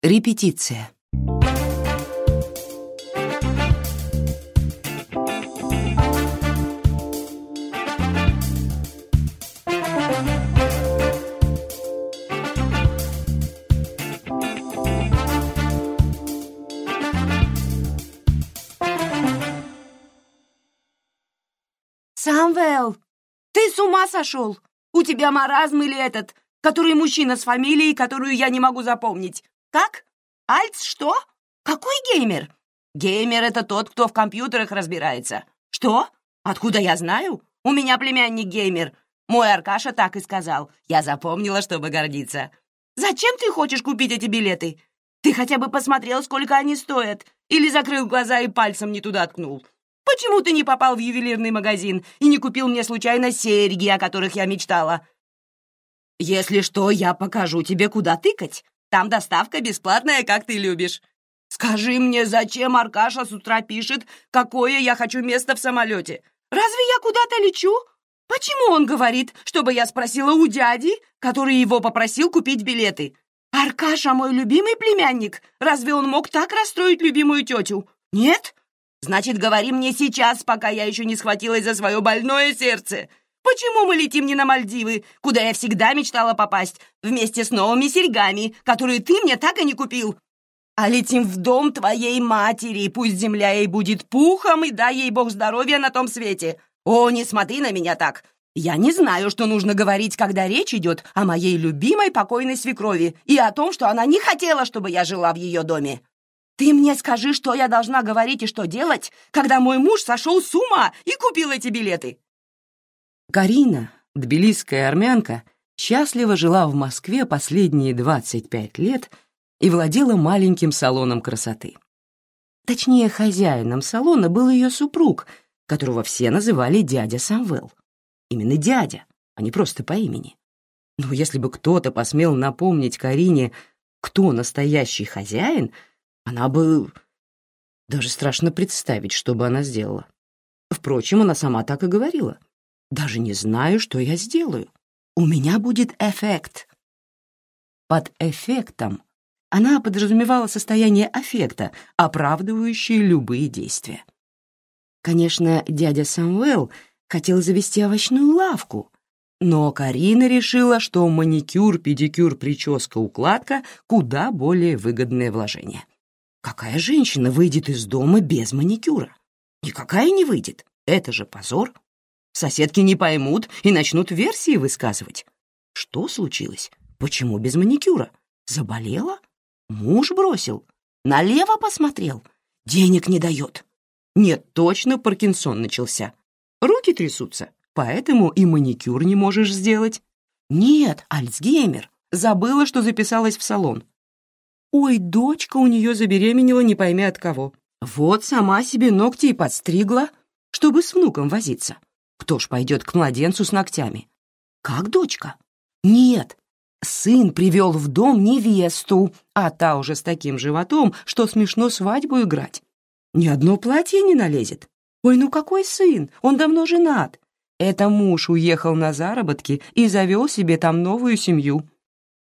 Репетиция. Самвел, ты с ума сошел? У тебя маразм или этот, который мужчина с фамилией, которую я не могу запомнить? Как? Альц что? Какой геймер? Геймер — это тот, кто в компьютерах разбирается. Что? Откуда я знаю? У меня племянник геймер. Мой Аркаша так и сказал. Я запомнила, чтобы гордиться. Зачем ты хочешь купить эти билеты? Ты хотя бы посмотрел, сколько они стоят? Или закрыл глаза и пальцем не туда ткнул? Почему ты не попал в ювелирный магазин и не купил мне случайно серьги, о которых я мечтала? Если что, я покажу тебе, куда тыкать. Там доставка бесплатная, как ты любишь. Скажи мне, зачем Аркаша с утра пишет, какое я хочу место в самолете? Разве я куда-то лечу? Почему он говорит, чтобы я спросила у дяди, который его попросил купить билеты? Аркаша мой любимый племянник. Разве он мог так расстроить любимую тетю? Нет? Значит, говори мне сейчас, пока я еще не схватилась за свое больное сердце. Почему мы летим не на Мальдивы, куда я всегда мечтала попасть, вместе с новыми серьгами, которые ты мне так и не купил? А летим в дом твоей матери, пусть земля ей будет пухом и дай ей бог здоровья на том свете. О, не смотри на меня так. Я не знаю, что нужно говорить, когда речь идет о моей любимой покойной свекрови и о том, что она не хотела, чтобы я жила в ее доме. Ты мне скажи, что я должна говорить и что делать, когда мой муж сошел с ума и купил эти билеты. Карина, тбилисская армянка, счастливо жила в Москве последние 25 лет и владела маленьким салоном красоты. Точнее, хозяином салона был ее супруг, которого все называли дядя Самвел. Именно дядя, а не просто по имени. Но если бы кто-то посмел напомнить Карине, кто настоящий хозяин — она бы... Даже страшно представить, что бы она сделала. Впрочем, она сама так и говорила. «Даже не знаю, что я сделаю. У меня будет эффект». Под эффектом она подразумевала состояние аффекта, оправдывающее любые действия. Конечно, дядя Самвел хотел завести овощную лавку, но Карина решила, что маникюр, педикюр, прическа, укладка — куда более выгодное вложение. Какая женщина выйдет из дома без маникюра? Никакая не выйдет. Это же позор. Соседки не поймут и начнут версии высказывать. Что случилось? Почему без маникюра? Заболела? Муж бросил? Налево посмотрел? Денег не дает? Нет, точно Паркинсон начался. Руки трясутся, поэтому и маникюр не можешь сделать. Нет, Альцгеймер. Забыла, что записалась в салон. Ой, дочка у нее забеременела не пойми от кого. Вот сама себе ногти и подстригла, чтобы с внуком возиться. Кто ж пойдет к младенцу с ногтями? Как дочка? Нет, сын привел в дом невесту, а та уже с таким животом, что смешно свадьбу играть. Ни одно платье не налезет. Ой, ну какой сын? Он давно женат. Это муж уехал на заработки и завел себе там новую семью.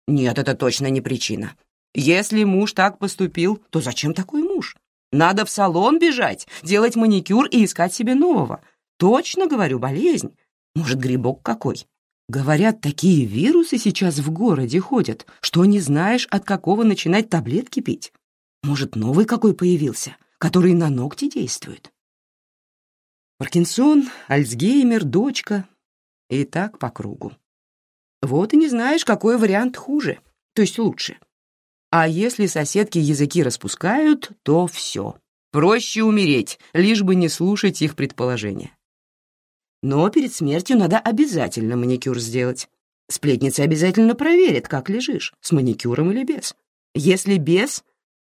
Нет, это точно не причина. Если муж так поступил, то зачем такой муж? Надо в салон бежать, делать маникюр и искать себе нового. Точно говорю, болезнь. Может, грибок какой? Говорят, такие вирусы сейчас в городе ходят, что не знаешь, от какого начинать таблетки пить. Может, новый какой появился, который на ногти действует? Паркинсон, Альцгеймер, дочка. И так по кругу. Вот и не знаешь, какой вариант хуже, то есть лучше. А если соседки языки распускают, то все. Проще умереть, лишь бы не слушать их предположения. Но перед смертью надо обязательно маникюр сделать. Сплетница обязательно проверит, как лежишь, с маникюром или без. Если без,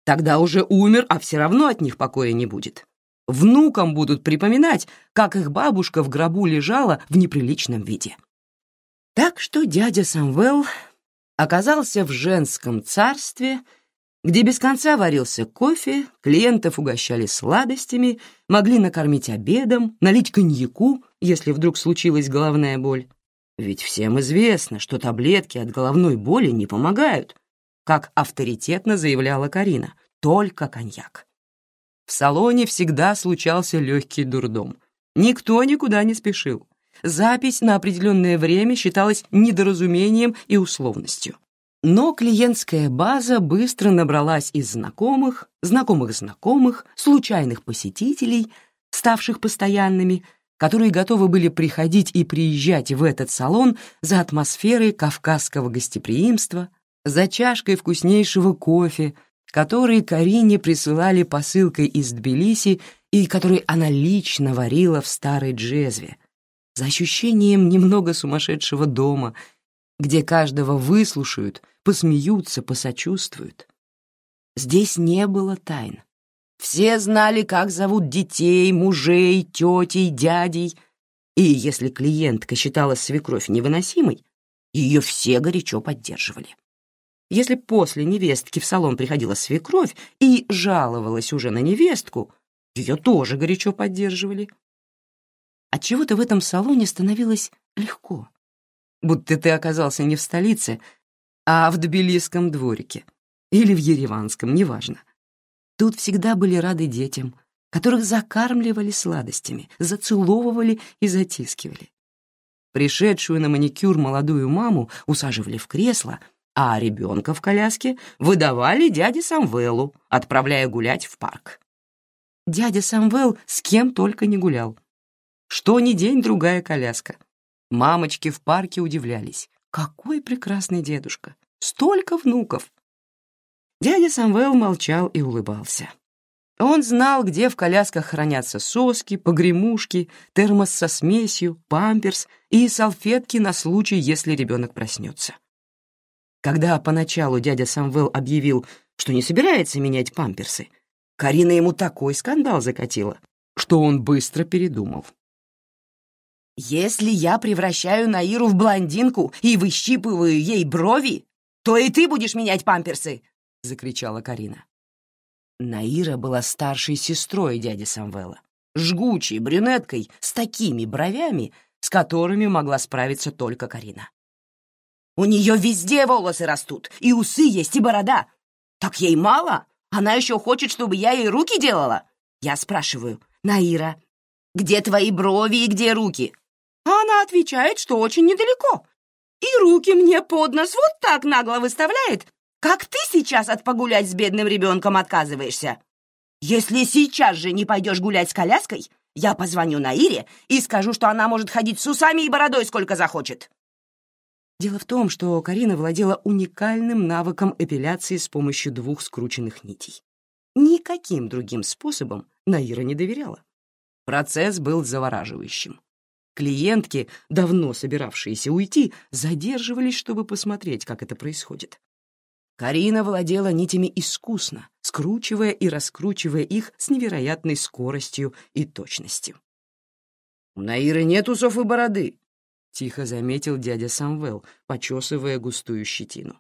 тогда уже умер, а все равно от них покоя не будет. Внукам будут припоминать, как их бабушка в гробу лежала в неприличном виде. Так что дядя Самвел оказался в женском царстве, где без конца варился кофе, клиентов угощали сладостями, могли накормить обедом, налить коньяку, если вдруг случилась головная боль. Ведь всем известно, что таблетки от головной боли не помогают. как авторитетно заявляла Карина, только коньяк. В салоне всегда случался легкий дурдом. Никто никуда не спешил. Запись на определенное время считалась недоразумением и условностью. Но клиентская база быстро набралась из знакомых, знакомых знакомых, случайных посетителей, ставших постоянными, которые готовы были приходить и приезжать в этот салон за атмосферой кавказского гостеприимства, за чашкой вкуснейшего кофе, который Карине присылали посылкой из Тбилиси и который она лично варила в старой джезве, за ощущением немного сумасшедшего дома — где каждого выслушают, посмеются, посочувствуют. Здесь не было тайн. Все знали, как зовут детей, мужей, тетей, дядей. И если клиентка считала свекровь невыносимой, ее все горячо поддерживали. Если после невестки в салон приходила свекровь и жаловалась уже на невестку, ее тоже горячо поддерживали. Отчего-то в этом салоне становилось легко будто ты оказался не в столице, а в Тбилисском дворике или в Ереванском, неважно. Тут всегда были рады детям, которых закармливали сладостями, зацеловывали и затискивали. Пришедшую на маникюр молодую маму усаживали в кресло, а ребенка в коляске выдавали дяде Самвелу, отправляя гулять в парк. Дядя Самвел с кем только не гулял. Что ни день другая коляска — Мамочки в парке удивлялись. Какой прекрасный дедушка! Столько внуков! Дядя Самвел молчал и улыбался. Он знал, где в колясках хранятся соски, погремушки, термос со смесью, памперс и салфетки на случай, если ребенок проснется. Когда поначалу дядя Самвел объявил, что не собирается менять памперсы, Карина ему такой скандал закатила, что он быстро передумал. «Если я превращаю Наиру в блондинку и выщипываю ей брови, то и ты будешь менять памперсы!» — закричала Карина. Наира была старшей сестрой дяди Самвела, жгучей брюнеткой с такими бровями, с которыми могла справиться только Карина. «У нее везде волосы растут, и усы есть, и борода. Так ей мало? Она еще хочет, чтобы я ей руки делала?» Я спрашиваю, «Наира, где твои брови и где руки?» Отвечает, что очень недалеко. И руки мне под нос вот так нагло выставляет, как ты сейчас от погулять с бедным ребенком отказываешься. Если сейчас же не пойдешь гулять с коляской, я позвоню Наире и скажу, что она может ходить с усами и бородой сколько захочет. Дело в том, что Карина владела уникальным навыком эпиляции с помощью двух скрученных нитей. Никаким другим способом Наира не доверяла. Процесс был завораживающим. Клиентки, давно собиравшиеся уйти, задерживались, чтобы посмотреть, как это происходит. Карина владела нитями искусно, скручивая и раскручивая их с невероятной скоростью и точностью. «У Наиры нет усов и бороды», — тихо заметил дядя Самвел, почесывая густую щетину.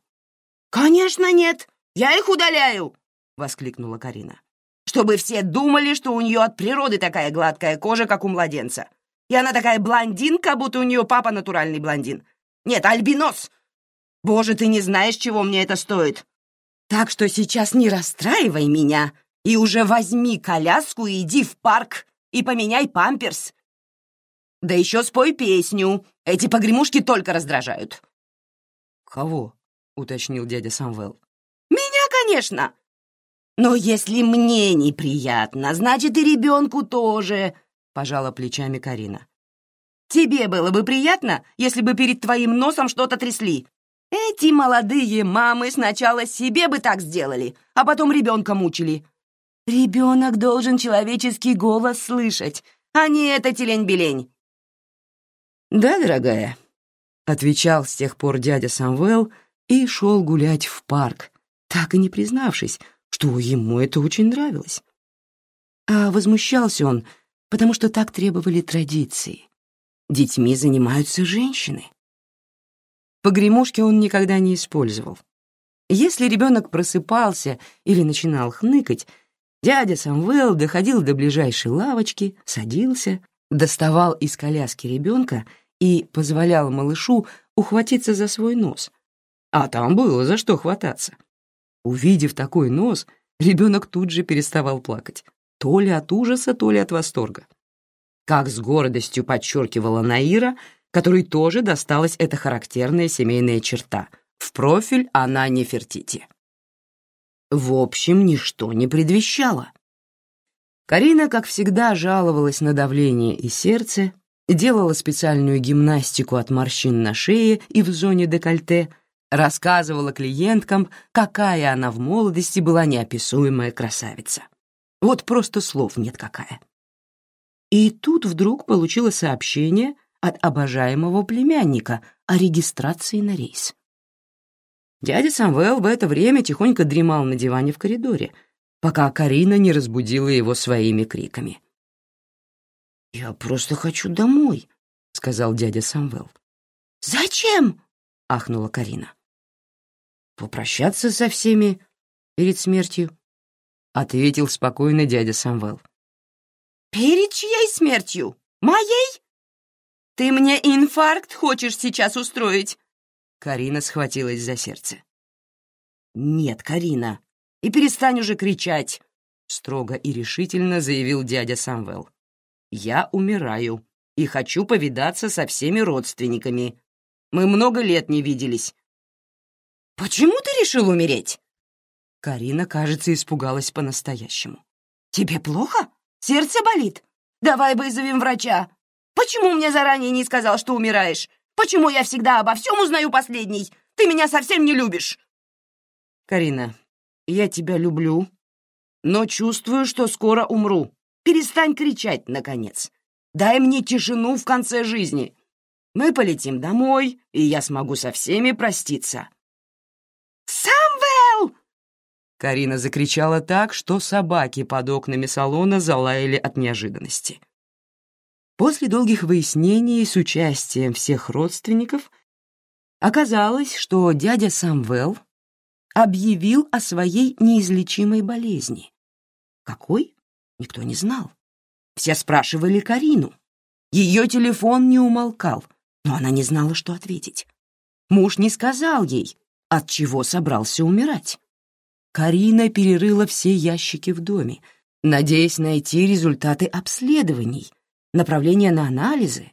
«Конечно нет! Я их удаляю!» — воскликнула Карина. «Чтобы все думали, что у нее от природы такая гладкая кожа, как у младенца. И она такая блондинка, будто у нее папа натуральный блондин. Нет, альбинос. Боже, ты не знаешь, чего мне это стоит. Так что сейчас не расстраивай меня и уже возьми коляску и иди в парк и поменяй памперс. Да еще спой песню. Эти погремушки только раздражают. «Кого?» — уточнил дядя Самвел. «Меня, конечно. Но если мне неприятно, значит и ребенку тоже», — пожала плечами Карина. «Тебе было бы приятно, если бы перед твоим носом что-то трясли. Эти молодые мамы сначала себе бы так сделали, а потом ребенка мучили. Ребенок должен человеческий голос слышать, а не это телень-белень». «Да, дорогая», — отвечал с тех пор дядя Самвел и шел гулять в парк, так и не признавшись, что ему это очень нравилось. А возмущался он — потому что так требовали традиции. Детьми занимаются женщины. Погремушки он никогда не использовал. Если ребенок просыпался или начинал хныкать, дядя Самвел доходил до ближайшей лавочки, садился, доставал из коляски ребенка и позволял малышу ухватиться за свой нос. А там было за что хвататься. Увидев такой нос, ребенок тут же переставал плакать, то ли от ужаса, то ли от восторга. Как с гордостью подчеркивала Наира, которой тоже досталась эта характерная семейная черта. В профиль она не фертити. В общем, ничто не предвещало. Карина, как всегда, жаловалась на давление и сердце, делала специальную гимнастику от морщин на шее и в зоне декольте, рассказывала клиенткам, какая она в молодости была неописуемая красавица. Вот просто слов нет какая. И тут вдруг получила сообщение от обожаемого племянника о регистрации на рейс. Дядя Самвел в это время тихонько дремал на диване в коридоре, пока Карина не разбудила его своими криками. «Я просто хочу домой», — сказал дядя Самвел. «Зачем?» — ахнула Карина. «Попрощаться со всеми перед смертью», — ответил спокойно дядя Самвел. «Перед чьей смертью? Моей? Ты мне инфаркт хочешь сейчас устроить?» Карина схватилась за сердце. «Нет, Карина, и перестань уже кричать», — строго и решительно заявил дядя Самвел. «Я умираю и хочу повидаться со всеми родственниками. Мы много лет не виделись». «Почему ты решил умереть?» Карина, кажется, испугалась по-настоящему. «Тебе плохо? Сердце болит? Давай вызовем врача. Почему мне заранее не сказал, что умираешь? Почему я всегда обо всем узнаю последней? Ты меня совсем не любишь!» «Карина, я тебя люблю, но чувствую, что скоро умру. Перестань кричать, наконец. Дай мне тишину в конце жизни. Мы полетим домой, и я смогу со всеми проститься». «Самвел!» Карина закричала так, что собаки под окнами салона залаяли от неожиданности. После долгих выяснений с участием всех родственников оказалось, что дядя Самвел объявил о своей неизлечимой болезни. Какой? Никто не знал. Все спрашивали Карину. Ее телефон не умолкал, но она не знала, что ответить. Муж не сказал ей, от чего собрался умирать. Карина перерыла все ящики в доме, надеясь найти результаты обследований, направление на анализы,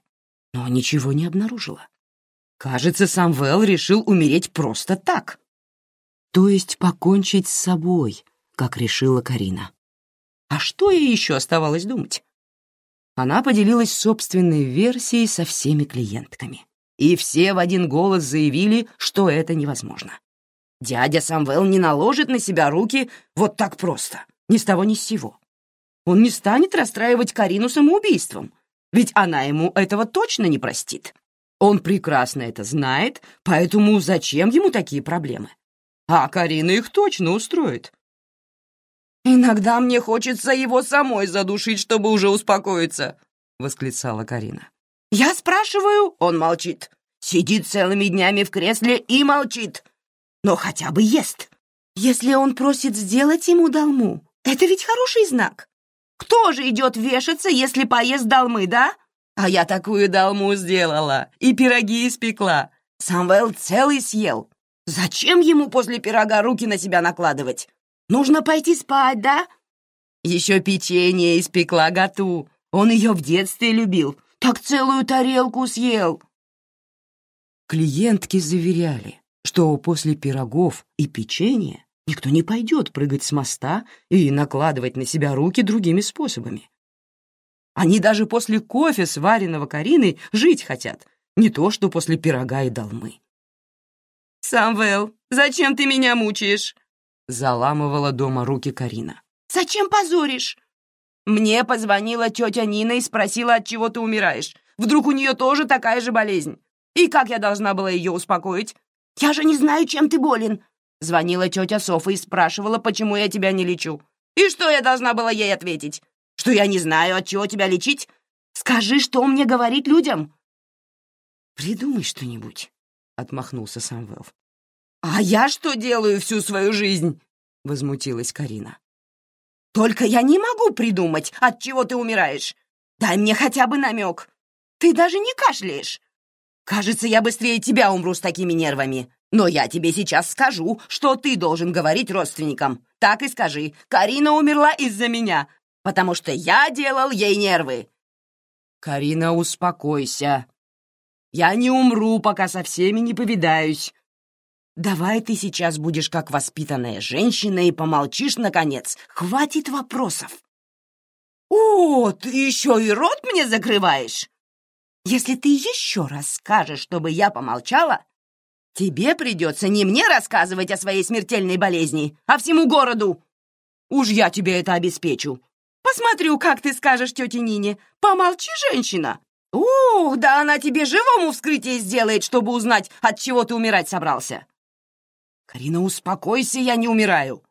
но ничего не обнаружила. Кажется, Самвел решил умереть просто так. То есть покончить с собой, как решила Карина. А что ей еще оставалось думать? Она поделилась собственной версией со всеми клиентками. И все в один голос заявили, что это невозможно. Дядя Самвел не наложит на себя руки вот так просто, ни с того ни с сего. Он не станет расстраивать Карину самоубийством, ведь она ему этого точно не простит. Он прекрасно это знает, поэтому зачем ему такие проблемы? А Карина их точно устроит. «Иногда мне хочется его самой задушить, чтобы уже успокоиться», — восклицала Карина. «Я спрашиваю, он молчит. Сидит целыми днями в кресле и молчит. Но хотя бы ест. Если он просит сделать ему долму, это ведь хороший знак. Кто же идет вешаться, если поест долмы, да? А я такую долму сделала и пироги испекла. Самвел целый съел. Зачем ему после пирога руки на себя накладывать? Нужно пойти спать, да? Еще печенье испекла Гату. Он ее в детстве любил. Так целую тарелку съел. Клиентки заверяли, что после пирогов и печенья Никто не пойдет прыгать с моста и накладывать на себя руки другими способами. Они даже после кофе, сваренного Кариной, жить хотят, не то что после пирога и долмы. «Самвел, зачем ты меня мучаешь?» — заламывала дома руки Карина. «Зачем позоришь?» «Мне позвонила тетя Нина и спросила, от чего ты умираешь. Вдруг у нее тоже такая же болезнь? И как я должна была ее успокоить? Я же не знаю, чем ты болен. Звонила тетя Софа и спрашивала, почему я тебя не лечу. И что я должна была ей ответить? Что я не знаю, от чего тебя лечить? Скажи, что мне говорить людям?» «Придумай что-нибудь», — отмахнулся Самвел. «А я что делаю всю свою жизнь?» — возмутилась Карина. «Только я не могу придумать, от чего ты умираешь. Дай мне хотя бы намек. Ты даже не кашляешь. Кажется, я быстрее тебя умру с такими нервами. Но я тебе сейчас скажу, что ты должен говорить родственникам. Так и скажи. Карина умерла из-за меня, потому что я делал ей нервы. Карина, успокойся. Я не умру, пока со всеми не повидаюсь. Давай ты сейчас будешь как воспитанная женщина и помолчишь, наконец. Хватит вопросов. О, ты еще и рот мне закрываешь? Если ты еще раз скажешь, чтобы я помолчала, тебе придется не мне рассказывать о своей смертельной болезни, а всему городу. Уж я тебе это обеспечу. Посмотрю, как ты скажешь тете Нине. Помолчи, женщина. Ух, да она тебе живому вскрытие сделает, чтобы узнать, от чего ты умирать собрался. Карина, успокойся, я не умираю.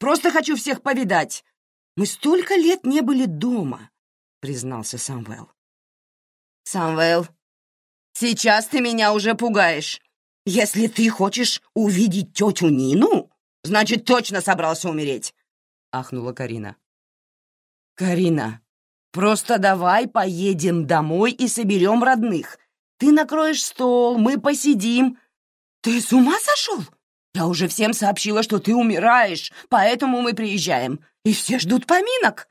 Просто хочу всех повидать. Мы столько лет не были дома, признался Самвел. Самвел, сейчас ты меня уже пугаешь. Если ты хочешь увидеть тетю Нину, значит, точно собрался умереть, ахнула Карина. Карина, просто давай поедем домой и соберем родных. Ты накроешь стол, мы посидим, «Ты с ума сошел? Я уже всем сообщила, что ты умираешь, поэтому мы приезжаем, и все ждут поминок.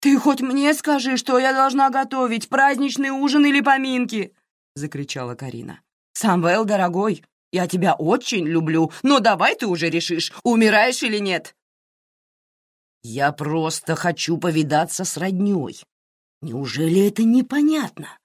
Ты хоть мне скажи, что я должна готовить, праздничный ужин или поминки?» — закричала Карина. «Самвел, дорогой, я тебя очень люблю, но давай ты уже решишь, умираешь или нет». «Я просто хочу повидаться с роднёй. Неужели это непонятно?»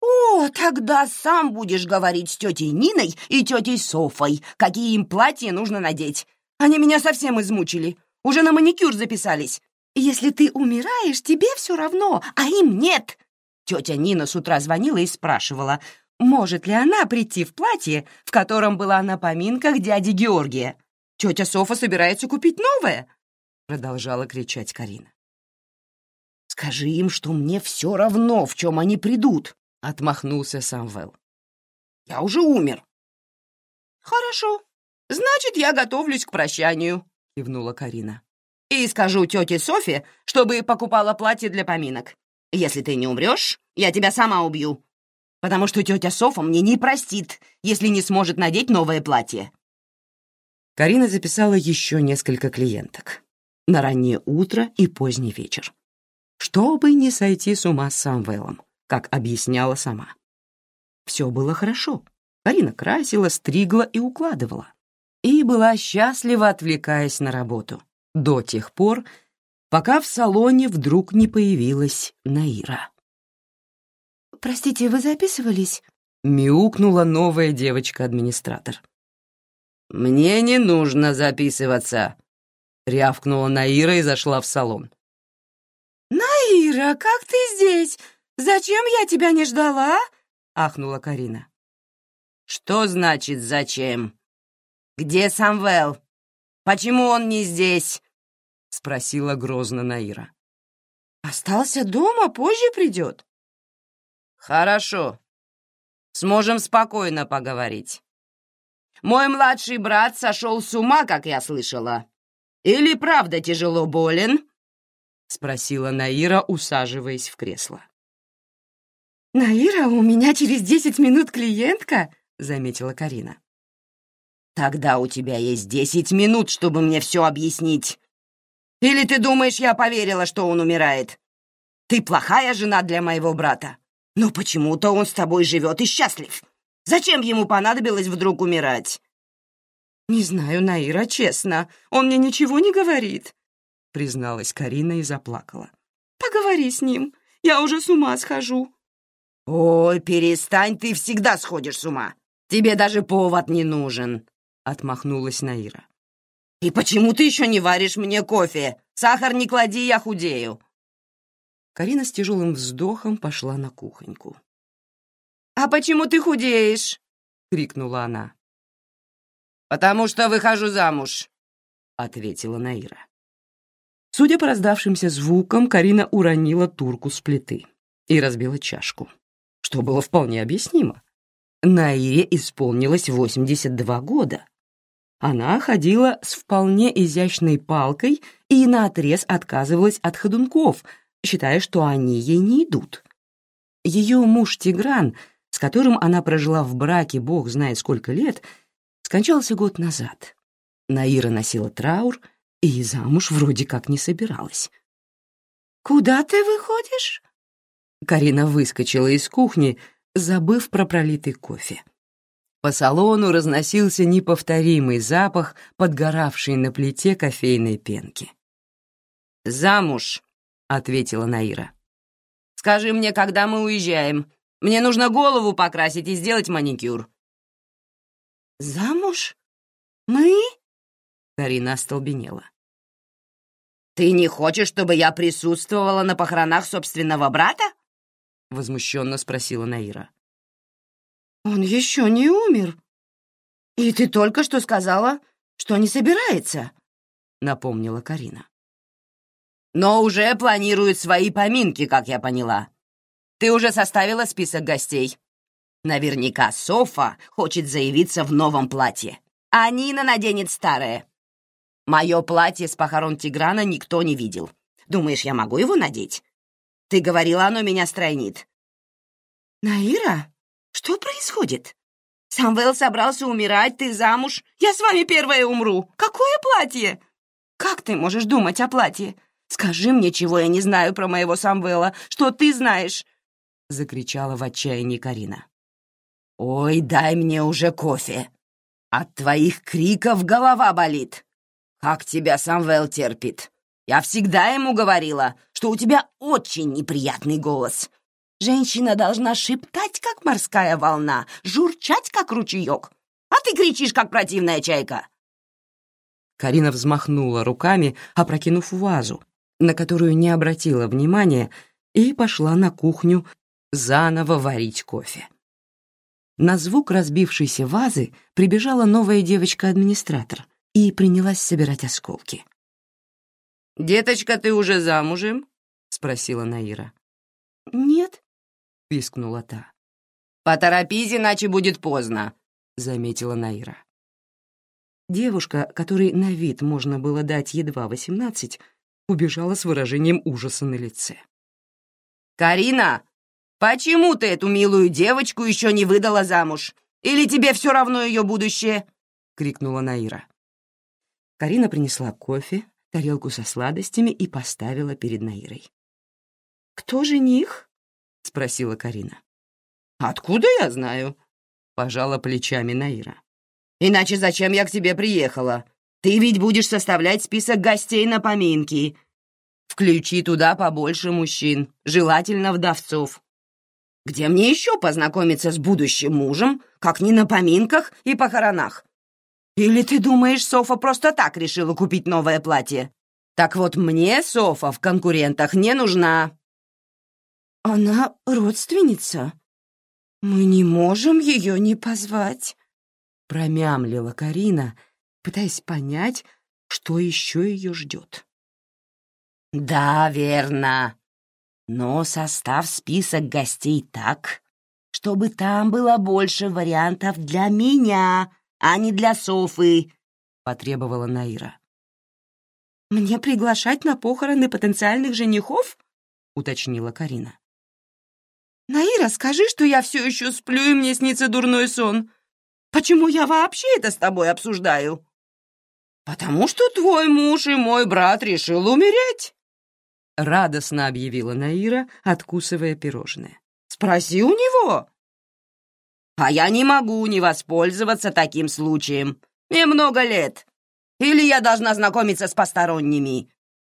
«О, тогда сам будешь говорить с тетей Ниной и тетей Софой, какие им платья нужно надеть. Они меня совсем измучили. Уже на маникюр записались. Если ты умираешь, тебе все равно, а им нет». Тетя Нина с утра звонила и спрашивала, может ли она прийти в платье, в котором была на поминках дяди Георгия. «Тетя Софа собирается купить новое», — продолжала кричать Карина. «Скажи им, что мне все равно, в чем они придут. — отмахнулся Самвел. «Я уже умер». «Хорошо. Значит, я готовлюсь к прощанию», — кивнула Карина. «И скажу тете Софе, чтобы покупала платье для поминок. Если ты не умрешь, я тебя сама убью, потому что тетя Софа мне не простит, если не сможет надеть новое платье». Карина записала еще несколько клиенток на раннее утро и поздний вечер, чтобы не сойти с ума с Самвелом как объясняла сама. Все было хорошо. Карина красила, стригла и укладывала. И была счастлива, отвлекаясь на работу. До тех пор, пока в салоне вдруг не появилась Наира. «Простите, вы записывались?» — мяукнула новая девочка-администратор. «Мне не нужно записываться», — рявкнула Наира и зашла в салон. «Наира, как ты здесь? «Зачем я тебя не ждала?» — ахнула Карина. «Что значит «зачем»? Где Самвел? Почему он не здесь?» — спросила грозно Наира. «Остался дома, позже придет». «Хорошо. Сможем спокойно поговорить. Мой младший брат сошел с ума, как я слышала. Или правда тяжело болен?» — спросила Наира, усаживаясь в кресло. «Наира, у меня через десять минут клиентка», — заметила Карина. «Тогда у тебя есть десять минут, чтобы мне все объяснить. Или ты думаешь, я поверила, что он умирает? Ты плохая жена для моего брата, но почему-то он с тобой живет и счастлив. Зачем ему понадобилось вдруг умирать?» «Не знаю, Наира, честно, он мне ничего не говорит», — призналась Карина и заплакала. «Поговори с ним, я уже с ума схожу». «Ой, перестань, ты всегда сходишь с ума. Тебе даже повод не нужен», — отмахнулась Наира. «И почему ты еще не варишь мне кофе? Сахар не клади, я худею». Карина с тяжелым вздохом пошла на кухоньку. «А почему ты худеешь?» — крикнула она. «Потому что выхожу замуж», — ответила Наира. Судя по раздавшимся звукам, Карина уронила турку с плиты и разбила чашку что было вполне объяснимо. Наире исполнилось 82 года. Она ходила с вполне изящной палкой и наотрез отказывалась от ходунков, считая, что они ей не идут. Ее муж Тигран, с которым она прожила в браке бог знает сколько лет, скончался год назад. Наира носила траур и замуж вроде как не собиралась. «Куда ты выходишь?» Карина выскочила из кухни, забыв про пролитый кофе. По салону разносился неповторимый запах, подгоравший на плите кофейной пенки. «Замуж», — ответила Наира. «Скажи мне, когда мы уезжаем. Мне нужно голову покрасить и сделать маникюр». «Замуж? Мы?» Карина остолбенела. «Ты не хочешь, чтобы я присутствовала на похоронах собственного брата?» — возмущенно спросила Наира. «Он еще не умер. И ты только что сказала, что не собирается», — напомнила Карина. «Но уже планирует свои поминки, как я поняла. Ты уже составила список гостей. Наверняка Софа хочет заявиться в новом платье, а Нина наденет старое. Мое платье с похорон Тиграна никто не видел. Думаешь, я могу его надеть? Ты говорила, оно меня стройнит». «Наира, что происходит? Самвел собрался умирать, ты замуж. Я с вами первая умру. Какое платье? Как ты можешь думать о платье? Скажи мне, чего я не знаю про моего Самвела, что ты знаешь?» — закричала в отчаянии Карина. «Ой, дай мне уже кофе. От твоих криков голова болит. Как тебя Самвел терпит. Я всегда ему говорила, что у тебя очень неприятный голос. Женщина должна шептать, как морская волна, журчать, как ручеек. А ты кричишь, как противная чайка. Карина взмахнула руками, опрокинув вазу, на которую не обратила внимания, и пошла на кухню заново варить кофе. На звук разбившейся вазы прибежала новая девочка-администратор и принялась собирать осколки. «Деточка, ты уже замужем?» — спросила Наира. «Нет», — пискнула та. «Поторопись, иначе будет поздно», — заметила Наира. Девушка, которой на вид можно было дать едва восемнадцать, убежала с выражением ужаса на лице. «Карина, почему ты эту милую девочку еще не выдала замуж? Или тебе все равно ее будущее?» — крикнула Наира. Карина принесла кофе, тарелку со сладостями и поставила перед Наирой. «Кто жених?» — спросила Карина. «Откуда я знаю?» — пожала плечами Наира. «Иначе зачем я к тебе приехала? Ты ведь будешь составлять список гостей на поминки. Включи туда побольше мужчин, желательно вдовцов. Где мне еще познакомиться с будущим мужем, как не на поминках и похоронах? Или ты думаешь, Софа просто так решила купить новое платье? Так вот мне Софа в конкурентах не нужна». «Она родственница. Мы не можем ее не позвать», — промямлила Карина, пытаясь понять, что еще ее ждет. «Да, верно. Но составь список гостей так, чтобы там было больше вариантов для меня, а не для Софы», — потребовала Наира. «Мне приглашать на похороны потенциальных женихов?» — уточнила Карина. «Наира, скажи, что я все еще сплю, и мне снится дурной сон. Почему я вообще это с тобой обсуждаю?» «Потому что твой муж и мой брат решил умереть», — радостно объявила Наира, откусывая пирожное. «Спроси у него». «А я не могу не воспользоваться таким случаем. Мне много лет. Или я должна знакомиться с посторонними.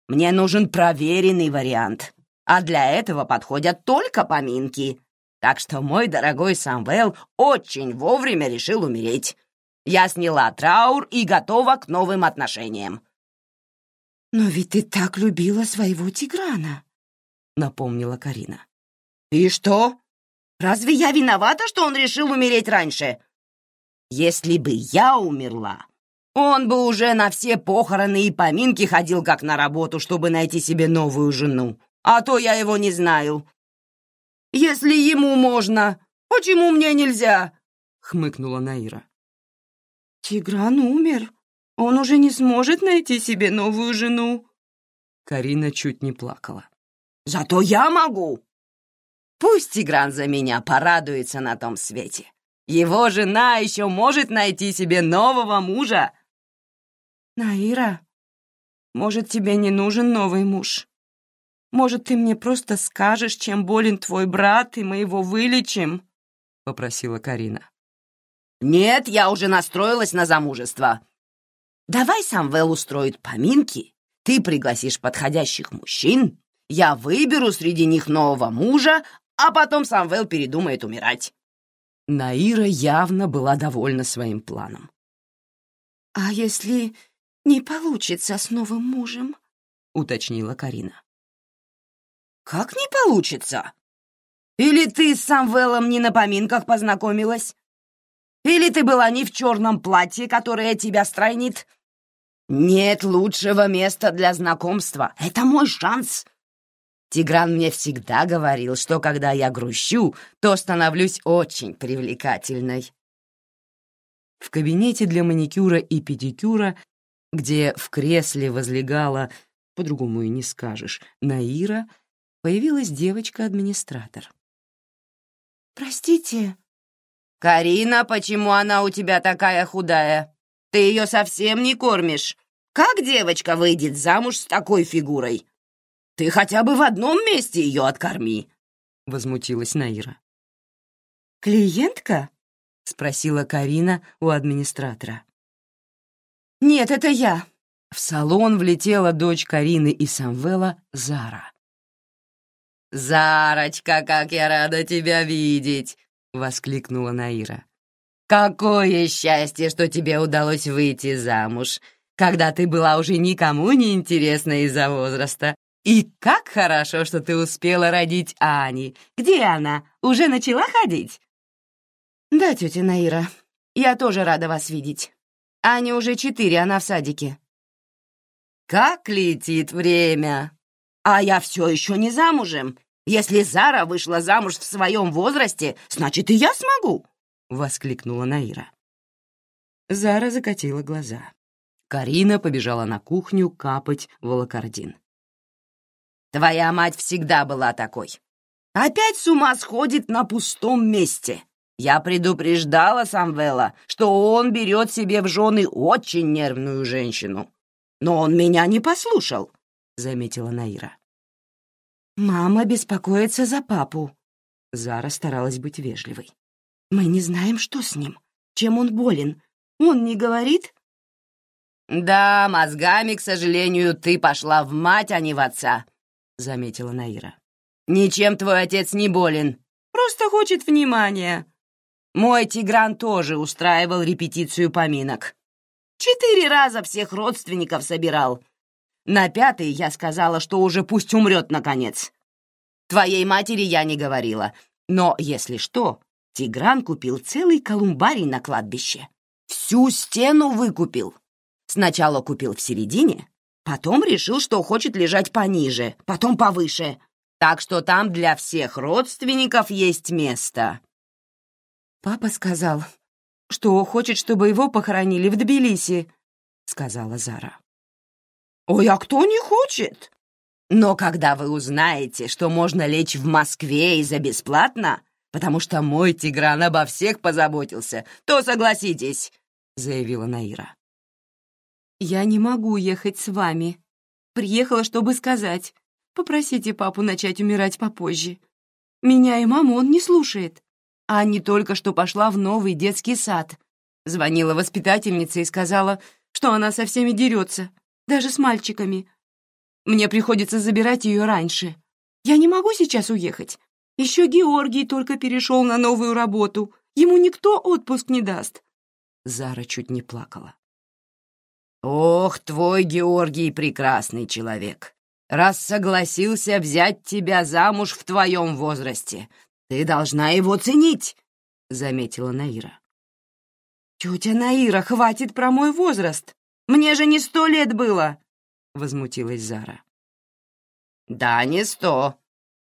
Мне нужен проверенный вариант. А для этого подходят только поминки. Так что мой дорогой Самвел очень вовремя решил умереть. Я сняла траур и готова к новым отношениям». «Но ведь ты так любила своего Тиграна», — напомнила Карина. «И что? Разве я виновата, что он решил умереть раньше? Если бы я умерла, он бы уже на все похороны и поминки ходил как на работу, чтобы найти себе новую жену. А то я его не знаю. Если ему можно, почему мне нельзя?» — хмыкнула Наира. «Тигран умер. Он уже не сможет найти себе новую жену». Карина чуть не плакала. «Зато я могу. Пусть Тигран за меня порадуется на том свете. Его жена еще может найти себе нового мужа. Наира, может, тебе не нужен новый муж? Может, ты мне просто скажешь, чем болен твой брат, и мы его вылечим?» — попросила Карина. «Нет, я уже настроилась на замужество. Давай Самвел устроит поминки, ты пригласишь подходящих мужчин, я выберу среди них нового мужа, а потом Самвел передумает умирать». Наира явно была довольна своим планом. «А если не получится с новым мужем?» — уточнила Карина. «Как не получится? Или ты с Самвелом не на поминках познакомилась? Или ты была не в черном платье, которое тебя стройнит? Нет лучшего места для знакомства. Это мой шанс. Тигран мне всегда говорил, что когда я грущу, то становлюсь очень привлекательной. В кабинете для маникюра и педикюра, где в кресле возлегала, по-другому и не скажешь, Наира, появилась девочка-администратор. «Простите». «Карина, почему она у тебя такая худая? Ты ее совсем не кормишь. Как девочка выйдет замуж с такой фигурой? Ты хотя бы в одном месте ее откорми!» — возмутилась Наира. «Клиентка?» — спросила Карина у администратора. «Нет, это я». В салон влетела дочь Карины и Самвела Зара. «Зарочка, как я рада тебя видеть!» — воскликнула Наира. «Какое счастье, что тебе удалось выйти замуж, когда ты была уже никому не интересна из-за возраста. И как хорошо, что ты успела родить Ани. Где она? Уже начала ходить?» «Да, тетя Наира, я тоже рада вас видеть. Ане уже четыре, она в садике». «Как летит время!» А я все еще не замужем. Если Зара вышла замуж в своем возрасте, значит, и я смогу!» — воскликнула Наира. Зара закатила глаза. Карина побежала на кухню капать волокордин. «Твоя мать всегда была такой. Опять с ума сходит на пустом месте. Я предупреждала Самвела, что он берет себе в жены очень нервную женщину. Но он меня не послушал», — заметила Наира. «Мама беспокоится за папу». Зара старалась быть вежливой. «Мы не знаем, что с ним, чем он болен. Он не говорит?» «Да, мозгами, к сожалению, ты пошла в мать, а не в отца», — заметила Наира. «Ничем твой отец не болен, просто хочет внимания. Мой Тигран тоже устраивал репетицию поминок. Четыре раза всех родственников собирал, на пятый я сказала, что уже пусть умрет, наконец. Твоей матери я не говорила. Но, если что, Тигран купил целый колумбарий на кладбище. Всю стену выкупил. Сначала купил в середине, потом решил, что хочет лежать пониже, потом повыше. Так что там для всех родственников есть место. «Папа сказал, что хочет, чтобы его похоронили в Тбилиси», — сказала Зара. «Ой, а кто не хочет?» «Но когда вы узнаете, что можно лечь в Москве и за бесплатно, потому что мой Тигран обо всех позаботился, то согласитесь», — заявила Наира. «Я не могу ехать с вами. Приехала, чтобы сказать. Попросите папу начать умирать попозже. Меня и маму он не слушает. А не только что пошла в новый детский сад. Звонила воспитательница и сказала, что она со всеми дерется даже с мальчиками. Мне приходится забирать ее раньше. Я не могу сейчас уехать. Еще Георгий только перешел на новую работу. Ему никто отпуск не даст. Зара чуть не плакала. «Ох, твой Георгий прекрасный человек. Раз согласился взять тебя замуж в твоем возрасте, ты должна его ценить», — заметила Наира. «Тетя Наира, хватит про мой возраст. Мне же не сто лет было!» — возмутилась Зара. «Да, не сто.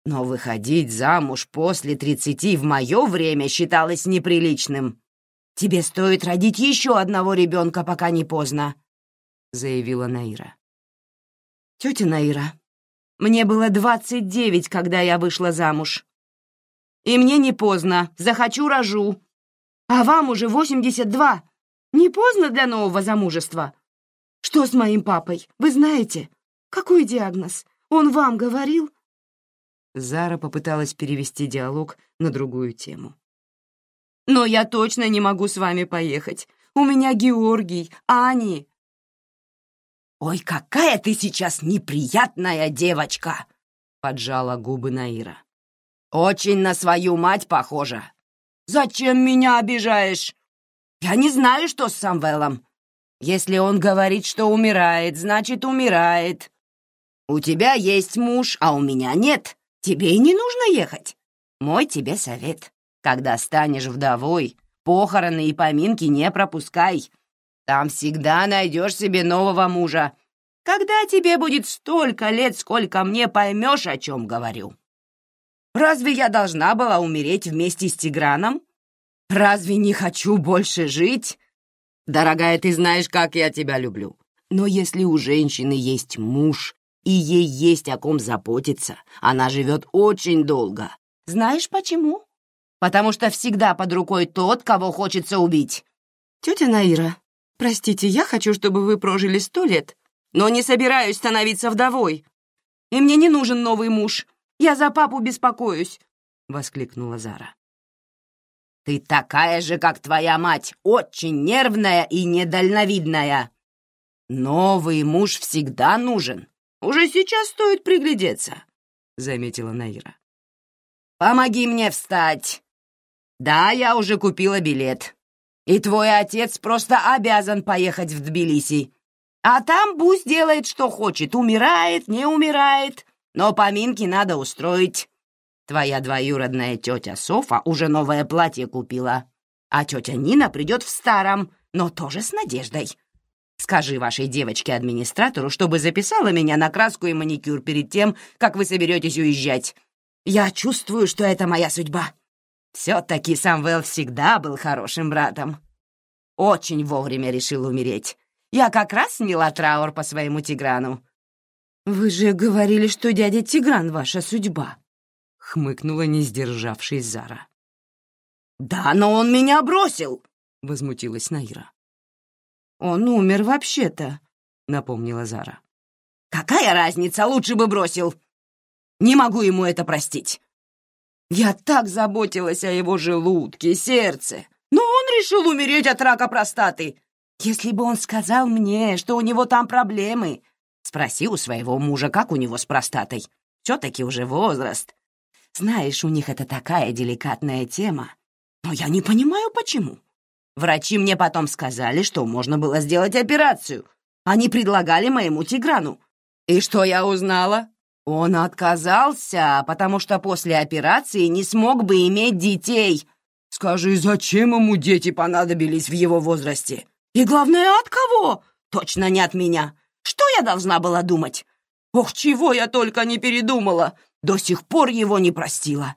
Но выходить замуж после тридцати в мое время считалось неприличным. Тебе стоит родить еще одного ребенка, пока не поздно», — заявила Наира. «Тетя Наира, мне было двадцать девять, когда я вышла замуж. И мне не поздно, захочу — рожу. А вам уже 82. Не поздно для нового замужества? Что с моим папой, вы знаете? Какой диагноз? Он вам говорил?» Зара попыталась перевести диалог на другую тему. «Но я точно не могу с вами поехать. У меня Георгий, Ани». «Ой, какая ты сейчас неприятная девочка!» — поджала губы Наира. «Очень на свою мать похожа. Зачем меня обижаешь? Я не знаю, что с Самвелом. Если он говорит, что умирает, значит, умирает. У тебя есть муж, а у меня нет. Тебе и не нужно ехать. Мой тебе совет. Когда станешь вдовой, похороны и поминки не пропускай. Там всегда найдешь себе нового мужа. Когда тебе будет столько лет, сколько мне поймешь, о чем говорю. Разве я должна была умереть вместе с Тиграном? Разве не хочу больше жить? Дорогая, ты знаешь, как я тебя люблю. Но если у женщины есть муж, и ей есть о ком заботиться. Она живет очень долго. Знаешь почему? Потому что всегда под рукой тот, кого хочется убить. Тетя Наира, простите, я хочу, чтобы вы прожили сто лет, но не собираюсь становиться вдовой. И мне не нужен новый муж. Я за папу беспокоюсь, — воскликнула Зара. «Ты такая же, как твоя мать, очень нервная и недальновидная. Новый муж всегда нужен. Уже сейчас стоит приглядеться», — заметила Наира. «Помоги мне встать. Да, я уже купила билет. И твой отец просто обязан поехать в Тбилиси. А там пусть делает, что хочет, умирает, не умирает, но поминки надо устроить. Твоя двоюродная тетя Софа уже новое платье купила, а тетя Нина придет в старом, но тоже с надеждой. Скажи вашей девочке-администратору, чтобы записала меня на краску и маникюр перед тем, как вы соберетесь уезжать. Я чувствую, что это моя судьба. Все-таки Самвел всегда был хорошим братом. Очень вовремя решил умереть. Я как раз сняла траур по своему Тиграну. «Вы же говорили, что дядя Тигран — ваша судьба», — хмыкнула, не сдержавшись Зара. «Да, но он меня бросил!» — возмутилась Наира. «Он умер вообще-то», — напомнила Зара. «Какая разница? Лучше бы бросил. Не могу ему это простить. Я так заботилась о его желудке, сердце, но он решил умереть от рака простаты. Если бы он сказал мне, что у него там проблемы, спроси у своего мужа, как у него с простатой. Все-таки уже возраст. Знаешь, у них это такая деликатная тема. Но я не понимаю, почему. Врачи мне потом сказали, что можно было сделать операцию. Они предлагали моему Тиграну. И что я узнала? Он отказался, потому что после операции не смог бы иметь детей. Скажи, зачем ему дети понадобились в его возрасте? И главное, от кого? Точно не от меня. Что я должна была думать? Ох, чего я только не передумала. До сих пор его не простила.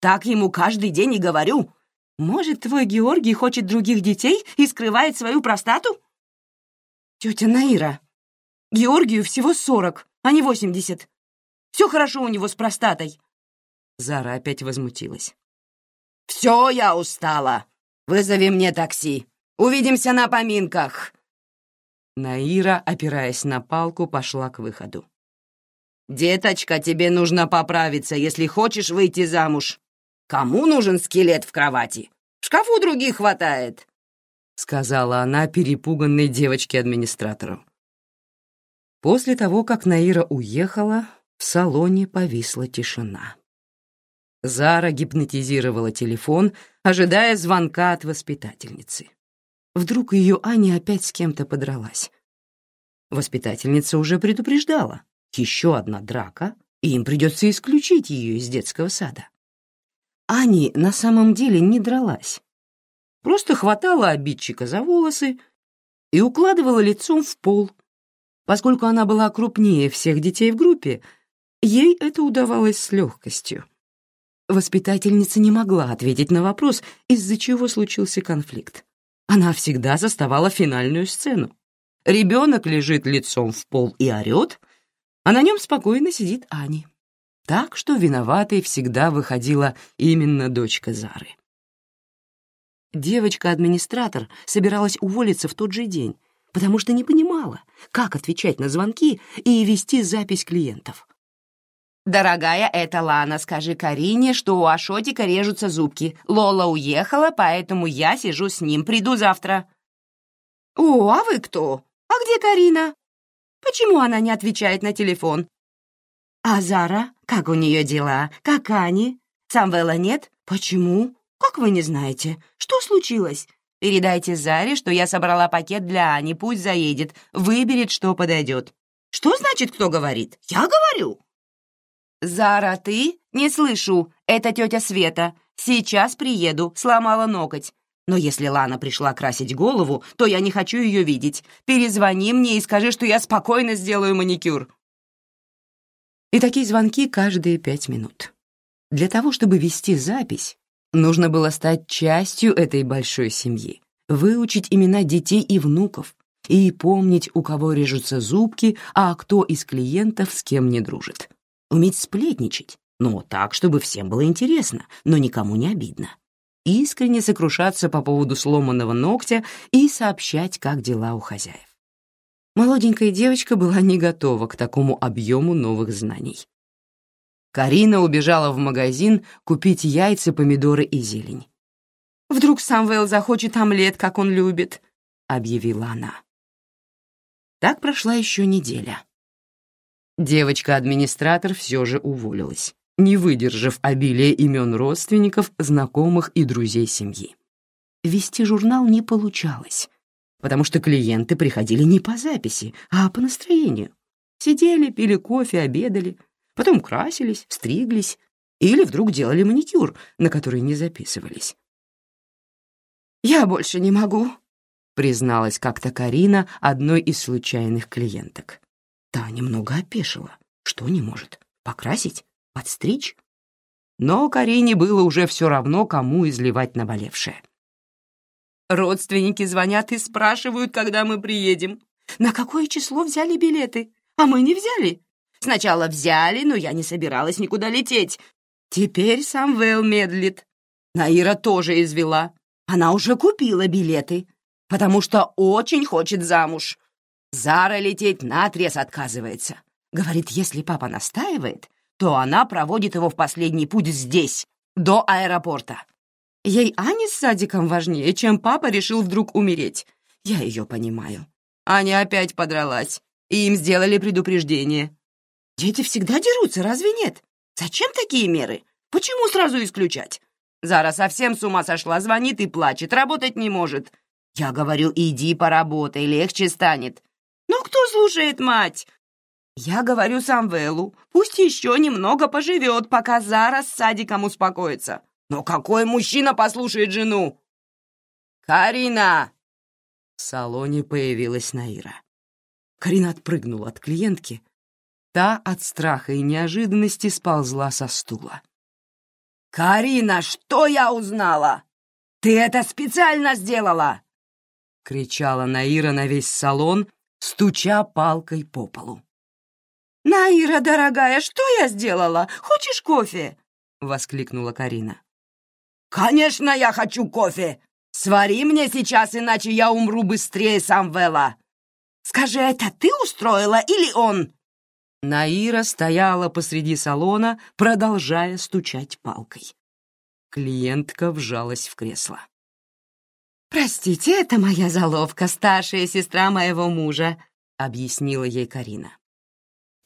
Так ему каждый день и говорю. Может, твой Георгий хочет других детей и скрывает свою простату? Тетя Наира, Георгию всего сорок, а не восемьдесят. Все хорошо у него с простатой. Зара опять возмутилась. «Все, я устала. Вызови мне такси. Увидимся на поминках». Наира, опираясь на палку, пошла к выходу. «Деточка, тебе нужно поправиться, если хочешь выйти замуж. Кому нужен скелет в кровати? В шкафу других хватает», — сказала она перепуганной девочке-администратору. После того, как Наира уехала, в салоне повисла тишина. Зара гипнотизировала телефон, ожидая звонка от воспитательницы. Вдруг ее Аня опять с кем-то подралась. Воспитательница уже предупреждала. Еще одна драка, и им придется исключить ее из детского сада. Ани на самом деле не дралась. Просто хватала обидчика за волосы и укладывала лицом в пол. Поскольку она была крупнее всех детей в группе, ей это удавалось с легкостью. Воспитательница не могла ответить на вопрос, из-за чего случился конфликт. Она всегда заставала финальную сцену. Ребенок лежит лицом в пол и орет, а на нем спокойно сидит Ани. Так что виноватой всегда выходила именно дочка Зары. Девочка-администратор собиралась уволиться в тот же день, потому что не понимала, как отвечать на звонки и вести запись клиентов. «Дорогая, это Лана, скажи Карине, что у Ашотика режутся зубки. Лола уехала, поэтому я сижу с ним, приду завтра». «О, а вы кто? А где Карина? Почему она не отвечает на телефон?» «А Зара? Как у нее дела? Как Ани? Самвела нет? Почему? Как вы не знаете? Что случилось? Передайте Заре, что я собрала пакет для Ани, пусть заедет, выберет, что подойдет». «Что значит, кто говорит? Я говорю!» «Зара, ты? Не слышу. Это тетя Света. Сейчас приеду. Сломала ноготь. Но если Лана пришла красить голову, то я не хочу ее видеть. Перезвони мне и скажи, что я спокойно сделаю маникюр». И такие звонки каждые пять минут. Для того, чтобы вести запись, нужно было стать частью этой большой семьи, выучить имена детей и внуков и помнить, у кого режутся зубки, а кто из клиентов с кем не дружит уметь сплетничать, но так, чтобы всем было интересно, но никому не обидно. Искренне сокрушаться по поводу сломанного ногтя и сообщать, как дела у хозяев. Молоденькая девочка была не готова к такому объему новых знаний. Карина убежала в магазин купить яйца, помидоры и зелень. «Вдруг Самвел захочет омлет, как он любит», — объявила она. Так прошла еще неделя. Девочка-администратор все же уволилась, не выдержав обилия имен родственников, знакомых и друзей семьи. Вести журнал не получалось, потому что клиенты приходили не по записи, а по настроению. Сидели, пили кофе, обедали, потом красились, стриглись или вдруг делали маникюр, на который не записывались. «Я больше не могу», — призналась как-то Карина одной из случайных клиенток. Та немного опешила. Что не может? Покрасить? Подстричь? Но Карине было уже все равно, кому изливать наболевшее. «Родственники звонят и спрашивают, когда мы приедем. На какое число взяли билеты? А мы не взяли. Сначала взяли, но я не собиралась никуда лететь. Теперь сам Вэл медлит. Наира тоже извела. Она уже купила билеты, потому что очень хочет замуж. Зара лететь наотрез отказывается. Говорит, если папа настаивает, то она проводит его в последний путь здесь, до аэропорта. Ей Аня с садиком важнее, чем папа решил вдруг умереть. Я ее понимаю. Аня опять подралась, и им сделали предупреждение. Дети всегда дерутся, разве нет? Зачем такие меры? Почему сразу исключать? Зара совсем с ума сошла, звонит и плачет, работать не может. Я говорю, иди поработай, легче станет. Но кто слушает мать? Я говорю Самвелу, пусть еще немного поживет, пока Зара с садиком успокоится. Но какой мужчина послушает жену? Карина! В салоне появилась Наира. Карина отпрыгнула от клиентки. Та от страха и неожиданности сползла со стула. «Карина, что я узнала? Ты это специально сделала!» — кричала Наира на весь салон, стуча палкой по полу. «Наира, дорогая, что я сделала? Хочешь кофе?» — воскликнула Карина. «Конечно, я хочу кофе! Свари мне сейчас, иначе я умру быстрее Самвела! Скажи, это ты устроила или он?» Наира стояла посреди салона, продолжая стучать палкой. Клиентка вжалась в кресло. «Простите, это моя заловка, старшая сестра моего мужа», — объяснила ей Карина.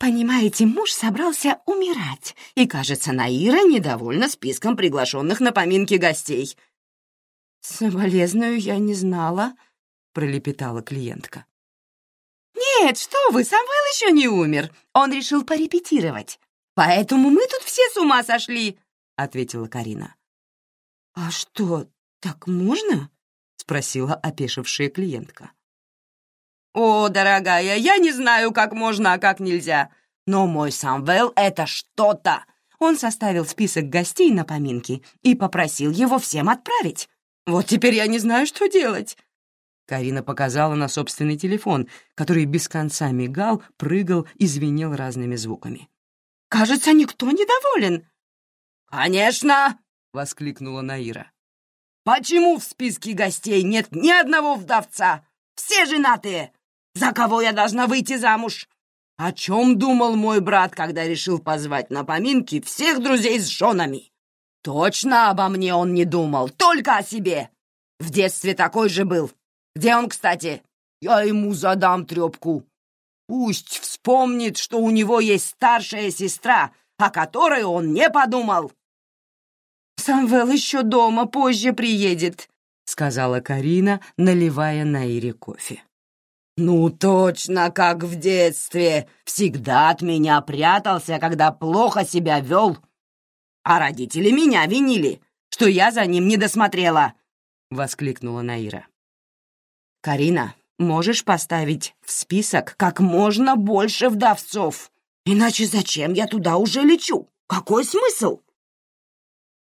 «Понимаете, муж собрался умирать, и, кажется, Наира недовольна списком приглашенных на поминки гостей». «Соболезную я не знала», — пролепетала клиентка. «Нет, что вы, Самвел еще не умер. Он решил порепетировать. Поэтому мы тут все с ума сошли», — ответила Карина. «А что, так можно?» спросила опешившая клиентка. «О, дорогая, я не знаю, как можно, а как нельзя. Но мой Самвел — это что-то!» Он составил список гостей на поминки и попросил его всем отправить. «Вот теперь я не знаю, что делать!» Карина показала на собственный телефон, который без конца мигал, прыгал и звенел разными звуками. «Кажется, никто недоволен!» «Конечно!» — воскликнула Наира. Почему в списке гостей нет ни одного вдовца? Все женатые! За кого я должна выйти замуж? О чем думал мой брат, когда решил позвать на поминки всех друзей с женами? Точно обо мне он не думал, только о себе. В детстве такой же был. Где он, кстати? Я ему задам трепку. Пусть вспомнит, что у него есть старшая сестра, о которой он не подумал. «Самвел еще дома, позже приедет», — сказала Карина, наливая Наире кофе. «Ну, точно, как в детстве. Всегда от меня прятался, когда плохо себя вел. А родители меня винили, что я за ним не досмотрела», — воскликнула Наира. «Карина, можешь поставить в список как можно больше вдовцов. Иначе зачем я туда уже лечу? Какой смысл?»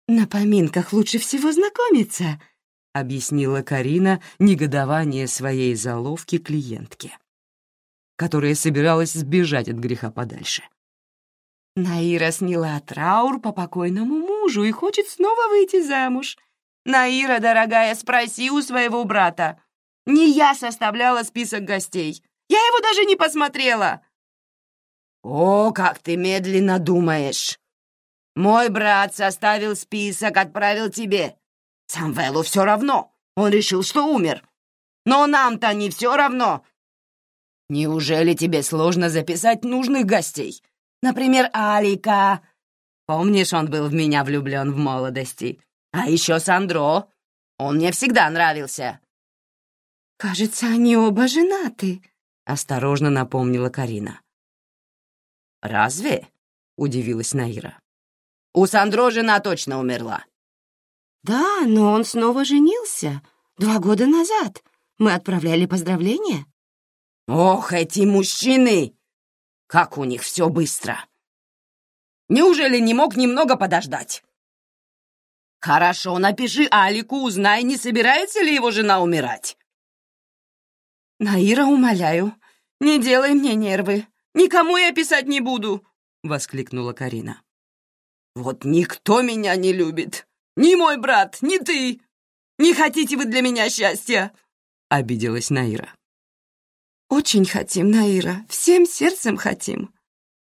«На поминках лучше всего знакомиться», — объяснила Карина негодование своей заловки клиентке, которая собиралась сбежать от греха подальше. Наира сняла траур по покойному мужу и хочет снова выйти замуж. Наира, дорогая, спроси у своего брата. Не я составляла список гостей. Я его даже не посмотрела. О, как ты медленно думаешь. Мой брат составил список, отправил тебе. Самвелу все равно. Он решил, что умер. Но нам-то не все равно. Неужели тебе сложно записать нужных гостей? Например, Алика. Помнишь, он был в меня влюблен в молодости? А еще Сандро. Он мне всегда нравился. «Кажется, они оба женаты», — осторожно напомнила Карина. «Разве?» — удивилась Наира. У Сандро жена точно умерла». «Да, но он снова женился. Два года назад. Мы отправляли поздравления». «Ох, эти мужчины! Как у них все быстро! Неужели не мог немного подождать?» «Хорошо, напиши Алику, узнай, не собирается ли его жена умирать». «Наира, умоляю, не делай мне нервы. Никому я писать не буду!» — воскликнула Карина. «Вот никто меня не любит. Ни мой брат, ни ты. Не хотите вы для меня счастья?» — обиделась Наира. «Очень хотим, Наира, всем сердцем хотим.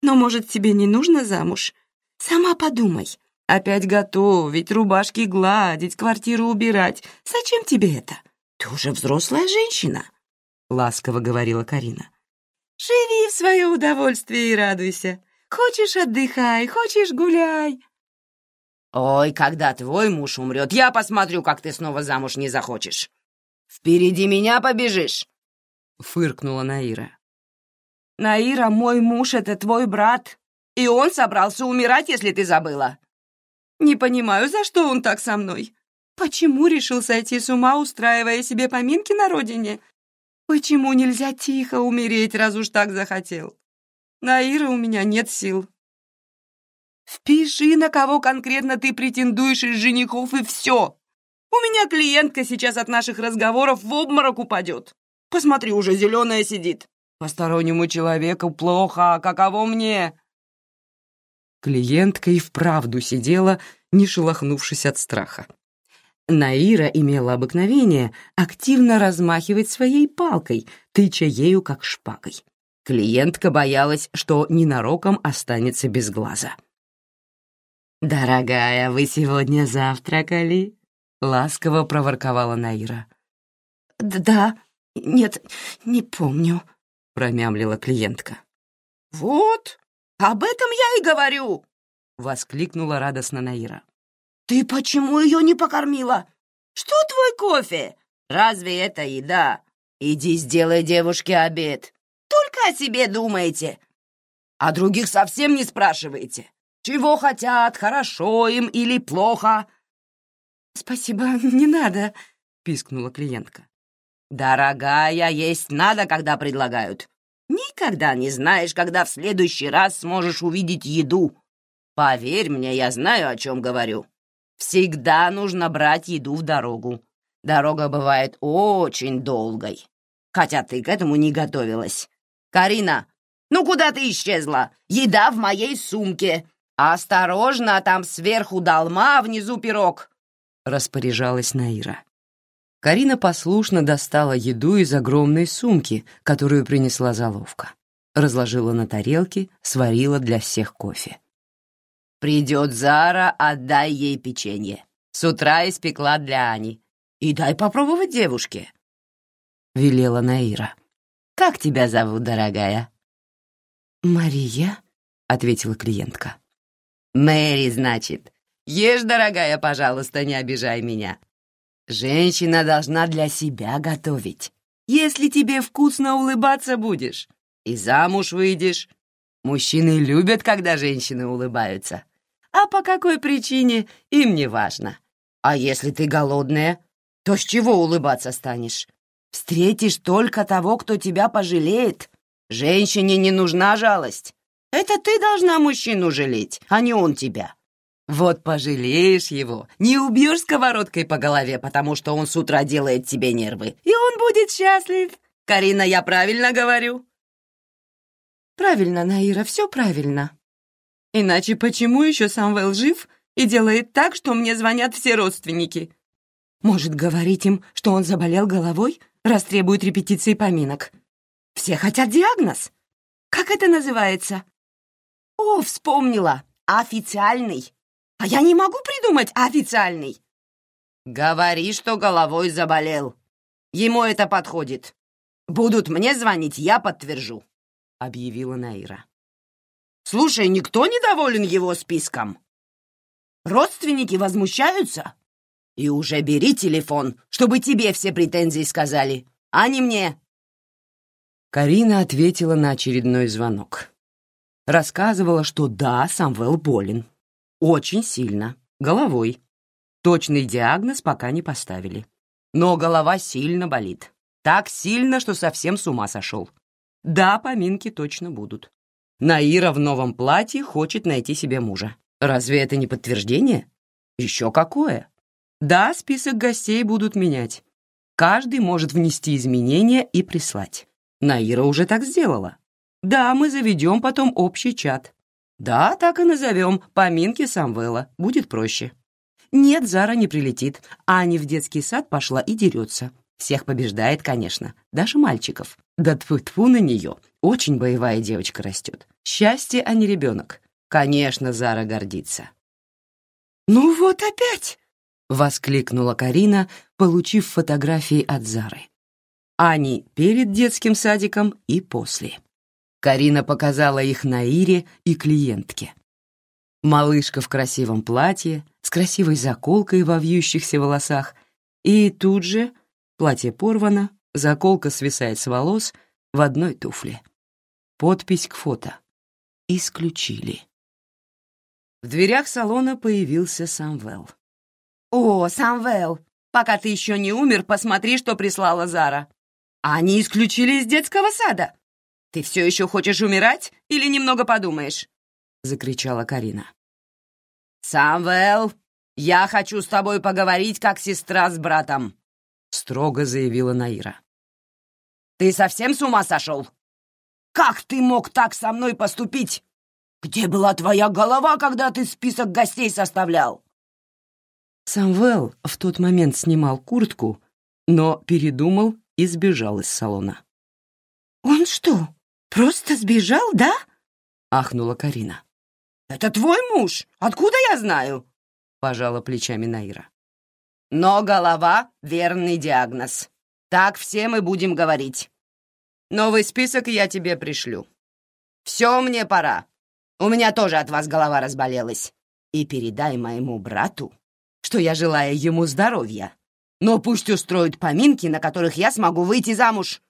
Но, может, тебе не нужно замуж? Сама подумай. Опять готовить, рубашки гладить, квартиру убирать. Зачем тебе это? Ты уже взрослая женщина», — ласково говорила Карина. «Живи в свое удовольствие и радуйся. Хочешь — отдыхай, хочешь — гуляй. Ой, когда твой муж умрет, я посмотрю, как ты снова замуж не захочешь. Впереди меня побежишь, — фыркнула Наира. Наира, мой муж — это твой брат, и он собрался умирать, если ты забыла. Не понимаю, за что он так со мной. Почему решил сойти с ума, устраивая себе поминки на родине? Почему нельзя тихо умереть, раз уж так захотел? На Ира у меня нет сил. Впиши, на кого конкретно ты претендуешь из женихов, и все. У меня клиентка сейчас от наших разговоров в обморок упадет. Посмотри, уже зеленая сидит. Постороннему человеку плохо, а каково мне? Клиентка и вправду сидела, не шелохнувшись от страха. Наира имела обыкновение активно размахивать своей палкой, тыча ею как шпагой. Клиентка боялась, что ненароком останется без глаза. «Дорогая, вы сегодня завтракали?» — ласково проворковала Наира. «Да, нет, не помню», — промямлила клиентка. «Вот, об этом я и говорю!» — воскликнула радостно Наира. «Ты почему ее не покормила? Что твой кофе? Разве это еда? Иди сделай девушке обед только о себе думаете. А других совсем не спрашиваете. Чего хотят, хорошо им или плохо?» «Спасибо, не надо», — пискнула клиентка. «Дорогая, есть надо, когда предлагают. Никогда не знаешь, когда в следующий раз сможешь увидеть еду. Поверь мне, я знаю, о чем говорю. Всегда нужно брать еду в дорогу. Дорога бывает очень долгой. Хотя ты к этому не готовилась. «Карина, ну куда ты исчезла? Еда в моей сумке. Осторожно, там сверху долма, а внизу пирог. — распоряжалась Наира. Карина послушно достала еду из огромной сумки, которую принесла заловка. Разложила на тарелке, сварила для всех кофе. «Придет Зара, отдай ей печенье. С утра испекла для Ани. И дай попробовать девушке», — велела Наира. «Как тебя зовут, дорогая?» «Мария», — ответила клиентка. «Мэри, значит. Ешь, дорогая, пожалуйста, не обижай меня. Женщина должна для себя готовить. Если тебе вкусно улыбаться будешь, и замуж выйдешь. Мужчины любят, когда женщины улыбаются. А по какой причине, им не важно. А если ты голодная, то с чего улыбаться станешь? Встретишь только того, кто тебя пожалеет. Женщине не нужна жалость. Это ты должна мужчину жалеть, а не он тебя. Вот пожалеешь его, не убьешь сковородкой по голове, потому что он с утра делает тебе нервы, и он будет счастлив. Карина, я правильно говорю?» «Правильно, Наира, все правильно. Иначе почему еще Самвел жив и делает так, что мне звонят все родственники? Может, говорить им, что он заболел головой, раз требует репетиции поминок? Все хотят диагноз. Как это называется?» «О, вспомнила! Официальный!» А я не могу придумать официальный. Говори, что головой заболел. Ему это подходит. Будут мне звонить, я подтвержу, объявила Наира. Слушай, никто не доволен его списком? Родственники возмущаются? И уже бери телефон, чтобы тебе все претензии сказали, а не мне. Карина ответила на очередной звонок. Рассказывала, что да, Самвел болен, очень сильно. Головой. Точный диагноз пока не поставили. Но голова сильно болит. Так сильно, что совсем с ума сошел. Да, поминки точно будут. Наира в новом платье хочет найти себе мужа. Разве это не подтверждение? Еще какое? Да, список гостей будут менять. Каждый может внести изменения и прислать. Наира уже так сделала. Да, мы заведем потом общий чат. Да, так и назовем. Поминки Самвела. Будет проще. Нет, Зара не прилетит. Аня в детский сад пошла и дерется. Всех побеждает, конечно. Даже мальчиков. Да тьфу-тьфу на нее. Очень боевая девочка растет. Счастье, а не ребенок. Конечно, Зара гордится. «Ну вот опять!» — воскликнула Карина, получив фотографии от Зары. Ани перед детским садиком и после. Карина показала их Наире и клиентке. Малышка в красивом платье, с красивой заколкой во вьющихся волосах, и тут же платье порвано, заколка свисает с волос в одной туфле. Подпись к фото. Исключили. В дверях салона появился Самвел. «О, Самвел, пока ты еще не умер, посмотри, что прислала Зара. Они исключили из детского сада. «Ты все еще хочешь умирать или немного подумаешь?» — закричала Карина. «Самвел, я хочу с тобой поговорить, как сестра с братом», — строго заявила Наира. «Ты совсем с ума сошел? Как ты мог так со мной поступить? Где была твоя голова, когда ты список гостей составлял?» Самвел в тот момент снимал куртку, но передумал и сбежал из салона. «Он что, «Просто сбежал, да?» — ахнула Карина. «Это твой муж? Откуда я знаю?» — пожала плечами Наира. «Но голова — верный диагноз. Так все мы будем говорить. Новый список я тебе пришлю. Все, мне пора. У меня тоже от вас голова разболелась. И передай моему брату, что я желаю ему здоровья. Но пусть устроят поминки, на которых я смогу выйти замуж.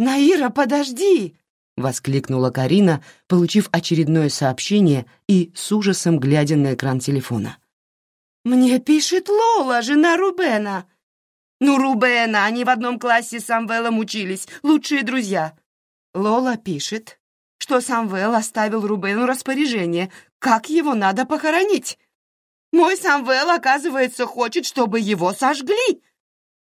«Наира, подожди!» — воскликнула Карина, получив очередное сообщение и с ужасом глядя на экран телефона. «Мне пишет Лола, жена Рубена!» «Ну, Рубена, они в одном классе с Самвелом учились, лучшие друзья!» Лола пишет, что Самвел оставил Рубену распоряжение, как его надо похоронить. «Мой Самвел, оказывается, хочет, чтобы его сожгли!»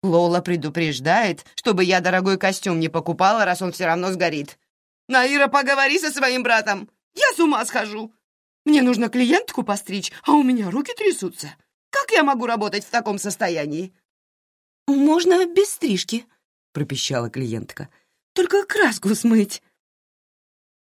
Лола предупреждает, чтобы я дорогой костюм не покупала, раз он все равно сгорит. Наира, поговори со своим братом. Я с ума схожу. Мне нужно клиентку постричь, а у меня руки трясутся. Как я могу работать в таком состоянии?» «Можно без стрижки», — пропищала клиентка. «Только краску смыть».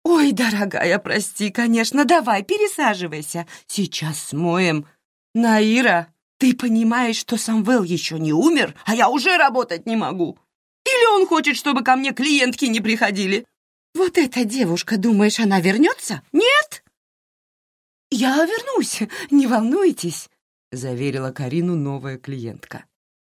«Ой, дорогая, прости, конечно, давай, пересаживайся. Сейчас смоем. Наира, ты понимаешь, что Самвел еще не умер, а я уже работать не могу? Или он хочет, чтобы ко мне клиентки не приходили? Вот эта девушка, думаешь, она вернется? Нет?» «Я вернусь, не волнуйтесь», — заверила Карину новая клиентка.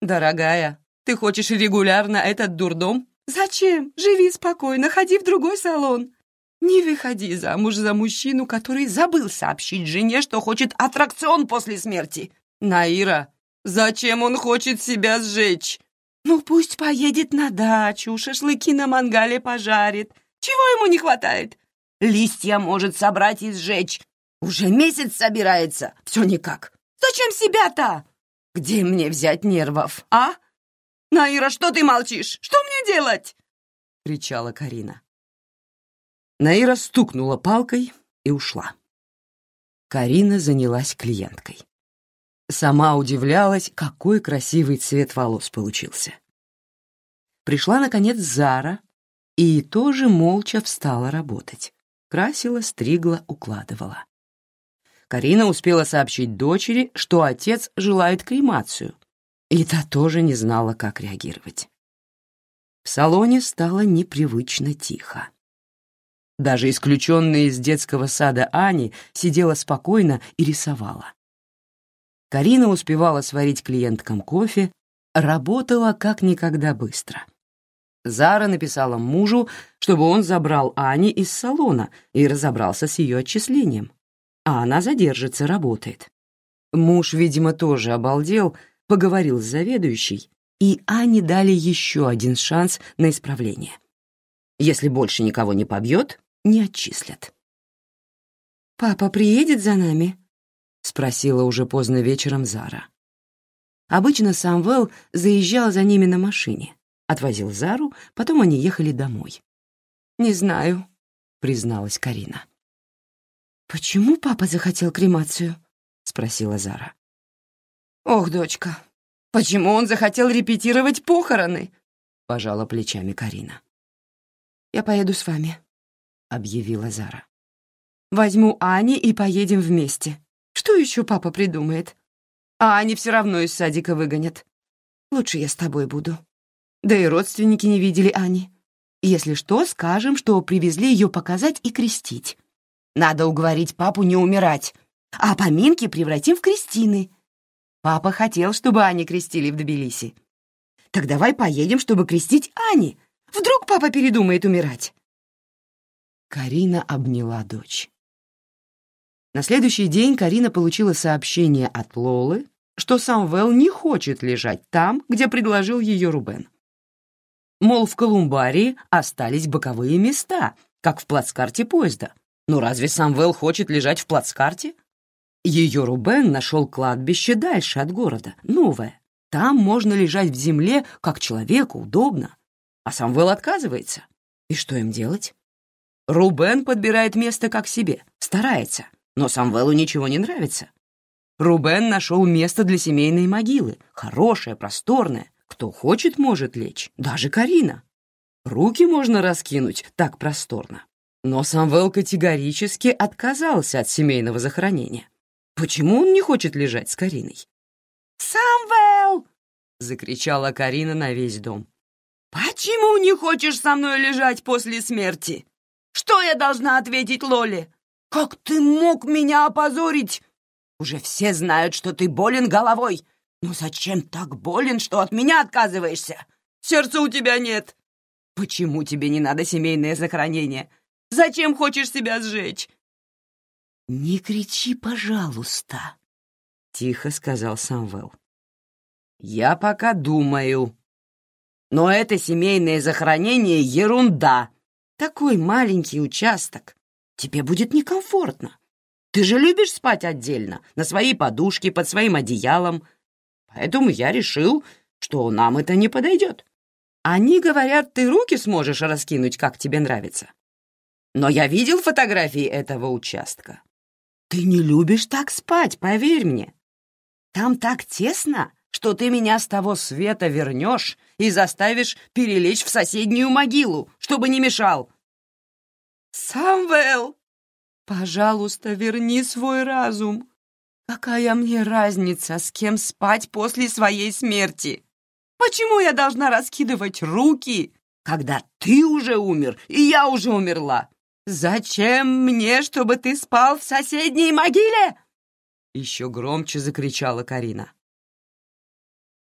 «Дорогая, ты хочешь регулярно этот дурдом? Зачем? Живи спокойно, ходи в другой салон. Не выходи замуж за мужчину, который забыл сообщить жене, что хочет аттракцион после смерти. Наира, зачем он хочет себя сжечь? Ну, пусть поедет на дачу, шашлыки на мангале пожарит. Чего ему не хватает? Листья может собрать и сжечь. Уже месяц собирается, все никак. Зачем себя-то? Где мне взять нервов, а? Наира, что ты молчишь? Что мне делать? Кричала Карина. Наира стукнула палкой и ушла. Карина занялась клиенткой. Сама удивлялась, какой красивый цвет волос получился. Пришла, наконец, Зара и тоже молча встала работать. Красила, стригла, укладывала. Карина успела сообщить дочери, что отец желает кремацию, и та тоже не знала, как реагировать. В салоне стало непривычно тихо. Даже исключенная из детского сада Ани сидела спокойно и рисовала. Карина успевала сварить клиенткам кофе, работала как никогда быстро. Зара написала мужу, чтобы он забрал Ани из салона и разобрался с ее отчислением а она задержится, работает. Муж, видимо, тоже обалдел, поговорил с заведующей, и Ане дали еще один шанс на исправление. Если больше никого не побьет, не отчислят. «Папа приедет за нами?» — спросила уже поздно вечером Зара. Обычно Самвел заезжал за ними на машине, отвозил Зару, потом они ехали домой. «Не знаю», — призналась Карина. «Почему папа захотел кремацию?» — спросила Зара. «Ох, дочка, почему он захотел репетировать похороны?» — пожала плечами Карина. «Я поеду с вами», — объявила Зара. «Возьму Ани и поедем вместе. Что еще папа придумает? А Ани все равно из садика выгонят. Лучше я с тобой буду. Да и родственники не видели Ани. Если что, скажем, что привезли ее показать и крестить. Надо уговорить папу не умирать, а поминки превратим в крестины. Папа хотел, чтобы Ани крестили в Тбилиси. Так давай поедем, чтобы крестить Ани. Вдруг папа передумает умирать?» Карина обняла дочь. На следующий день Карина получила сообщение от Лолы, что Самвел не хочет лежать там, где предложил ее Рубен. Мол, в Колумбарии остались боковые места, как в плацкарте поезда, но разве Самвел хочет лежать в плацкарте? Ее Рубен нашел кладбище дальше от города, новое. Там можно лежать в земле, как человеку, удобно. А Самвел отказывается. И что им делать? Рубен подбирает место как себе, старается, но Самвелу ничего не нравится. Рубен нашел место для семейной могилы, хорошее, просторное. Кто хочет, может лечь, даже Карина. Руки можно раскинуть так просторно. Но Самвел категорически отказался от семейного захоронения. Почему он не хочет лежать с Кариной? «Самвел!» — закричала Карина на весь дом. «Почему не хочешь со мной лежать после смерти? Что я должна ответить Лоле? Как ты мог меня опозорить? Уже все знают, что ты болен головой. Но зачем так болен, что от меня отказываешься? Сердца у тебя нет. Почему тебе не надо семейное захоронение? Зачем хочешь себя сжечь?» «Не кричи, пожалуйста», — тихо сказал Самвел. «Я пока думаю. Но это семейное захоронение — ерунда. Такой маленький участок. Тебе будет некомфортно. Ты же любишь спать отдельно, на своей подушке, под своим одеялом. Поэтому я решил, что нам это не подойдет. Они говорят, ты руки сможешь раскинуть, как тебе нравится. Но я видел фотографии этого участка. Ты не любишь так спать, поверь мне. Там так тесно, что ты меня с того света вернешь и заставишь перелечь в соседнюю могилу, чтобы не мешал». «Самвел, пожалуйста, верни свой разум. Какая мне разница, с кем спать после своей смерти? Почему я должна раскидывать руки, когда ты уже умер и я уже умерла?» «Зачем мне, чтобы ты спал в соседней могиле?» Еще громче закричала Карина.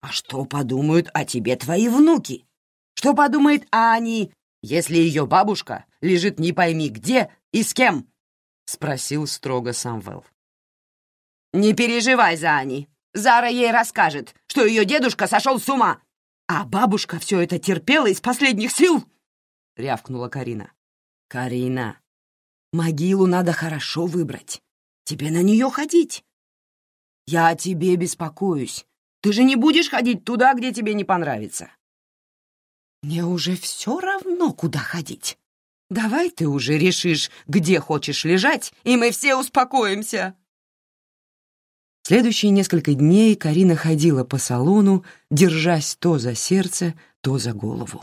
«А что подумают о тебе твои внуки? Что подумает Ани, если ее бабушка лежит не пойми где и с кем?» — спросил строго Самвел. «Не переживай за Ани. Зара ей расскажет, что ее дедушка сошел с ума, а бабушка все это терпела из последних сил!» — рявкнула Карина. «Карина, могилу надо хорошо выбрать. Тебе на нее ходить. Я о тебе беспокоюсь. Ты же не будешь ходить туда, где тебе не понравится». «Мне уже все равно, куда ходить. Давай ты уже решишь, где хочешь лежать, и мы все успокоимся». Следующие несколько дней Карина ходила по салону, держась то за сердце, то за голову.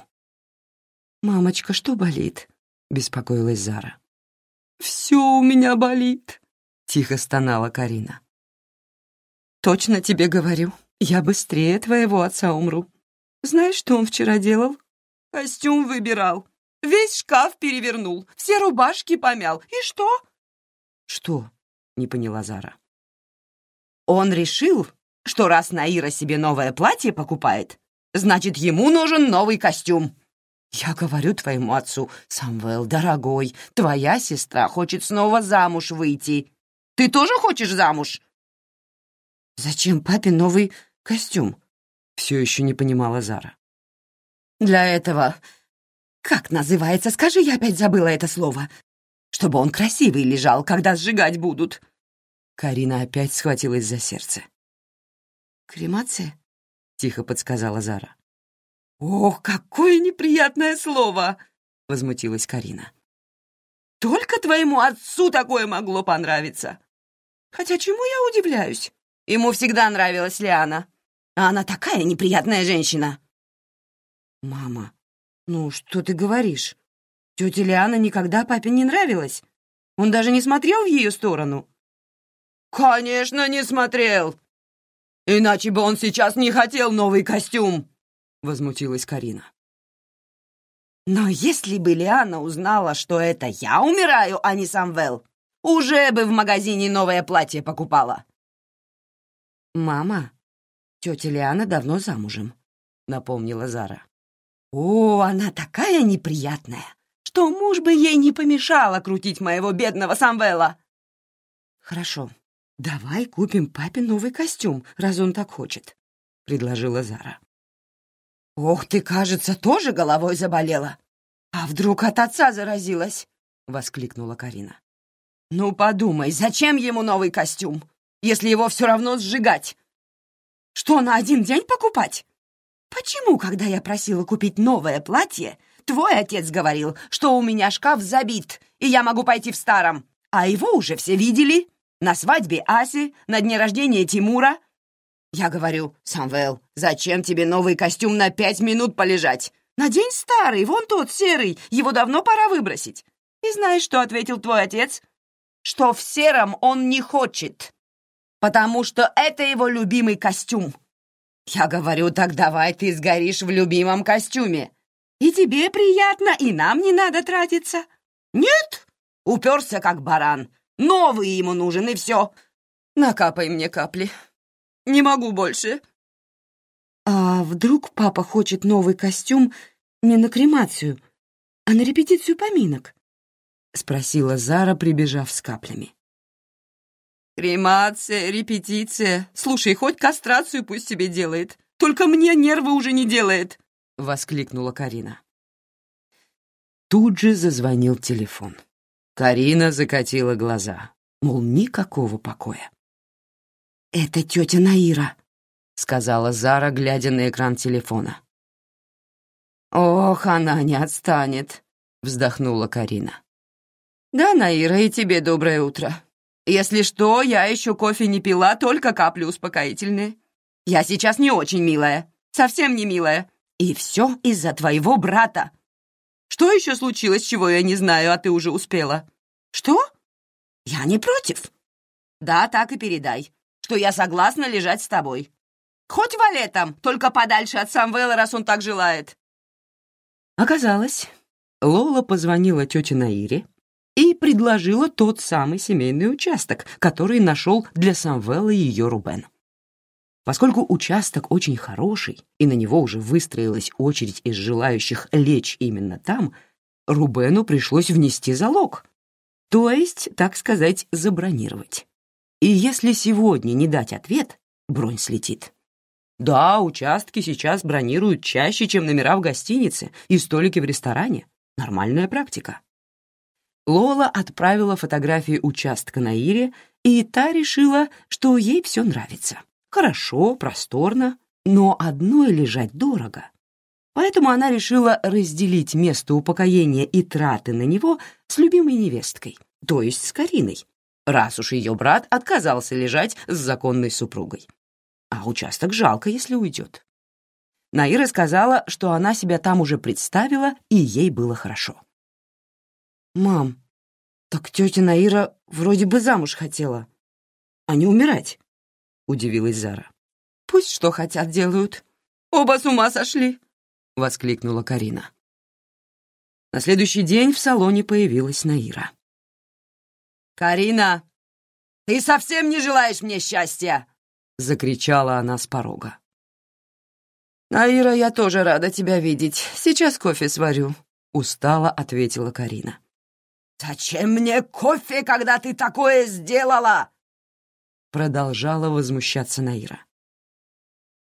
«Мамочка, что болит?» — беспокоилась Зара. «Все у меня болит», — тихо стонала Карина. «Точно тебе говорю, я быстрее твоего отца умру. Знаешь, что он вчера делал? Костюм выбирал, весь шкаф перевернул, все рубашки помял. И что?» «Что?» — не поняла Зара. Он решил, что раз Наира себе новое платье покупает, значит, ему нужен новый костюм. Я говорю твоему отцу, Самвел, дорогой, твоя сестра хочет снова замуж выйти. Ты тоже хочешь замуж? Зачем папе новый костюм? Все еще не понимала Зара. Для этого... Как называется? Скажи, я опять забыла это слово. Чтобы он красивый лежал, когда сжигать будут. Карина опять схватилась за сердце. «Кремация?» — тихо подсказала Зара. «Ох, какое неприятное слово!» — возмутилась Карина. «Только твоему отцу такое могло понравиться. Хотя чему я удивляюсь? Ему всегда нравилась Лиана. А она такая неприятная женщина!» «Мама, ну что ты говоришь? Тетя Лиана никогда папе не нравилась. Он даже не смотрел в ее сторону». «Конечно, не смотрел! Иначе бы он сейчас не хотел новый костюм!» — возмутилась Карина. «Но если бы Лиана узнала, что это я умираю, а не Самвел, уже бы в магазине новое платье покупала!» «Мама, тетя Лиана давно замужем», — напомнила Зара. «О, она такая неприятная, что муж бы ей не помешало крутить моего бедного Самвела!» «Хорошо, «Давай купим папе новый костюм, раз он так хочет», — предложила Зара. «Ох, ты, кажется, тоже головой заболела. А вдруг от отца заразилась?» — воскликнула Карина. «Ну, подумай, зачем ему новый костюм, если его все равно сжигать? Что, на один день покупать? Почему, когда я просила купить новое платье, твой отец говорил, что у меня шкаф забит, и я могу пойти в старом, а его уже все видели?» На свадьбе Аси, на дне рождения Тимура. Я говорю, Самвел, зачем тебе новый костюм на пять минут полежать? Надень старый, вон тот серый, его давно пора выбросить. И знаешь, что ответил твой отец? Что в сером он не хочет, потому что это его любимый костюм. Я говорю, так давай ты сгоришь в любимом костюме. И тебе приятно, и нам не надо тратиться. Нет, уперся как баран. Новый ему нужен, и все. Накапай мне капли. Не могу больше. А вдруг папа хочет новый костюм не на кремацию, а на репетицию поминок? Спросила Зара, прибежав с каплями. Кремация, репетиция. Слушай, хоть кастрацию пусть себе делает. Только мне нервы уже не делает, — воскликнула Карина. Тут же зазвонил телефон. Карина закатила глаза, мол, никакого покоя. «Это тетя Наира», — сказала Зара, глядя на экран телефона. «Ох, она не отстанет», — вздохнула Карина. «Да, Наира, и тебе доброе утро. Если что, я еще кофе не пила, только капли успокоительные. Я сейчас не очень милая, совсем не милая. И все из-за твоего брата. Что еще случилось, чего я не знаю, а ты уже успела? Что? Я не против. Да, так и передай, что я согласна лежать с тобой. Хоть валетом, только подальше от Самвела, раз он так желает. Оказалось, Лола позвонила тете Наире и предложила тот самый семейный участок, который нашел для Самвела ее Рубен. Поскольку участок очень хороший, и на него уже выстроилась очередь из желающих лечь именно там, Рубену пришлось внести залог, то есть, так сказать, забронировать. И если сегодня не дать ответ, бронь слетит. Да, участки сейчас бронируют чаще, чем номера в гостинице и столики в ресторане. Нормальная практика. Лола отправила фотографии участка на Ире, и та решила, что ей все нравится. Хорошо, просторно, но одной лежать дорого. Поэтому она решила разделить место упокоения и траты на него с любимой невесткой, то есть с Кариной, раз уж ее брат отказался лежать с законной супругой. А участок жалко, если уйдет. Наира сказала, что она себя там уже представила, и ей было хорошо. «Мам, так тетя Наира вроде бы замуж хотела, а не умирать», — удивилась Зара. «Пусть что хотят делают. Оба с ума сошли», — воскликнула Карина. На следующий день в салоне появилась Наира. «Карина, ты совсем не желаешь мне счастья!» — закричала она с порога. «Наира, я тоже рада тебя видеть. Сейчас кофе сварю», — устало ответила Карина. «Зачем мне кофе, когда ты такое сделала?» Продолжала возмущаться Наира.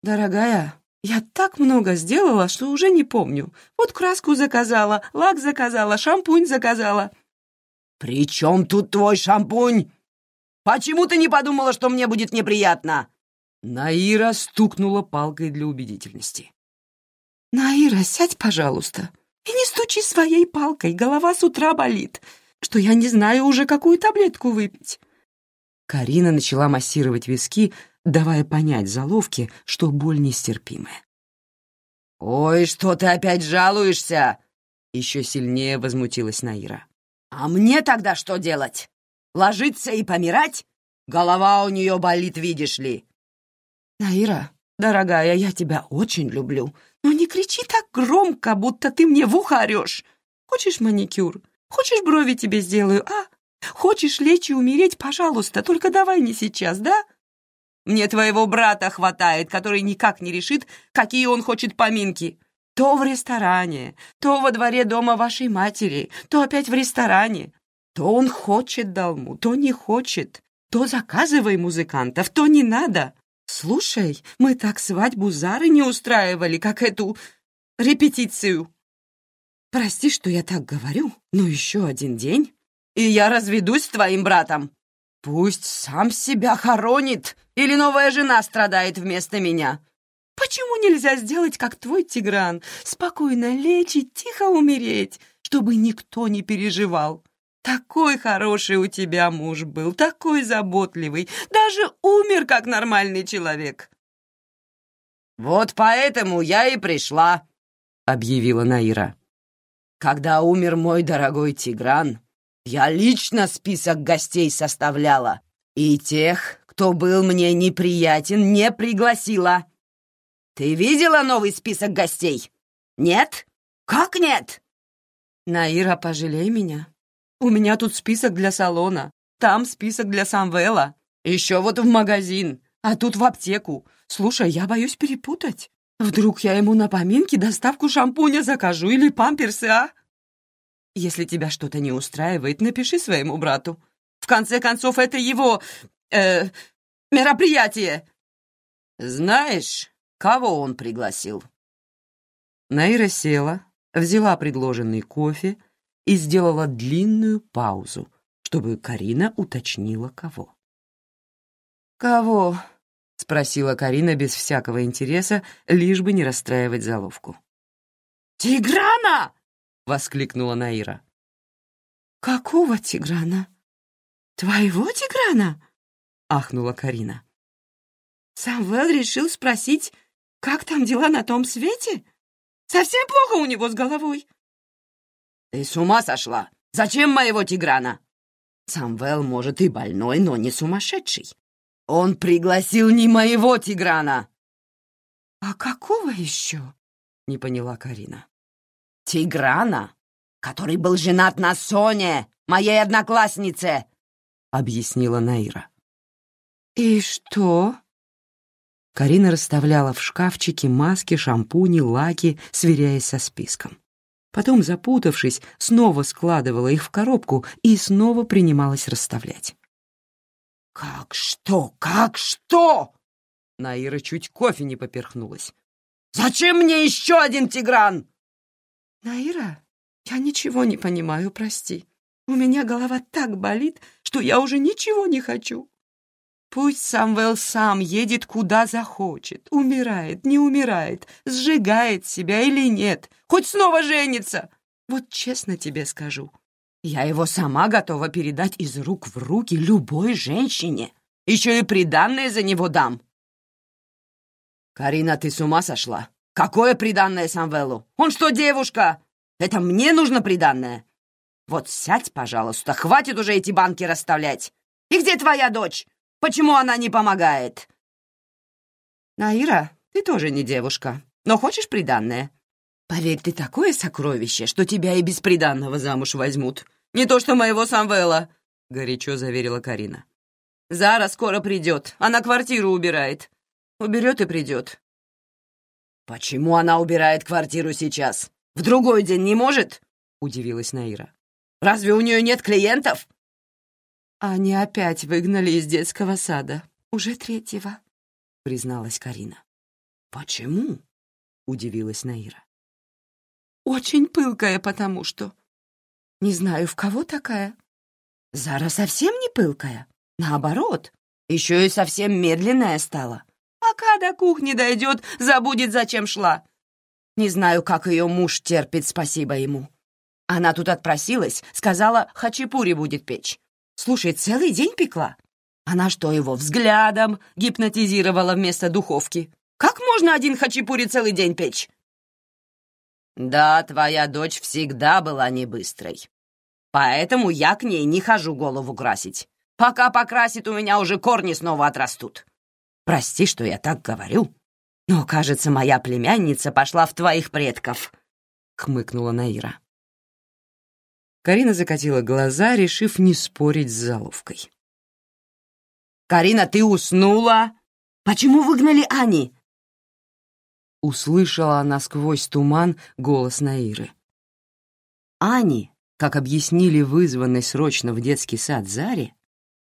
«Дорогая, я так много сделала, что уже не помню. Вот краску заказала, лак заказала, шампунь заказала». «При чем тут твой шампунь? Почему ты не подумала, что мне будет неприятно?» Наира стукнула палкой для убедительности. «Наира, сядь, пожалуйста. И не стучи своей палкой, голова с утра болит, что я не знаю уже, какую таблетку выпить». Карина начала массировать виски, давая понять заловке, что боль нестерпимая. «Ой, что ты опять жалуешься?» Еще сильнее возмутилась Наира. «А мне тогда что делать? Ложиться и помирать? Голова у нее болит, видишь ли». «Наира, дорогая, я тебя очень люблю, но не кричи так громко, будто ты мне в ухо орешь. Хочешь маникюр? Хочешь брови тебе сделаю, а? Хочешь лечь и умереть? Пожалуйста, только давай не сейчас, да? Мне твоего брата хватает, который никак не решит, какие он хочет поминки. То в ресторане, то во дворе дома вашей матери, то опять в ресторане. То он хочет долму, то не хочет. То заказывай музыкантов, то не надо. Слушай, мы так свадьбу Зары не устраивали, как эту репетицию. Прости, что я так говорю, но еще один день, и я разведусь с твоим братом. Пусть сам себя хоронит, или новая жена страдает вместо меня. Почему нельзя сделать, как твой Тигран, спокойно лечь и тихо умереть, чтобы никто не переживал? Такой хороший у тебя муж был, такой заботливый, даже умер как нормальный человек. Вот поэтому я и пришла, объявила Наира. Когда умер мой дорогой Тигран, я лично список гостей составляла, и тех, кто был мне неприятен, не пригласила. Ты видела новый список гостей? Нет? Как нет? Наира, пожалей меня. У меня тут список для салона, там список для Самвела, еще вот в магазин, а тут в аптеку. Слушай, я боюсь перепутать. Вдруг я ему на поминки доставку шампуня закажу или памперсы, а? Если тебя что-то не устраивает, напиши своему брату. В конце концов, это его... Э, мероприятие. Знаешь, кого он пригласил? Наира села, взяла предложенный кофе и сделала длинную паузу, чтобы Карина уточнила, кого. «Кого?» — спросила Карина без всякого интереса, лишь бы не расстраивать заловку. «Тиграна!» — воскликнула Наира. «Какого Тиграна? «Твоего Тиграна?» — ахнула Карина. «Самвел решил спросить, как там дела на том свете? Совсем плохо у него с головой». «Ты с ума сошла? Зачем моего Тиграна?» Самвел, может, и больной, но не сумасшедший. Он пригласил не моего Тиграна. «А какого еще?» — не поняла Карина. Тиграна, который был женат на Соне, моей однокласснице, объяснила Наира. «И что?» Карина расставляла в шкафчике маски, шампуни, лаки, сверяясь со списком. Потом, запутавшись, снова складывала их в коробку и снова принималась расставлять. «Как что? Как что?» Наира чуть кофе не поперхнулась. «Зачем мне еще один тигран?» «Наира, я ничего не понимаю, прости. У меня голова так болит, что я уже ничего не хочу. Пусть Самвел сам едет куда захочет, умирает, не умирает, сжигает себя или нет, хоть снова женится. Вот честно тебе скажу, я его сама готова передать из рук в руки любой женщине. Еще и приданное за него дам. Карина, ты с ума сошла? Какое приданное Самвелу? Он что, девушка? Это мне нужно приданное? Вот сядь, пожалуйста, хватит уже эти банки расставлять. И где твоя дочь? Почему она не помогает? Наира, ты тоже не девушка, но хочешь приданное? Поверь, ты такое сокровище, что тебя и без приданного замуж возьмут. Не то что моего Самвела, — горячо заверила Карина. Зара скоро придет, она квартиру убирает. Уберет и придет. «Почему она убирает квартиру сейчас? В другой день не может?» — удивилась Наира. «Разве у нее нет клиентов?» «Они опять выгнали из детского сада. Уже третьего», — призналась Карина. «Почему?» — удивилась Наира. «Очень пылкая, потому что...» Не знаю, в кого такая. Зара совсем не пылкая. Наоборот, еще и совсем медленная стала. Пока до кухни дойдет, забудет, зачем шла. Не знаю, как ее муж терпит, спасибо ему. Она тут отпросилась, сказала, хачапури будет печь. Слушай, целый день пекла. Она что, его взглядом гипнотизировала вместо духовки? Как можно один хачапури целый день печь? Да, твоя дочь всегда была не быстрой. Поэтому я к ней не хожу голову красить. Пока покрасит, у меня уже корни снова отрастут. Прости, что я так говорю, но, кажется, моя племянница пошла в твоих предков», — хмыкнула Наира. Карина закатила глаза, решив не спорить с заловкой. «Карина, ты уснула? Почему выгнали Ани?» Услышала она сквозь туман голос Наиры. Ани как объяснили вызванной срочно в детский сад Заре,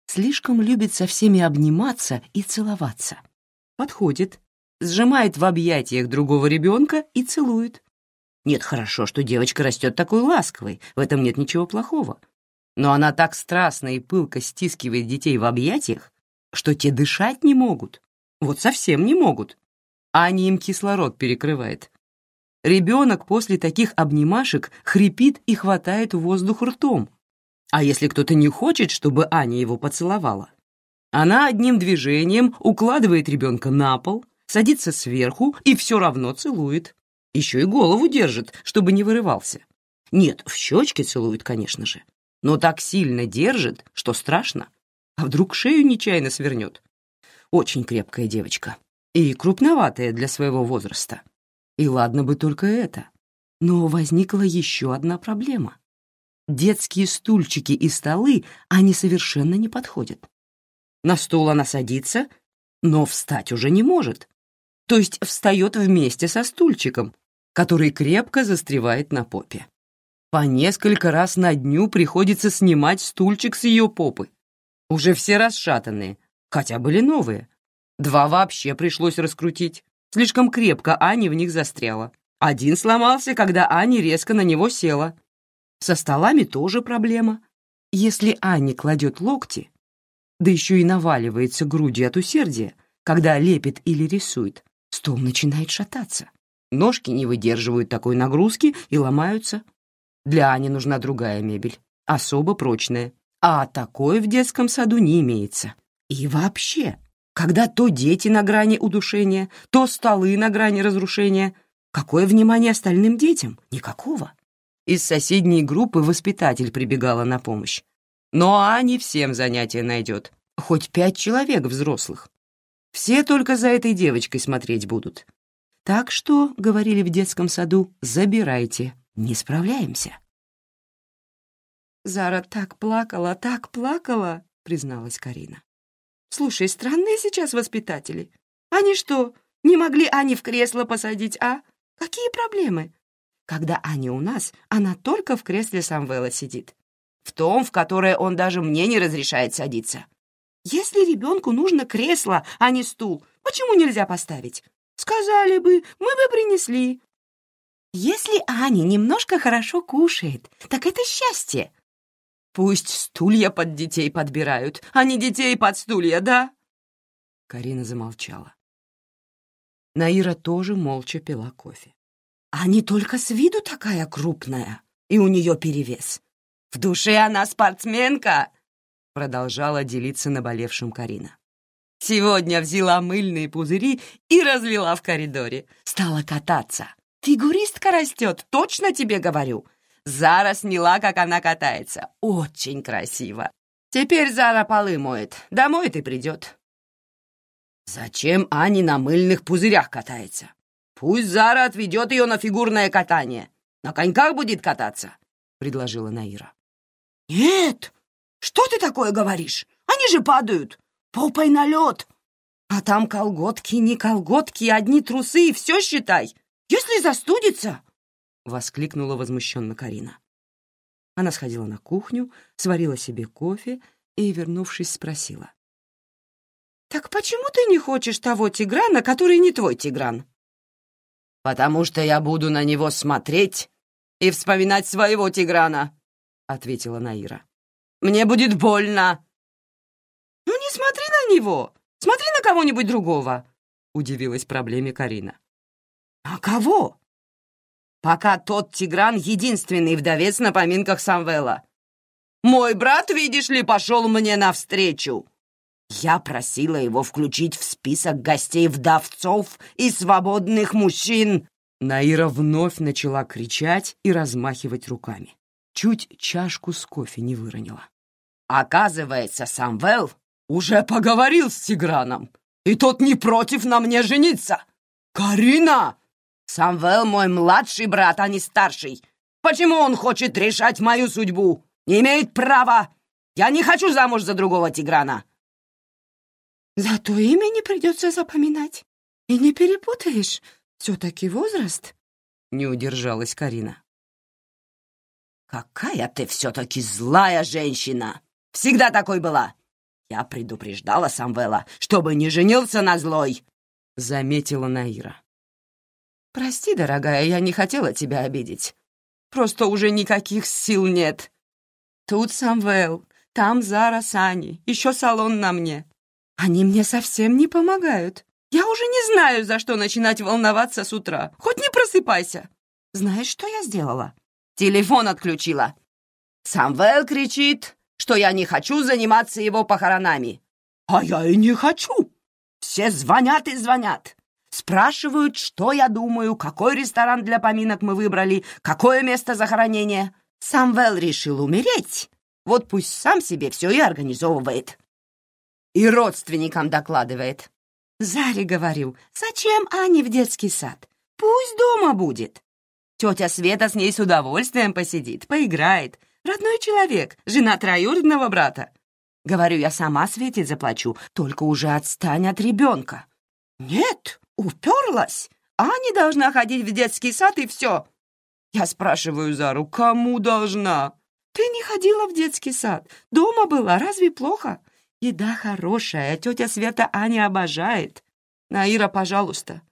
слишком любит со всеми обниматься и целоваться. Подходит, сжимает в объятиях другого ребенка и целует. Нет, хорошо, что девочка растет такой ласковой, в этом нет ничего плохого. Но она так страстно и пылко стискивает детей в объятиях, что те дышать не могут. Вот совсем не могут. А они им кислород перекрывает. Ребенок после таких обнимашек хрипит и хватает воздух ртом. А если кто-то не хочет, чтобы Аня его поцеловала? Она одним движением укладывает ребенка на пол, садится сверху и все равно целует. Еще и голову держит, чтобы не вырывался. Нет, в щечки целует, конечно же, но так сильно держит, что страшно. А вдруг шею нечаянно свернет? Очень крепкая девочка и крупноватая для своего возраста. И ладно бы только это. Но возникла еще одна проблема. Детские стульчики и столы, они совершенно не подходят. На стул она садится, но встать уже не может. То есть встает вместе со стульчиком, который крепко застревает на попе. По несколько раз на дню приходится снимать стульчик с ее попы. Уже все расшатанные, хотя были новые. Два вообще пришлось раскрутить. Слишком крепко Аня в них застряла. Один сломался, когда Аня резко на него села. Со столами тоже проблема. Если Аня кладет локти, да еще и наваливается грудью от усердия, когда лепит или рисует, стол начинает шататься. Ножки не выдерживают такой нагрузки и ломаются. Для Ани нужна другая мебель, особо прочная, А такое в детском саду не имеется. И вообще, когда то дети на грани удушения, то столы на грани разрушения, какое внимание остальным детям? Никакого. Из соседней группы воспитатель прибегала на помощь. Но Ани всем занятия найдет. Хоть пять человек взрослых. Все только за этой девочкой смотреть будут. Так что, говорили в детском саду, забирайте, не справляемся. Зара так плакала, так плакала, призналась Карина. Слушай, странные сейчас воспитатели. Они что, не могли Ани в кресло посадить, а? Какие проблемы? Когда Аня у нас, она только в кресле Самвела сидит. В том, в которое он даже мне не разрешает садиться. Если ребенку нужно кресло, а не стул, почему нельзя поставить? Сказали бы, мы бы принесли. Если Аня немножко хорошо кушает, так это счастье. Пусть стулья под детей подбирают, а не детей под стулья, да? Карина замолчала. Наира тоже молча пила кофе. А не только с виду такая крупная, и у нее перевес. В душе она спортсменка, продолжала делиться наболевшим Карина. Сегодня взяла мыльные пузыри и разлила в коридоре. Стала кататься. Фигуристка растет, точно тебе говорю. Зара сняла, как она катается. Очень красиво. Теперь Зара полы моет. Домой ты придет. Зачем Ани на мыльных пузырях катается? Пусть Зара отведет ее на фигурное катание. На коньках будет кататься, — предложила Наира. Нет, что ты такое говоришь? Они же падают. Попой на лед. А там колготки, не колготки, одни трусы и все считай. Если застудится, — воскликнула возмущенно Карина. Она сходила на кухню, сварила себе кофе и, вернувшись, спросила. «Так почему ты не хочешь того Тиграна, который не твой Тигран?» «Потому что я буду на него смотреть и вспоминать своего Тиграна», — ответила Наира. Мне будет больно!» «Ну не смотри него! Смотри на кого-нибудь другого!» — удивилась проблеме Карина. «А кого?» «Пока тот Тигран — единственный вдовец на поминках Самвела. Мой брат, видишь ли, пошел мне навстречу. Я просила его включить в список гостей вдовцов и свободных мужчин». Наира вновь начала кричать и размахивать руками чуть чашку с кофе не выронила. «Оказывается, Самвел уже поговорил с Тиграном, и тот не против на мне жениться. Карина! Самвел мой младший брат, а не старший. Почему он хочет решать мою судьбу? Не имеет права. Я не хочу замуж за другого Тиграна». «Зато имя не придется запоминать. И не перепутаешь. Все-таки возраст», — не удержалась Карина. «Какая ты все-таки злая женщина! Всегда такой была! Я предупреждала Самвела, чтобы не женился на злой!» — заметила Наира. «Прости, дорогая, я не хотела тебя обидеть. Просто уже никаких сил нет. Тут Самвел, там Зара Сани, еще салон на мне. Они мне совсем не помогают. Я уже не знаю, за что начинать волноваться с утра. Хоть не просыпайся. Знаешь, что я сделала? Телефон отключила. Самвел кричит, что я не хочу заниматься его похоронами. А я и не хочу. Все звонят и звонят. Спрашивают, что я думаю, какой ресторан для поминок мы выбрали, какое место захоронения. Самвел решил умереть. Вот пусть сам себе все и организовывает. И родственникам докладывает. Заре говорю, зачем Ане в детский сад? Пусть дома будет. Тетя Света с ней с удовольствием посидит, поиграет. Родной человек, жена троюродного брата. Говорю, я сама Свете заплачу, только уже отстань от ребенка. Нет, уперлась. Аня должна ходить в детский сад и все. Я спрашиваю Зару, кому должна? Ты не ходила в детский сад, дома была, разве плохо? Еда хорошая, тетя Света Аня обожает. Наира, пожалуйста,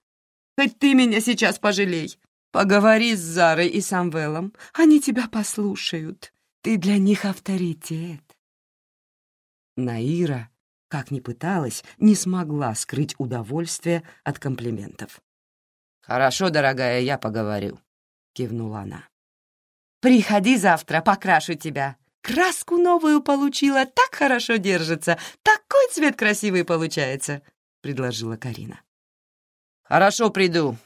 хоть ты меня сейчас пожалей. Поговори с Зарой и Самвелом, они тебя послушают. Ты для них авторитет. Наира, как ни пыталась, не смогла скрыть удовольствие от комплиментов. «Хорошо, дорогая, я поговорю», — кивнула она. «Приходи завтра, покрашу тебя. краску новую получила, так хорошо держится, такой цвет красивый получается», — предложила Карина. «Хорошо, приду.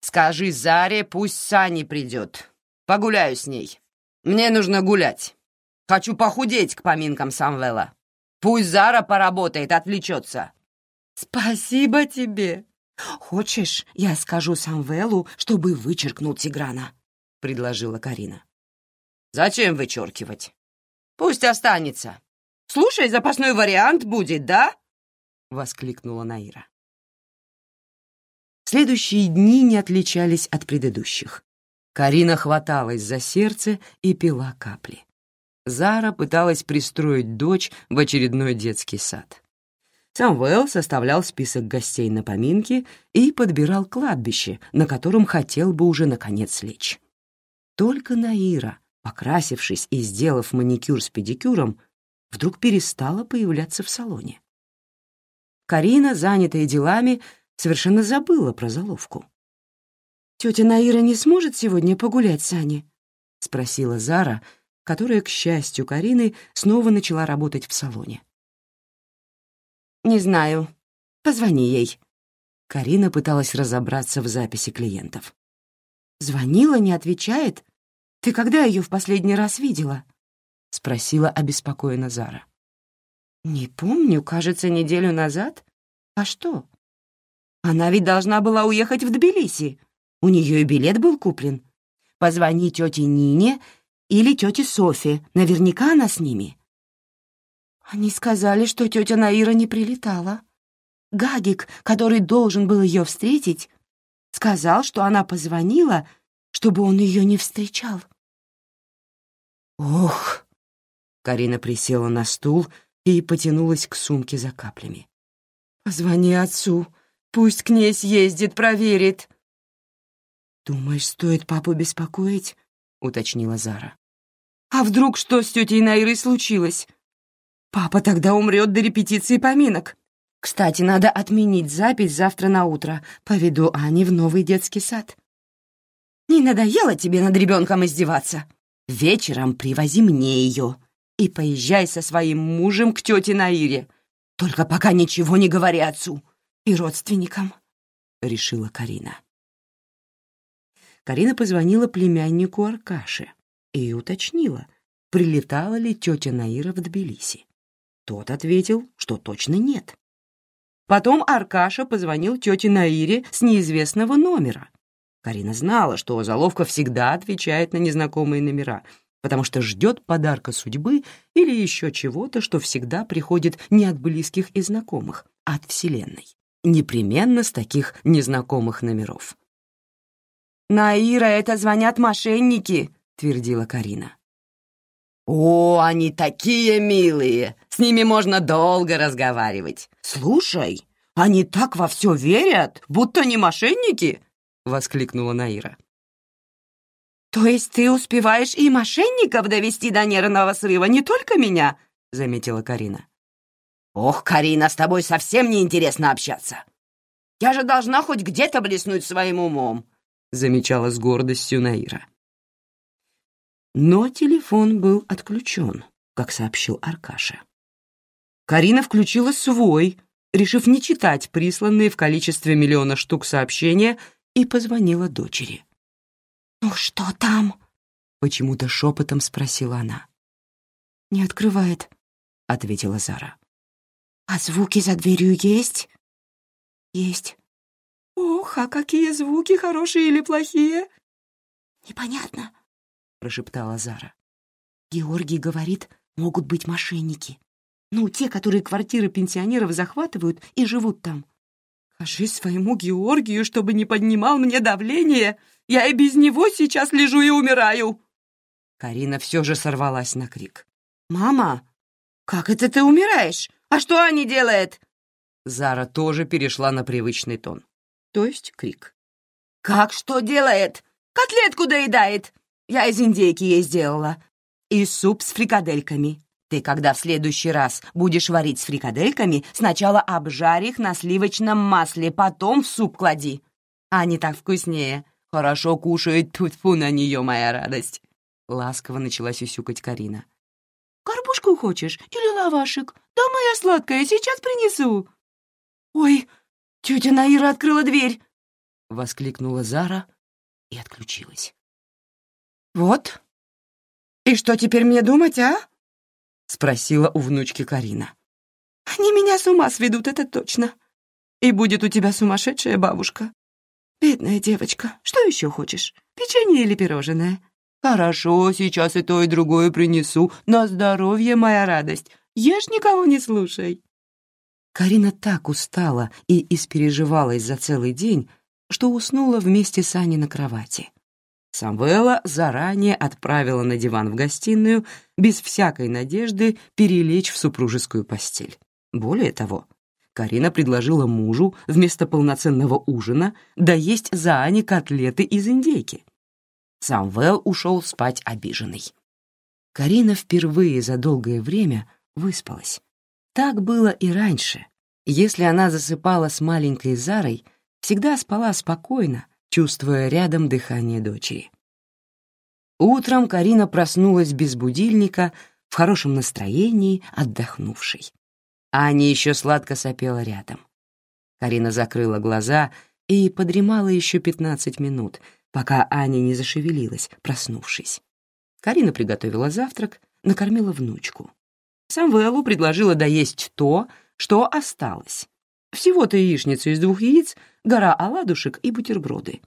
Скажи Заре, пусть Сани придет. Погуляю с ней. Мне нужно гулять. Хочу похудеть к поминкам Самвела. Пусть Зара поработает, отвлечется». «Спасибо тебе. Хочешь, я скажу Самвелу, чтобы вычеркнул Тиграна?» — предложила Карина. «Зачем вычеркивать? Пусть останется. Слушай, запасной вариант будет, да?» — воскликнула Наира. Следующие дни не отличались от предыдущих. Карина хваталась за сердце и пила капли. Зара пыталась пристроить дочь в очередной детский сад. Самвел составлял список гостей на поминки и подбирал кладбище, на котором хотел бы уже наконец лечь. Только Наира, покрасившись и сделав маникюр с педикюром, вдруг перестала появляться в салоне. Карина, занятая делами, совершенно забыла про заловку. «Тетя Наира не сможет сегодня погулять с Аней?» — спросила Зара, которая, к счастью Карины, снова начала работать в салоне. «Не знаю. Позвони ей». Карина пыталась разобраться в записи клиентов. «Звонила, не отвечает. Ты когда ее в последний раз видела?» — спросила обеспокоенно Зара. «Не помню, кажется, неделю назад. А что?» Она ведь должна была уехать в Тбилиси. У нее и билет был куплен. Позвони тете Нине или тете Софе. Наверняка она с ними. Они сказали, что тетя Наира не прилетала. Гагик, который должен был ее встретить, сказал, что она позвонила, чтобы он ее не встречал. «Ох!» Карина присела на стул и потянулась к сумке за каплями. «Позвони отцу. Пусть к ней съездит, проверит». «Думаешь, стоит папу беспокоить?» — уточнила Зара. «А вдруг что с тетей Найрой случилось? Папа тогда умрет до репетиции поминок. Кстати, надо отменить запись завтра на утро. Поведу Ани в новый детский сад». «Не надоело тебе над ребенком издеваться? Вечером привози мне ее и поезжай со своим мужем к тете Наире. Только пока ничего не говори отцу и родственникам», — решила Карина. Карина позвонила племяннику Аркаше и уточнила, прилетала ли тетя Наира в Тбилиси. Тот ответил, что точно нет. Потом Аркаша позвонил тете Наире с неизвестного номера. Карина знала, что Заловка всегда отвечает на незнакомые номера, потому что ждет подарка судьбы или еще чего-то, что всегда приходит не от близких и знакомых, а от Вселенной непременно с таких незнакомых номеров. «Наира, это звонят мошенники», — твердила Карина. «О, они такие милые! С ними можно долго разговаривать!» «Слушай, они так во все верят, будто не мошенники!» — воскликнула Наира. «То есть ты успеваешь и мошенников довести до нервного срыва, не только меня?» — заметила Карина. «Ох, Карина, с тобой совсем неинтересно общаться. Я же должна хоть где-то блеснуть своим умом», — замечала с гордостью Наира. Но телефон был отключен, как сообщил Аркаша. Карина включила свой, решив не читать присланные в количестве миллиона штук сообщения, и позвонила дочери. «Ну что там?» — почему-то шепотом спросила она. «Не открывает», — ответила Зара. «А звуки за дверью есть?» «Есть». «Ох, а какие звуки, хорошие или плохие?» «Непонятно», — прошептала Зара. «Георгий говорит, могут быть мошенники. Ну, те, которые квартиры пенсионеров захватывают и живут там. Скажи своему Георгию, чтобы не поднимал мне давление. Я и без него сейчас лежу и умираю». Карина все же сорвалась на крик. «Мама, как это ты умираешь? А что они делают?» Зара тоже перешла на привычный тон, то есть крик. «Как что делает? Котлетку доедает! Я из индейки ей сделала. И суп с фрикадельками. Ты, когда в следующий раз будешь варить с фрикадельками, сначала обжарь их на сливочном масле, потом в суп клади. Они так вкуснее. Хорошо кушает, тут фу на нее, моя радость!» Ласково начала сюсюкать Карина. Горбушку хочешь или лавашек? Да, моя сладкая, сейчас принесу. Ой, тетя Наира открыла дверь. Воскликнула Зара и отключилась. Вот. И что теперь мне думать, а? Спросила у внучки Карина. Они меня с ума сведут, это точно. И будет у тебя сумасшедшая бабушка. Бедная девочка, что еще хочешь? Печенье или пирожное? Хорошо, сейчас и то, и другое принесу. На здоровье, моя радость. Ешь, никого не слушай. Карина так устала и испереживалась за целый день, что уснула вместе с Аней на кровати. Самвела заранее отправила на диван в гостиную без всякой надежды перелечь в супружескую постель. Более того, Карина предложила мужу вместо полноценного ужина доесть за Ани котлеты из индейки. Самвел ушел спать обиженный. Карина впервые за долгое время выспалась. Так было и раньше. Если она засыпала с маленькой Зарой, всегда спала спокойно, чувствуя рядом дыхание дочери. Утром Карина проснулась без будильника, в хорошем настроении, отдохнувшей. Аня еще сладко сопела рядом. Карина закрыла глаза и подремала еще пятнадцать минут, пока Аня не зашевелилась, проснувшись. Карина приготовила завтрак, накормила внучку. Самвелу предложила доесть то, что осталось. Всего-то яичницу из двух яиц, гора оладушек и бутерброды.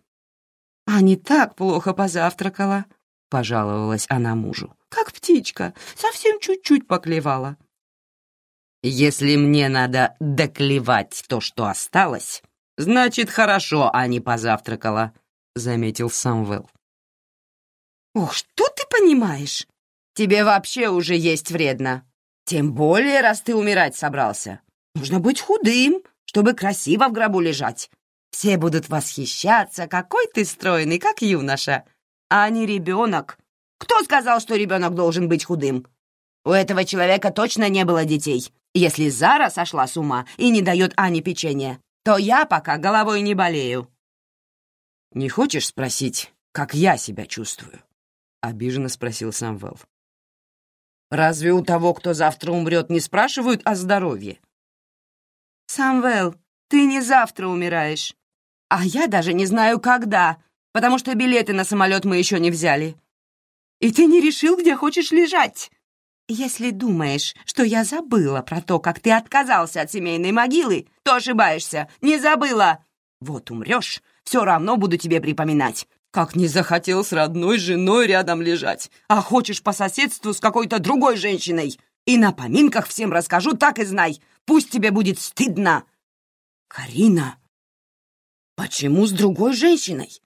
«А не так плохо позавтракала», — пожаловалась она мужу. «Как птичка, совсем чуть-чуть поклевала». Если мне надо доклевать то, что осталось, значит, хорошо, а не позавтракала, заметил Самвел. Ох, что ты понимаешь? Тебе вообще уже есть вредно. Тем более, раз ты умирать собрался. Нужно быть худым, чтобы красиво в гробу лежать. Все будут восхищаться, какой ты стройный, как юноша. А не ребенок. Кто сказал, что ребенок должен быть худым? У этого человека точно не было детей. Если Зара сошла с ума и не дает Ане печенье, то я пока головой не болею». «Не хочешь спросить, как я себя чувствую?» — обиженно спросил Самвел. «Разве у того, кто завтра умрет, не спрашивают о здоровье?» «Самвел, ты не завтра умираешь. А я даже не знаю, когда, потому что билеты на самолет мы еще не взяли. И ты не решил, где хочешь лежать. «Если думаешь, что я забыла про то, как ты отказался от семейной могилы, то ошибаешься. Не забыла. Вот умрешь, все равно буду тебе припоминать. Как не захотел с родной женой рядом лежать, а хочешь по соседству с какой-то другой женщиной. И на поминках всем расскажу, так и знай. Пусть тебе будет стыдно». «Карина, почему с другой женщиной?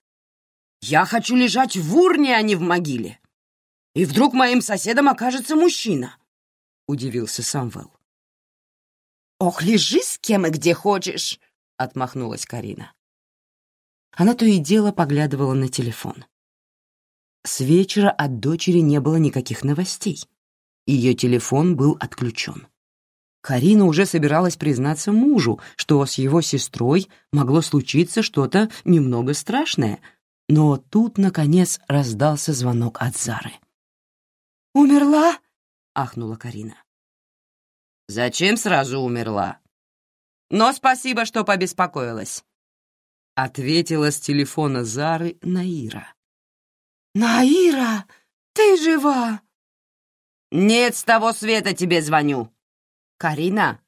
Я хочу лежать в урне, а не в могиле» и вдруг моим соседом окажется мужчина?» — удивился Самвел. «Ох, лежи с кем и где хочешь!» — отмахнулась Карина. Она то и дело поглядывала на телефон. С вечера от дочери не было никаких новостей. Ее телефон был отключен. Карина уже собиралась признаться мужу, что с его сестрой могло случиться что-то немного страшное, но тут, наконец, раздался звонок от Зары. «Умерла?» — ахнула Карина. «Зачем сразу умерла?» «Но спасибо, что побеспокоилась», — ответила с телефона Зары Наира. «Наира, ты жива?» «Нет, с того света тебе звоню». «Карина,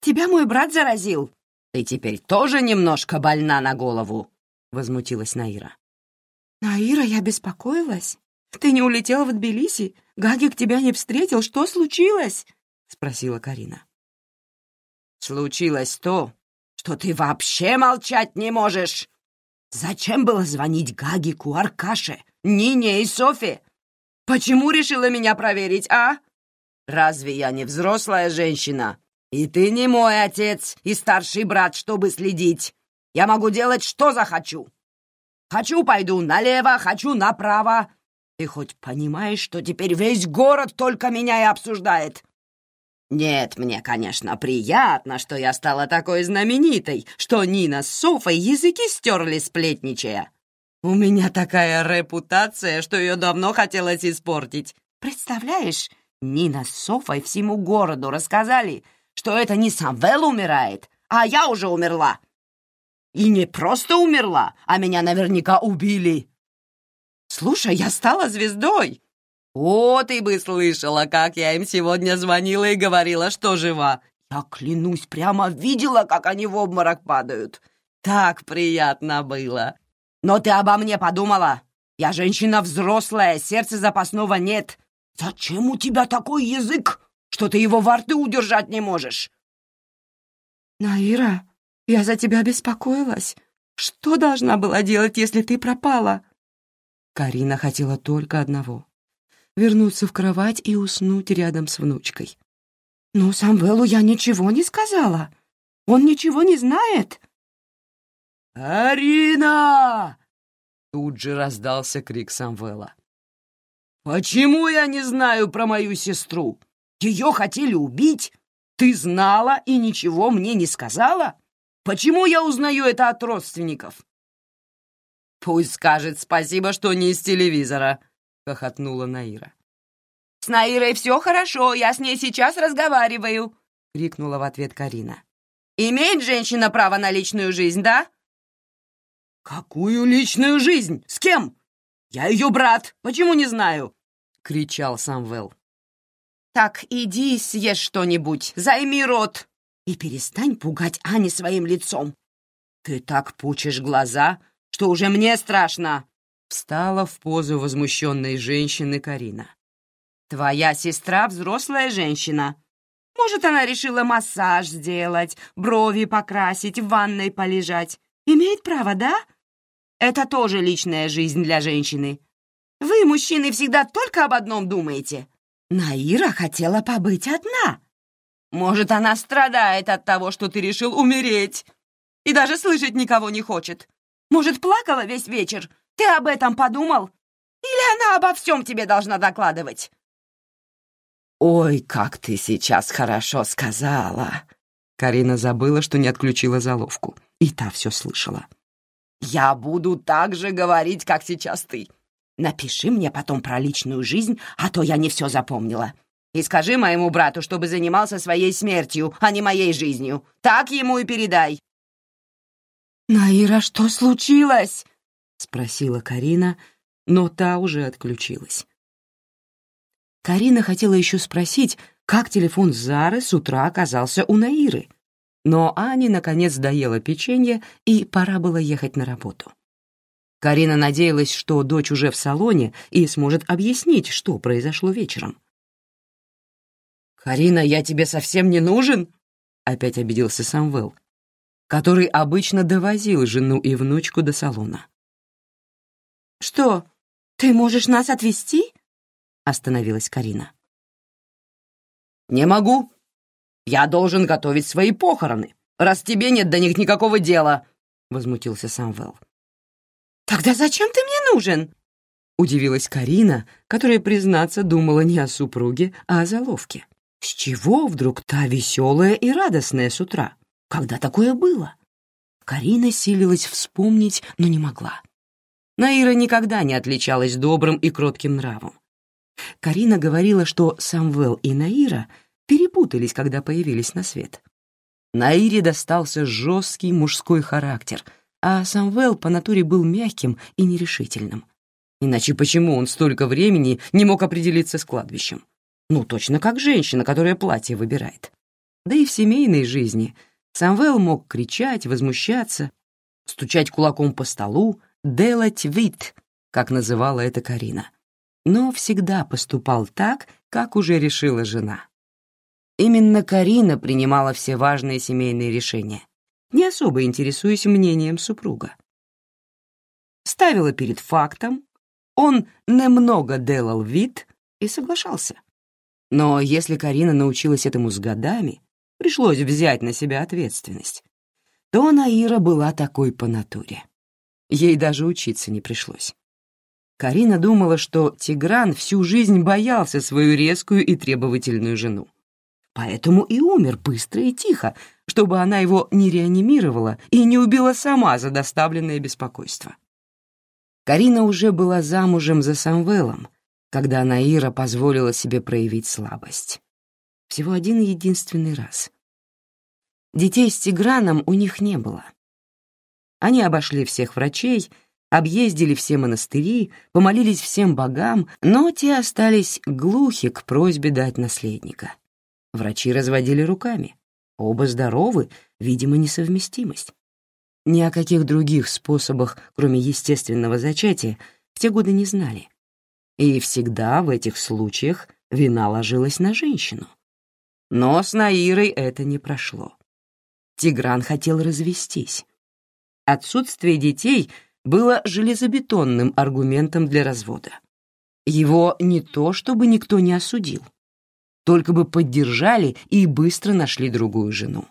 тебя мой брат заразил. Ты теперь тоже немножко больна на голову», — возмутилась Наира. «Наира, я беспокоилась. Ты не улетела в Тбилиси? Гагик тебя не встретил? Что случилось?» — спросила Карина. «Случилось то, что ты вообще молчать не можешь. Зачем было звонить Гагику, Аркаше, Нине и Софе? Почему решила меня проверить, а? Разве я не взрослая женщина? И ты не мой отец и старший брат, чтобы следить. Я могу делать, что захочу. Хочу, пойду налево, хочу направо. Ты хоть понимаешь, что теперь весь город только меня и обсуждает? Нет, мне, конечно, приятно, что я стала такой знаменитой, что Нина с Софой языки стерли сплетничая. У меня такая репутация, что ее давно хотелось испортить. Представляешь, Нина с Софой всему городу рассказали, что это не Самвел умирает, а я уже умерла. И не просто умерла, а меня наверняка убили. Слушай, я стала звездой. О, ты бы слышала, как я им сегодня звонила и говорила, что жива. Я клянусь, прямо видела, как они в обморок падают. Так приятно было. Но ты обо мне подумала? Я женщина взрослая, сердца запасного нет. Зачем у тебя такой язык, что ты его во рту удержать не можешь? Наира, я за тебя беспокоилась. Что должна была делать, если ты пропала? Карина хотела только одного — вернуться в кровать и уснуть рядом с внучкой. «Ну, Самвелу я ничего не сказала. Он ничего не знает». «Арина!» Тут же раздался крик Самвела. «Почему я не знаю про мою сестру? Ее хотели убить? Ты знала и ничего мне не сказала? Почему я узнаю это от родственников?» «Пусть скажет спасибо, что не из телевизора», — хохотнула Наира. «С Наирой все хорошо, я с ней сейчас разговариваю», — крикнула в ответ Карина. «Имеет женщина право на личную жизнь, да?» «Какую личную жизнь? С кем? Я ее брат, почему не знаю?» — кричал Самвел. «Так иди съешь что-нибудь, займи рот и перестань пугать Ани своим лицом. Ты так пучишь глаза, что уже мне страшно!» Встала в позу возмущенной женщины Карина. Твоя сестра взрослая женщина. Может, она решила массаж сделать, брови покрасить, в ванной полежать. Имеет право, да? Это тоже личная жизнь для женщины. Вы, мужчины, всегда только об одном думаете. Наира хотела побыть одна. Может, она страдает от того, что ты решил умереть. И даже слышать никого не хочет. Может, плакала весь вечер? Ты об этом подумал? Или она обо всем тебе должна докладывать? «Ой, как ты сейчас хорошо сказала!» Карина забыла, что не отключила заловку, и та все слышала. «Я буду так же говорить, как сейчас ты. Напиши мне потом про личную жизнь, а то я не все запомнила. И скажи моему брату, чтобы занимался своей смертью, а не моей жизнью. Так ему и передай». «Наира, что случилось?» — спросила Карина, но та уже отключилась. Карина хотела еще спросить, как телефон Зары с утра оказался у Наиры. Но Ане, наконец, доела печенье, и пора было ехать на работу. Карина надеялась, что дочь уже в салоне и сможет объяснить, что произошло вечером. «Карина, я тебе совсем не нужен?» — опять обиделся Самвел, который обычно довозил жену и внучку до салона. «Что, ты можешь нас отвезти?» остановилась Карина. «Не могу. Я должен готовить свои похороны, раз тебе нет до них никакого дела», — возмутился Самвел. «Тогда зачем ты мне нужен?» — удивилась Карина, которая, признаться, думала не о супруге, а о заловке. «С чего вдруг та веселая и радостная с утра? Когда такое было?» Карина силилась вспомнить, но не могла. Наира никогда не отличалась добрым и кротким нравом. Карина говорила, что Самвел и Наира перепутались, когда появились на свет. Наире достался жесткий мужской характер, а Самвел по натуре был мягким и нерешительным. Иначе почему он столько времени не мог определиться с кладбищем? Ну, точно как женщина, которая платье выбирает. Да и в семейной жизни Самвел мог кричать, возмущаться, стучать кулаком по столу, делать вид, как называла это Карина но всегда поступал так, как уже решила жена. Именно Карина принимала все важные семейные решения, не особо интересуясь мнением супруга. Ставила перед фактом, он немного делал вид и соглашался. Но если Карина научилась этому с годами, пришлось взять на себя ответственность, то Наира была такой по натуре. Ей даже учиться не пришлось. Карина думала, что Тигран всю жизнь боялся свою резкую и требовательную жену. Поэтому и умер быстро и тихо, чтобы она его не реанимировала и не убила сама за доставленное беспокойство. Карина уже была замужем за Самвелом, когда Наира позволила себе проявить слабость. Всего один единственный раз. Детей с Тиграном у них не было. Они обошли всех врачей, объездили все монастыри, помолились всем богам, но те остались глухи к просьбе дать наследника. Врачи разводили руками. Оба здоровы, видимо, несовместимость. Ни о каких других способах, кроме естественного зачатия, в те годы не знали. И всегда в этих случаях вина ложилась на женщину. Но с Наирой это не прошло. Тигран хотел развестись. Отсутствие детей было железобетонным аргументом для развода. Его не то чтобы никто не осудил, только бы поддержали и быстро нашли другую жену.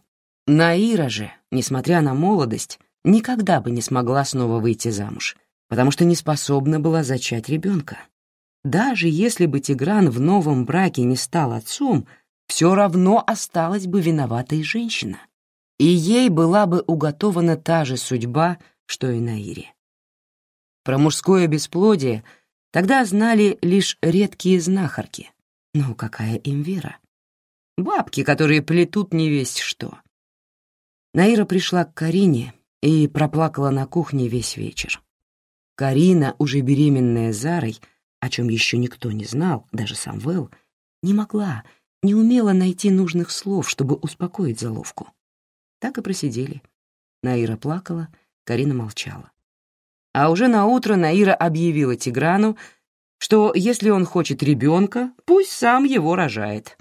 Наира же, несмотря на молодость, никогда бы не смогла снова выйти замуж, потому что не способна была зачать ребенка. Даже если бы Тигран в новом браке не стал отцом, все равно осталась бы виноватой женщина. И ей была бы уготована та же судьба, что и Наире. Про мужское бесплодие тогда знали лишь редкие знахарки. Но какая им вера? Бабки, которые плетут не весть что. Наира пришла к Карине и проплакала на кухне весь вечер. Карина, уже беременная Зарой, о чем еще никто не знал, даже сам Вэл, не могла, не умела найти нужных слов, чтобы успокоить заловку. Так и просидели. Наира плакала, Карина молчала. А уже на утро Наира объявила Тиграну, что если он хочет ребенка, пусть сам его рожает.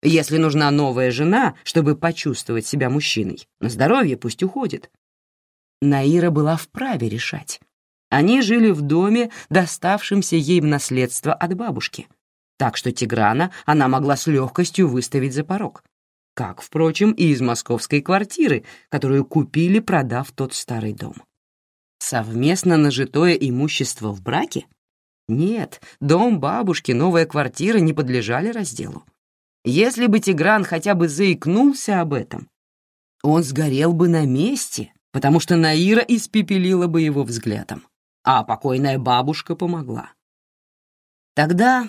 Если нужна новая жена, чтобы почувствовать себя мужчиной, на здоровье пусть уходит. Наира была вправе решать. Они жили в доме, доставшемся ей в наследство от бабушки. Так что Тиграна она могла с легкостью выставить за порог. Как, впрочем, и из московской квартиры, которую купили, продав тот старый дом. Совместно нажитое имущество в браке? Нет, дом бабушки, новая квартира не подлежали разделу. Если бы Тигран хотя бы заикнулся об этом, он сгорел бы на месте, потому что Наира испепелила бы его взглядом, а покойная бабушка помогла. Тогда,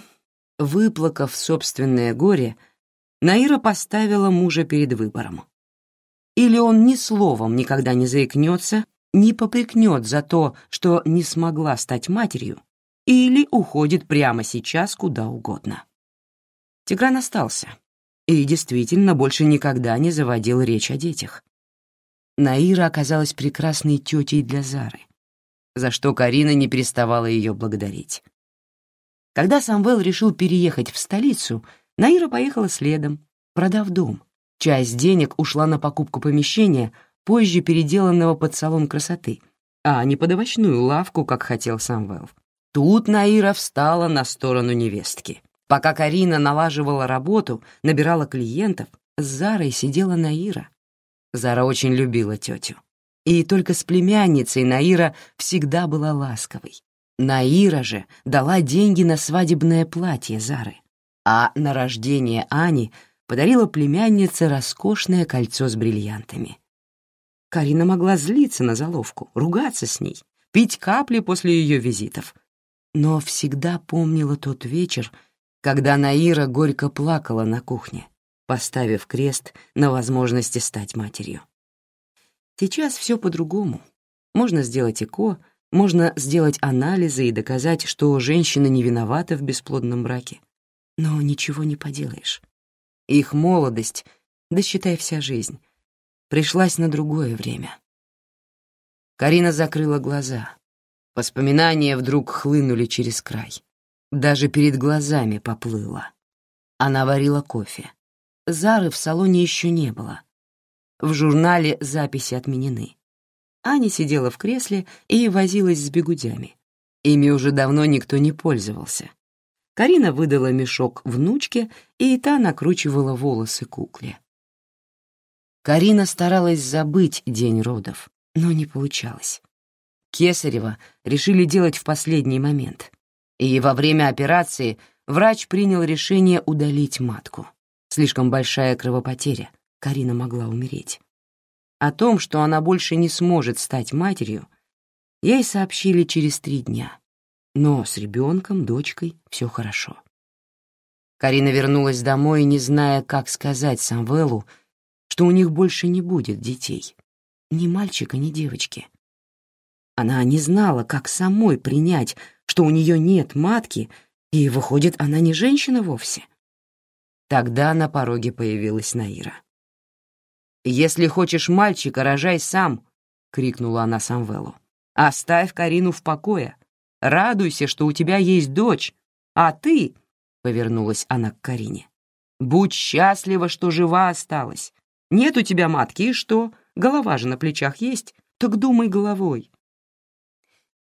выплакав собственное горе, Наира поставила мужа перед выбором. Или он ни словом никогда не заикнется, не попрекнет за то, что не смогла стать матерью, или уходит прямо сейчас куда угодно. Тигран остался и действительно больше никогда не заводил речь о детях. Наира оказалась прекрасной тетей для Зары, за что Карина не переставала ее благодарить. Когда Самвел решил переехать в столицу, Наира поехала следом, продав дом. Часть денег ушла на покупку помещения, позже переделанного под салон красоты, а не под овощную лавку, как хотел Самвел. Тут Наира встала на сторону невестки. Пока Карина налаживала работу, набирала клиентов, с Зарой сидела Наира. Зара очень любила тетю. И только с племянницей Наира всегда была ласковой. Наира же дала деньги на свадебное платье Зары, а на рождение Ани подарила племяннице роскошное кольцо с бриллиантами. Карина могла злиться на заловку, ругаться с ней, пить капли после ее визитов, но всегда помнила тот вечер, когда Наира горько плакала на кухне, поставив крест на возможности стать матерью. Сейчас все по-другому. Можно сделать ЭКО, можно сделать анализы и доказать, что женщина не виновата в бесплодном браке. Но ничего не поделаешь. Их молодость, да считай вся жизнь, пришлась на другое время. Карина закрыла глаза. Воспоминания вдруг хлынули через край. Даже перед глазами поплыла. Она варила кофе. Зары в салоне еще не было. В журнале записи отменены. Аня сидела в кресле и возилась с бегудями. Ими уже давно никто не пользовался. Карина выдала мешок внучке, и та накручивала волосы кукле. Карина старалась забыть день родов, но не получалось. Кесарева решили делать в последний момент и во время операции врач принял решение удалить матку. Слишком большая кровопотеря, Карина могла умереть. О том, что она больше не сможет стать матерью, ей сообщили через три дня. Но с ребенком, дочкой, все хорошо. Карина вернулась домой, не зная, как сказать Самвелу, что у них больше не будет детей. Ни мальчика, ни девочки. Она не знала, как самой принять, что у нее нет матки, и, выходит, она не женщина вовсе. Тогда на пороге появилась Наира. «Если хочешь мальчика, рожай сам!» — крикнула она Самвелу. «Оставь Карину в покое. Радуйся, что у тебя есть дочь. А ты...» — повернулась она к Карине. «Будь счастлива, что жива осталась. Нет у тебя матки, и что? Голова же на плечах есть. Так думай головой».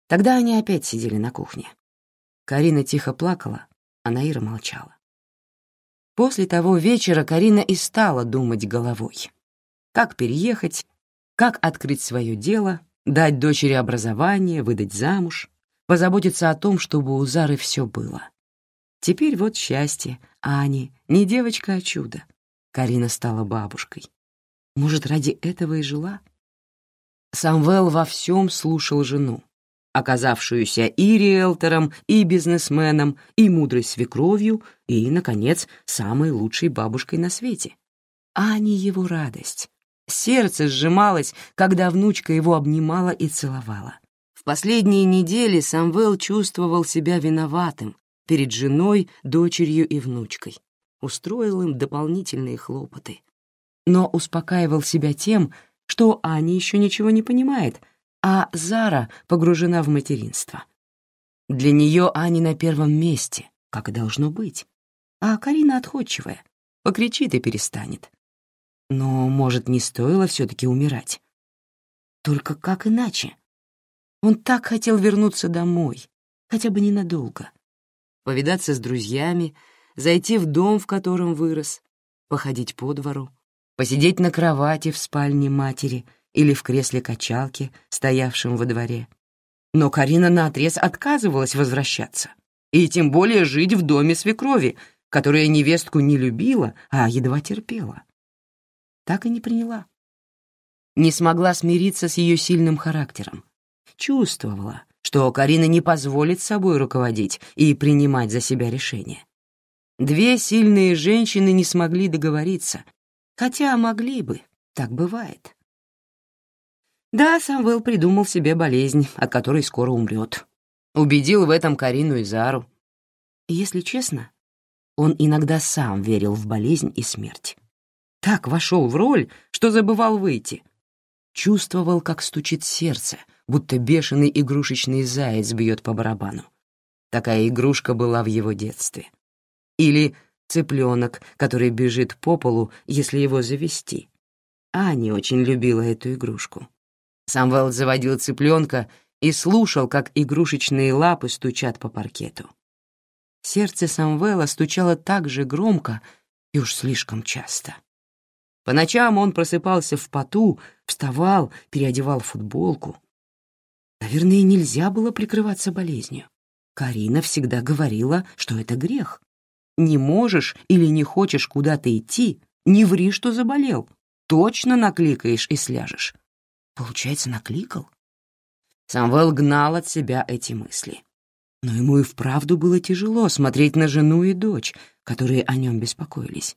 Тогда они опять сидели на кухне. Карина тихо плакала, а Наира молчала. После того вечера Карина и стала думать головой как переехать, как открыть свое дело, дать дочери образование, выдать замуж, позаботиться о том, чтобы у Зары все было. Теперь вот счастье, Ани, не девочка, а чудо. Карина стала бабушкой. Может, ради этого и жила? Самвел во всем слушал жену, оказавшуюся и риэлтором, и бизнесменом, и мудрой свекровью, и, наконец, самой лучшей бабушкой на свете. Ани его радость, Сердце сжималось, когда внучка его обнимала и целовала. Последние недели Самвел чувствовал себя виноватым перед женой, дочерью и внучкой. Устроил им дополнительные хлопоты. Но успокаивал себя тем, что Аня еще ничего не понимает, а Зара погружена в материнство. Для нее Аня на первом месте, как и должно быть. А Карина отходчивая, покричит и перестанет. Но, может, не стоило все-таки умирать? Только как иначе? Он так хотел вернуться домой, хотя бы ненадолго. Повидаться с друзьями, зайти в дом, в котором вырос, походить по двору, посидеть на кровати в спальне матери или в кресле качалки, стоявшем во дворе. Но Карина наотрез отказывалась возвращаться, и тем более жить в доме свекрови, которая невестку не любила, а едва терпела так и не приняла. Не смогла смириться с ее сильным характером. Чувствовала, что Карина не позволит собой руководить и принимать за себя решения. Две сильные женщины не смогли договориться, хотя могли бы, так бывает. Да, Самвел придумал себе болезнь, от которой скоро умрет. Убедил в этом Карину и Зару. Если честно, он иногда сам верил в болезнь и смерть так вошел в роль, что забывал выйти. Чувствовал, как стучит сердце, будто бешеный игрушечный заяц бьет по барабану. Такая игрушка была в его детстве. Или цыпленок, который бежит по полу, если его завести. Аня очень любила эту игрушку. Самвел заводил цыпленка и слушал, как игрушечные лапы стучат по паркету. Сердце Самвела стучало так же громко и уж слишком часто. По ночам он просыпался в поту, вставал, переодевал футболку. Наверное, нельзя было прикрываться болезнью. Карина всегда говорила, что это грех. Не можешь или не хочешь куда-то идти, не ври, что заболел. Точно накликаешь и сляжешь. Получается, накликал? Самвел гнал от себя эти мысли. Но ему и вправду было тяжело смотреть на жену и дочь, которые о нем беспокоились.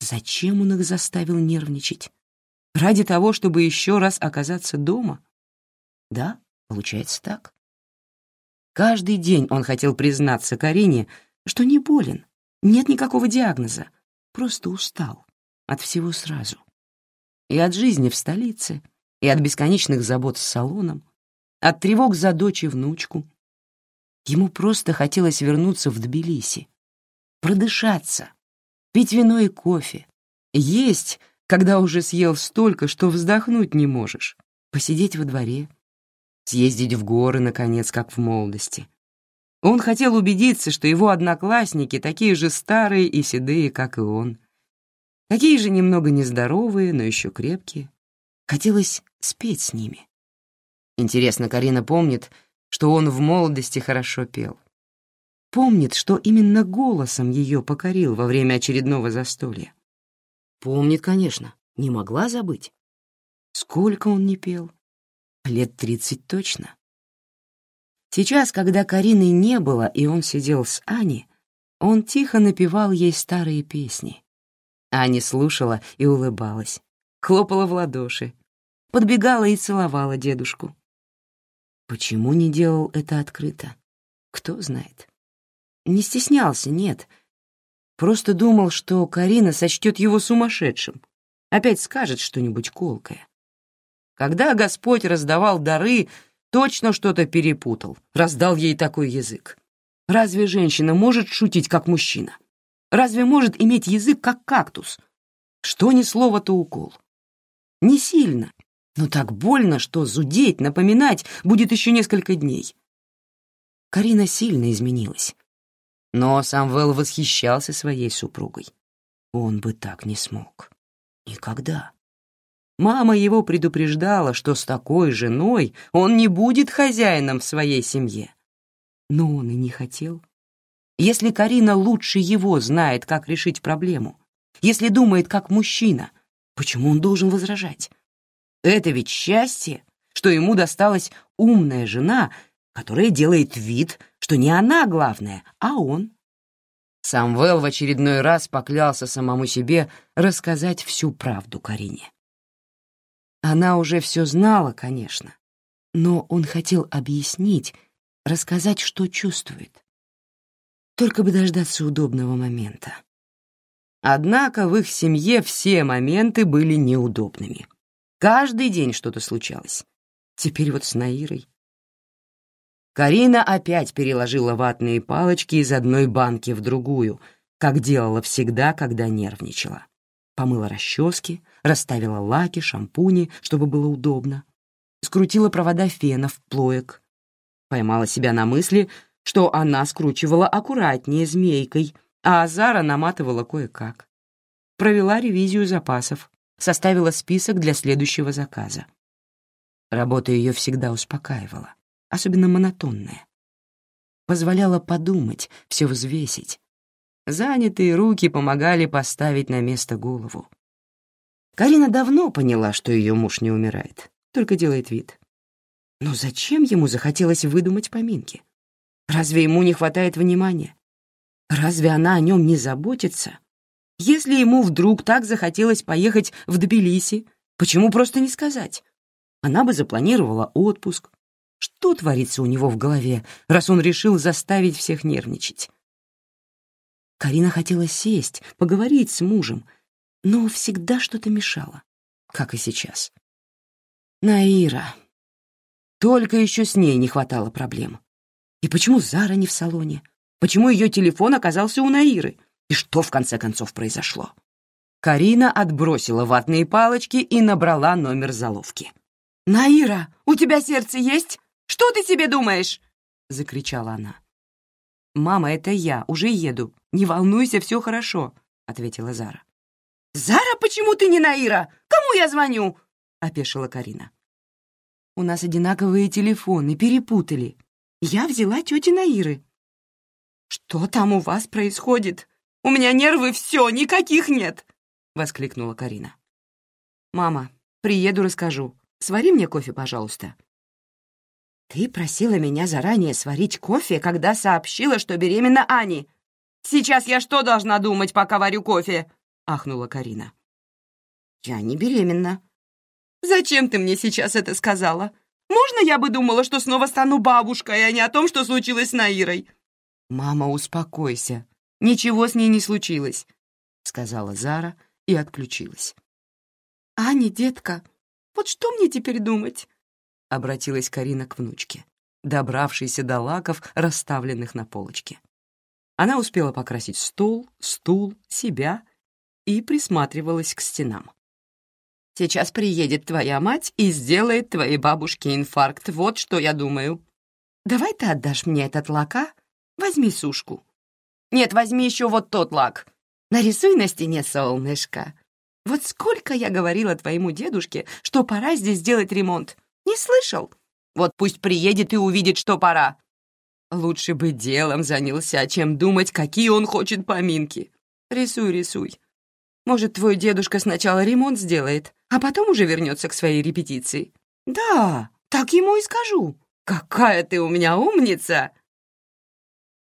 Зачем он их заставил нервничать? Ради того, чтобы еще раз оказаться дома? Да, получается так. Каждый день он хотел признаться Карине, что не болен, нет никакого диагноза, просто устал от всего сразу. И от жизни в столице, и от бесконечных забот с салоном, от тревог за дочь и внучку. Ему просто хотелось вернуться в Тбилиси, продышаться, пить вино и кофе, есть, когда уже съел столько, что вздохнуть не можешь, посидеть во дворе, съездить в горы, наконец, как в молодости. Он хотел убедиться, что его одноклассники такие же старые и седые, как и он. Такие же немного нездоровые, но еще крепкие. Хотелось спеть с ними. Интересно, Карина помнит, что он в молодости хорошо пел. Помнит, что именно голосом ее покорил во время очередного застолья. Помнит, конечно, не могла забыть. Сколько он не пел? Лет тридцать точно. Сейчас, когда Карины не было, и он сидел с Аней, он тихо напевал ей старые песни. Аня слушала и улыбалась, хлопала в ладоши, подбегала и целовала дедушку. Почему не делал это открыто? Кто знает. Не стеснялся, нет. Просто думал, что Карина сочтет его сумасшедшим, опять скажет что-нибудь колкое. Когда Господь раздавал дары, точно что-то перепутал, раздал ей такой язык. Разве женщина может шутить, как мужчина? Разве может иметь язык, как кактус? Что ни слово, то укол. Не сильно, но так больно, что зудеть, напоминать будет еще несколько дней. Карина сильно изменилась. Но Самвел восхищался своей супругой. Он бы так не смог. Никогда. Мама его предупреждала, что с такой женой он не будет хозяином в своей семье. Но он и не хотел. Если Карина лучше его знает, как решить проблему, если думает как мужчина, почему он должен возражать? Это ведь счастье, что ему досталась умная жена, которая делает вид, что не она главная, а он. Самвел в очередной раз поклялся самому себе рассказать всю правду Карине. Она уже все знала, конечно, но он хотел объяснить, рассказать, что чувствует. Только бы дождаться удобного момента. Однако в их семье все моменты были неудобными. Каждый день что-то случалось. Теперь вот с Наирой. Карина опять переложила ватные палочки из одной банки в другую, как делала всегда, когда нервничала. Помыла расчески, расставила лаки, шампуни, чтобы было удобно. Скрутила провода фена в плоек. Поймала себя на мысли, что она скручивала аккуратнее змейкой, а Азара наматывала кое-как. Провела ревизию запасов, составила список для следующего заказа. Работа ее всегда успокаивала особенно монотонная. Позволяла подумать, все взвесить. Занятые руки помогали поставить на место голову. Карина давно поняла, что ее муж не умирает, только делает вид. Но зачем ему захотелось выдумать поминки? Разве ему не хватает внимания? Разве она о нем не заботится? Если ему вдруг так захотелось поехать в Тбилиси, почему просто не сказать? Она бы запланировала отпуск, что творится у него в голове, раз он решил заставить всех нервничать? Карина хотела сесть, поговорить с мужем, но всегда что-то мешало, как и сейчас. Наира. Только еще с ней не хватало проблем. И почему Зара не в салоне? Почему ее телефон оказался у Наиры? И что, в конце концов, произошло? Карина отбросила ватные палочки и набрала номер заловки. «Наира, у тебя сердце есть?» Что ты себе думаешь?» — закричала она. «Мама, это я, уже еду. Не волнуйся, все хорошо», — ответила Зара. «Зара, почему ты не Наира? Кому я звоню?» — опешила Карина. «У нас одинаковые телефоны, перепутали. Я взяла тети Наиры». «Что там у вас происходит? У меня нервы все, никаких нет!» — воскликнула Карина. «Мама, приеду, расскажу. Свари мне кофе, пожалуйста», «Ты просила меня заранее сварить кофе, когда сообщила, что беременна Ани. Сейчас я что должна думать, пока варю кофе?» — ахнула Карина. «Я не беременна». «Зачем ты мне сейчас это сказала? Можно я бы думала, что снова стану бабушкой, а не о том, что случилось с Наирой?» «Мама, успокойся. Ничего с ней не случилось», — сказала Зара и отключилась. «Аня, детка, вот что мне теперь думать?» — обратилась Карина к внучке, добравшейся до лаков, расставленных на полочке. Она успела покрасить стол, стул, себя и присматривалась к стенам. «Сейчас приедет твоя мать и сделает твоей бабушке инфаркт, вот что я думаю. Давай ты отдашь мне этот лак, а? Возьми сушку. Нет, возьми еще вот тот лак. Нарисуй на стене солнышко. Вот сколько я говорила твоему дедушке, что пора здесь сделать ремонт. Не слышал? Вот пусть приедет и увидит, что пора. Лучше бы делом занялся, чем думать, какие он хочет поминки. Рисуй, рисуй. Может, твой дедушка сначала ремонт сделает, а потом уже вернется к своей репетиции. Да, так ему и скажу. Какая ты у меня умница!»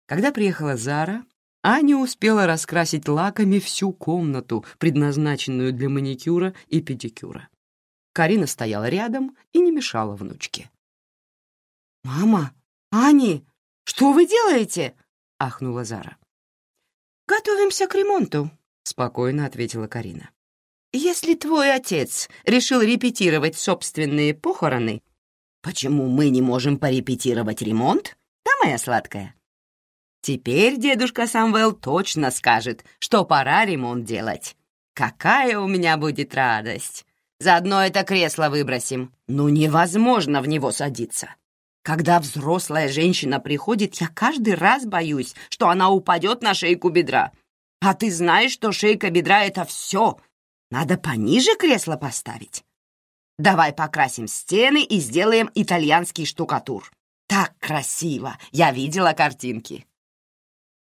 Когда приехала Зара, Аня успела раскрасить лаками всю комнату, предназначенную для маникюра и педикюра. Карина стояла рядом и не мешала внучке. «Мама, Ани, что вы делаете?» — ахнула Зара. «Готовимся к ремонту», — спокойно ответила Карина. «Если твой отец решил репетировать собственные похороны, почему мы не можем порепетировать ремонт, да, моя сладкая?» Теперь дедушка Самвел точно скажет, что пора ремонт делать. Какая у меня будет радость! Заодно это кресло выбросим. Ну, невозможно в него садиться. Когда взрослая женщина приходит, я каждый раз боюсь, что она упадет на шейку бедра. А ты знаешь, что шейка бедра — это все. Надо пониже кресло поставить. Давай покрасим стены и сделаем итальянский штукатур. Так красиво! Я видела картинки.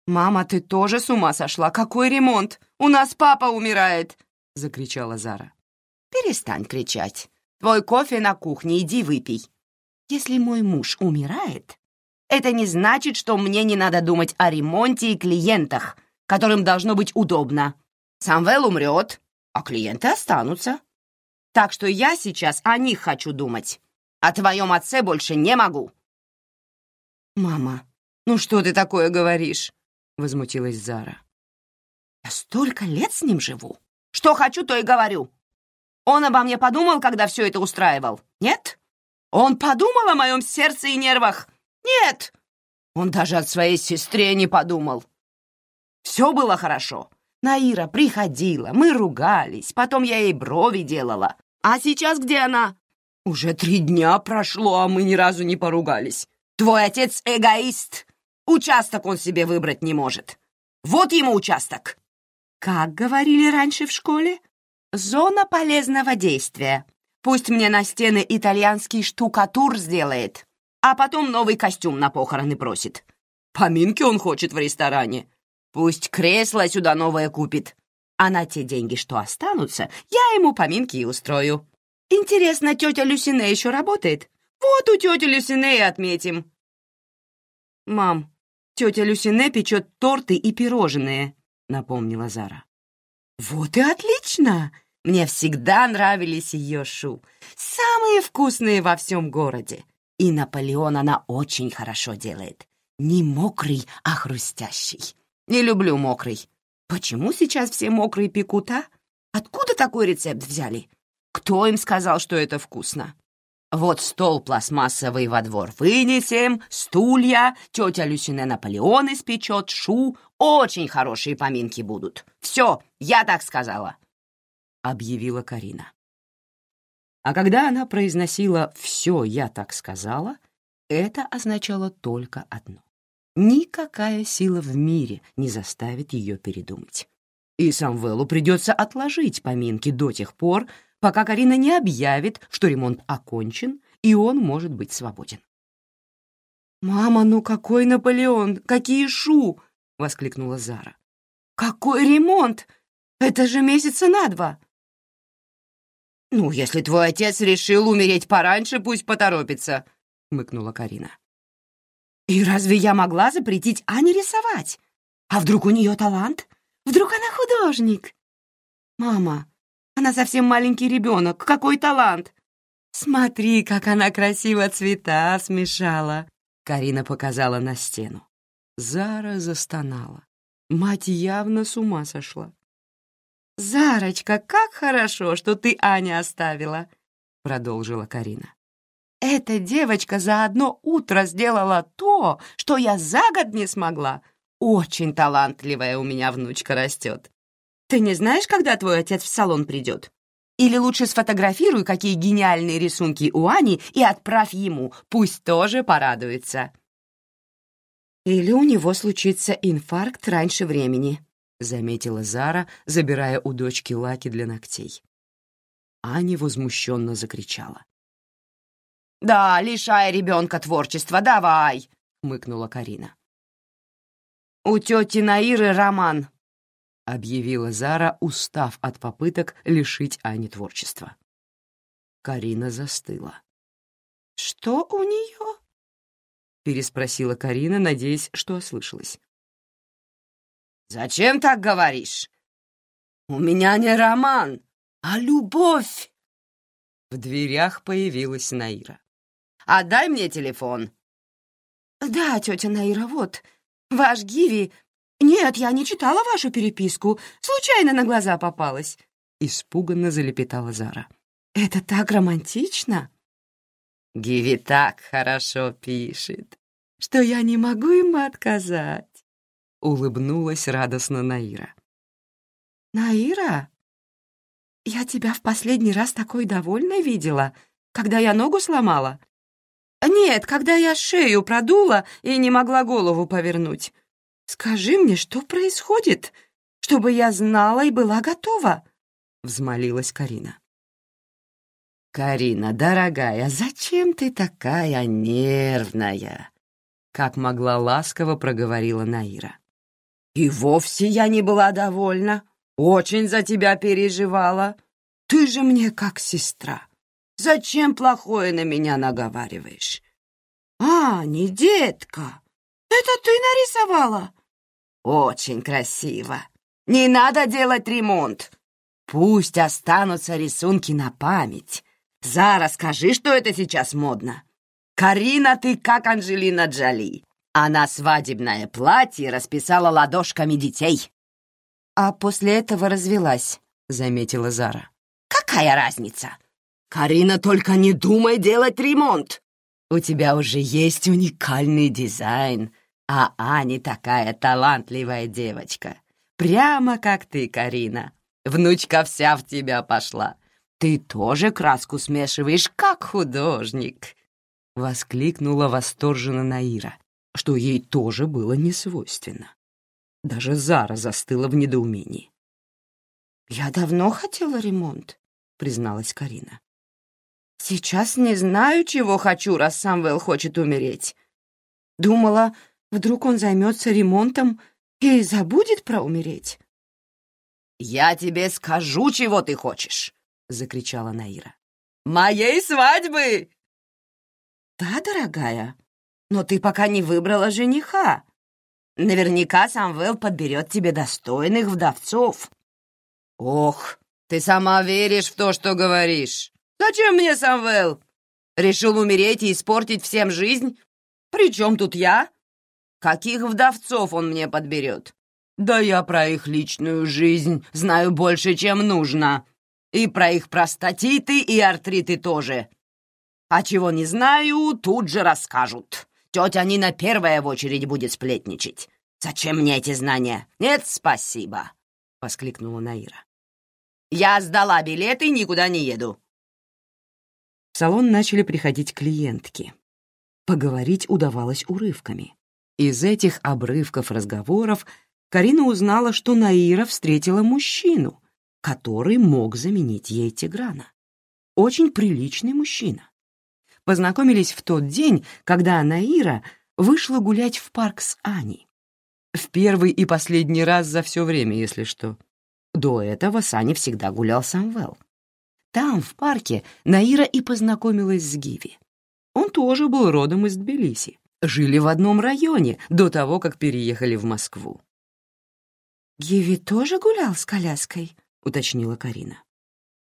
«Мама, ты тоже с ума сошла? Какой ремонт? У нас папа умирает!» — закричала Зара. «Перестань кричать. Твой кофе на кухне, иди выпей. Если мой муж умирает, это не значит, что мне не надо думать о ремонте и клиентах, которым должно быть удобно. Самвел умрет, а клиенты останутся. Так что я сейчас о них хочу думать. О твоем отце больше не могу». «Мама, ну что ты такое говоришь?» — возмутилась Зара. «Я столько лет с ним живу. Что хочу, то и говорю. Он обо мне подумал, когда все это устраивал? Нет? Он подумал о моем сердце и нервах? Нет! Он даже от своей сестре не подумал. Все было хорошо. Наира приходила, мы ругались, потом я ей брови делала. А сейчас где она? Уже три дня прошло, а мы ни разу не поругались. Твой отец эгоист. Участок он себе выбрать не может. Вот ему участок. Как говорили раньше в школе? Зона полезного действия. Пусть мне на стены итальянский штукатур сделает, а потом новый костюм на похороны просит. Поминки он хочет в ресторане. Пусть кресло сюда новое купит. А на те деньги, что останутся, я ему поминки и устрою. Интересно, тетя Люсине еще работает? Вот у тети Люсине и отметим. Мам, Тетя Люсине печет торты и пирожные», — напомнила Зара. «Вот и отлично! Мне всегда нравились ее шу. Самые вкусные во всем городе. И Наполеон она очень хорошо делает. Не мокрый, а хрустящий. Не люблю мокрый. Почему сейчас все мокрые пекут, а? Откуда такой рецепт взяли? Кто им сказал, что это вкусно? Вот стол пластмассовый во двор вынесем, стулья, тетя Люсине Наполеон испечет, шу. Очень хорошие поминки будут. Все, я так сказала», — объявила Карина. А когда она произносила «все, я так сказала», это означало только одно. Никакая сила в мире не заставит ее передумать. И Самвелу придется отложить поминки до тех пор, пока Карина не объявит, что ремонт окончен, и он может быть свободен. «Мама, ну какой Наполеон! Какие шу!» — воскликнула Зара. «Какой ремонт! Это же месяца на два!» «Ну, если твой отец решил умереть пораньше, пусть поторопится», — мыкнула Карина. «И разве я могла запретить Ане рисовать? А вдруг у нее талант? Вдруг она художник?» «Мама, она совсем маленький ребенок. Какой талант! Смотри, как она красиво цвета смешала!» Карина показала на стену. Зара застонала. Мать явно с ума сошла. «Зарочка, как хорошо, что ты Аня оставила!» Продолжила Карина. «Эта девочка за одно утро сделала то, что я за год не смогла. Очень талантливая у меня внучка растет. Ты не знаешь, когда твой отец в салон придет? Или лучше сфотографируй, какие гениальные рисунки у Ани, и отправь ему, пусть тоже порадуется. Или у него случится инфаркт раньше времени, заметила Зара, забирая у дочки лаки для ногтей. Аня возмущенно закричала. «Да, лишай ребенка творчества, давай!» — мыкнула Карина. «У тети Наиры роман, — объявила Зара, устав от попыток лишить Ани творчества. Карина застыла. «Что у нее?» переспросила Карина, надеясь, что ослышалась. «Зачем так говоришь? У меня не роман, а любовь!» В дверях появилась Наира. «Отдай мне телефон!» «Да, тетя Наира, вот. Ваш Гиви... Нет, я не читала вашу переписку. Случайно на глаза попалась». Испуганно залепетала Зара. «Это так романтично!» Гиви так хорошо пишет, что я не могу ему отказать. Улыбнулась радостно Наира. «Наира, я тебя в последний раз такой довольной видела, когда я ногу сломала. Нет, когда я шею продула и не могла голову повернуть. Скажи мне, что происходит, чтобы я знала и была готова?» Взмолилась Карина. «Карина, дорогая, зачем ты такая нервная?» Как могла ласково проговорила Наира. «И вовсе я не была довольна. Очень за тебя переживала. Ты же мне как сестра. Зачем плохое на меня наговариваешь?» «А, не детка. Это ты нарисовала?» «Очень красиво. Не надо делать ремонт. Пусть останутся рисунки на память. Зара, скажи, что это сейчас модно. Карина, ты как Анжелина Джоли. Она свадебное платье расписала ладошками детей. А после этого развелась, заметила Зара. Какая разница? Карина, только не думай делать ремонт. У тебя уже есть уникальный дизайн, а Аня такая талантливая девочка. Прямо как ты, Карина. Внучка вся в тебя пошла. «Ты тоже краску смешиваешь, как художник!» — воскликнула восторженно Наира, что ей тоже было несвойственно. Даже Зара застыла в недоумении. «Я давно хотела ремонт», — призналась Карина. «Сейчас не знаю, чего хочу, раз Самвел хочет умереть. Думала, вдруг он займется ремонтом и забудет про умереть». «Я тебе скажу, чего ты хочешь!» — закричала Наира. «Моей свадьбы!» «Да, дорогая, но ты пока не выбрала жениха. Наверняка Самвел подберет тебе достойных вдовцов». «Ох, ты сама веришь в то, что говоришь. Зачем мне Самвел? Решил умереть и испортить всем жизнь? При чем тут я? Каких вдовцов он мне подберет? Да я про их личную жизнь знаю больше, чем нужно. И про их простатиты и артриты тоже. А чего не знаю, тут же расскажут. Тетя Нина первая в очередь будет сплетничать. Зачем мне эти знания? Нет, спасибо, — воскликнула Наира. Я сдала билеты и никуда не еду. В салон начали приходить клиентки. Поговорить удавалось урывками. Из этих обрывков разговоров Карина узнала, что Наира встретила мужчину, который мог заменить ей Тиграна. Очень приличный мужчина. Познакомились в тот день, когда Наира вышла гулять в парк с Аней. В первый и последний раз за все время, если что. До этого с Аней всегда гулял Самвел. Там, в парке, Наира и познакомилась с Гиви. Он тоже был родом из Тбилиси. Жили в одном районе до того, как переехали в Москву. «Гиви тоже гулял с коляской?» — уточнила Карина.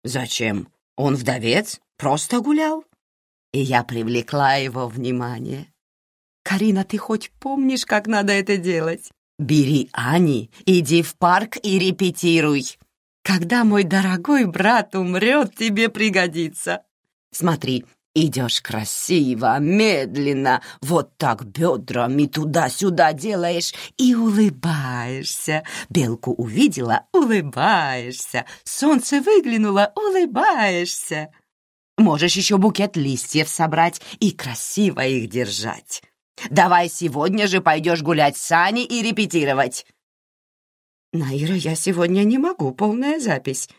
«Зачем? Он вдовец? Просто гулял?» И я привлекла его внимание. «Карина, ты хоть помнишь, как надо это делать? Бери Ани, иди в парк и репетируй. Когда мой дорогой брат умрет, тебе пригодится. Смотри, Идешь красиво, медленно, вот так бедрами туда-сюда делаешь и улыбаешься. Белку увидела — улыбаешься. Солнце выглянуло — улыбаешься. Можешь еще букет листьев собрать и красиво их держать. Давай сегодня же пойдешь гулять с Аней и репетировать. Наира, я сегодня не могу, полная запись.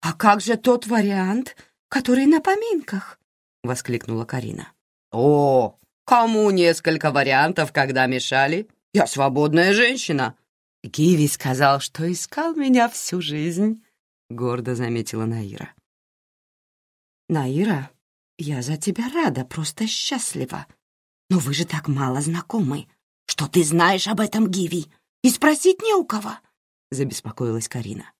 А как же тот вариант, который на поминках? — воскликнула Карина. «О, кому несколько вариантов, когда мешали? Я свободная женщина!» Киви сказал, что искал меня всю жизнь, — гордо заметила Наира. «Наира, я за тебя рада, просто счастлива. Но вы же так мало знакомы. Что ты знаешь об этом Гиви? И спросить не у кого, — забеспокоилась Карина.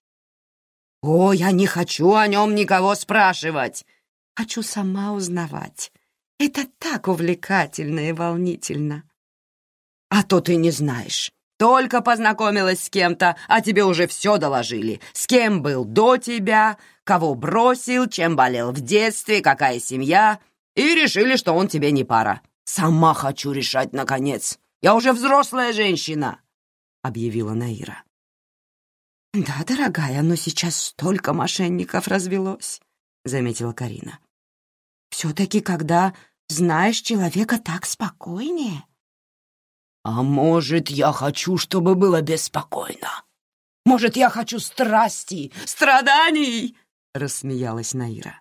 «О, я не хочу о нем никого спрашивать!» «Хочу сама узнавать. Это так увлекательно и волнительно». «А то ты не знаешь. Только познакомилась с кем-то, а тебе уже все доложили. С кем был до тебя, кого бросил, чем болел в детстве, какая семья, и решили, что он тебе не пара. Сама хочу решать, наконец. Я уже взрослая женщина!» — объявила Наира. «Да, дорогая, но сейчас столько мошенников развелось», — заметила Карина. «Все-таки, когда знаешь человека, так спокойнее». «А может, я хочу, чтобы было беспокойно? Может, я хочу страсти, страданий?» — рассмеялась Наира.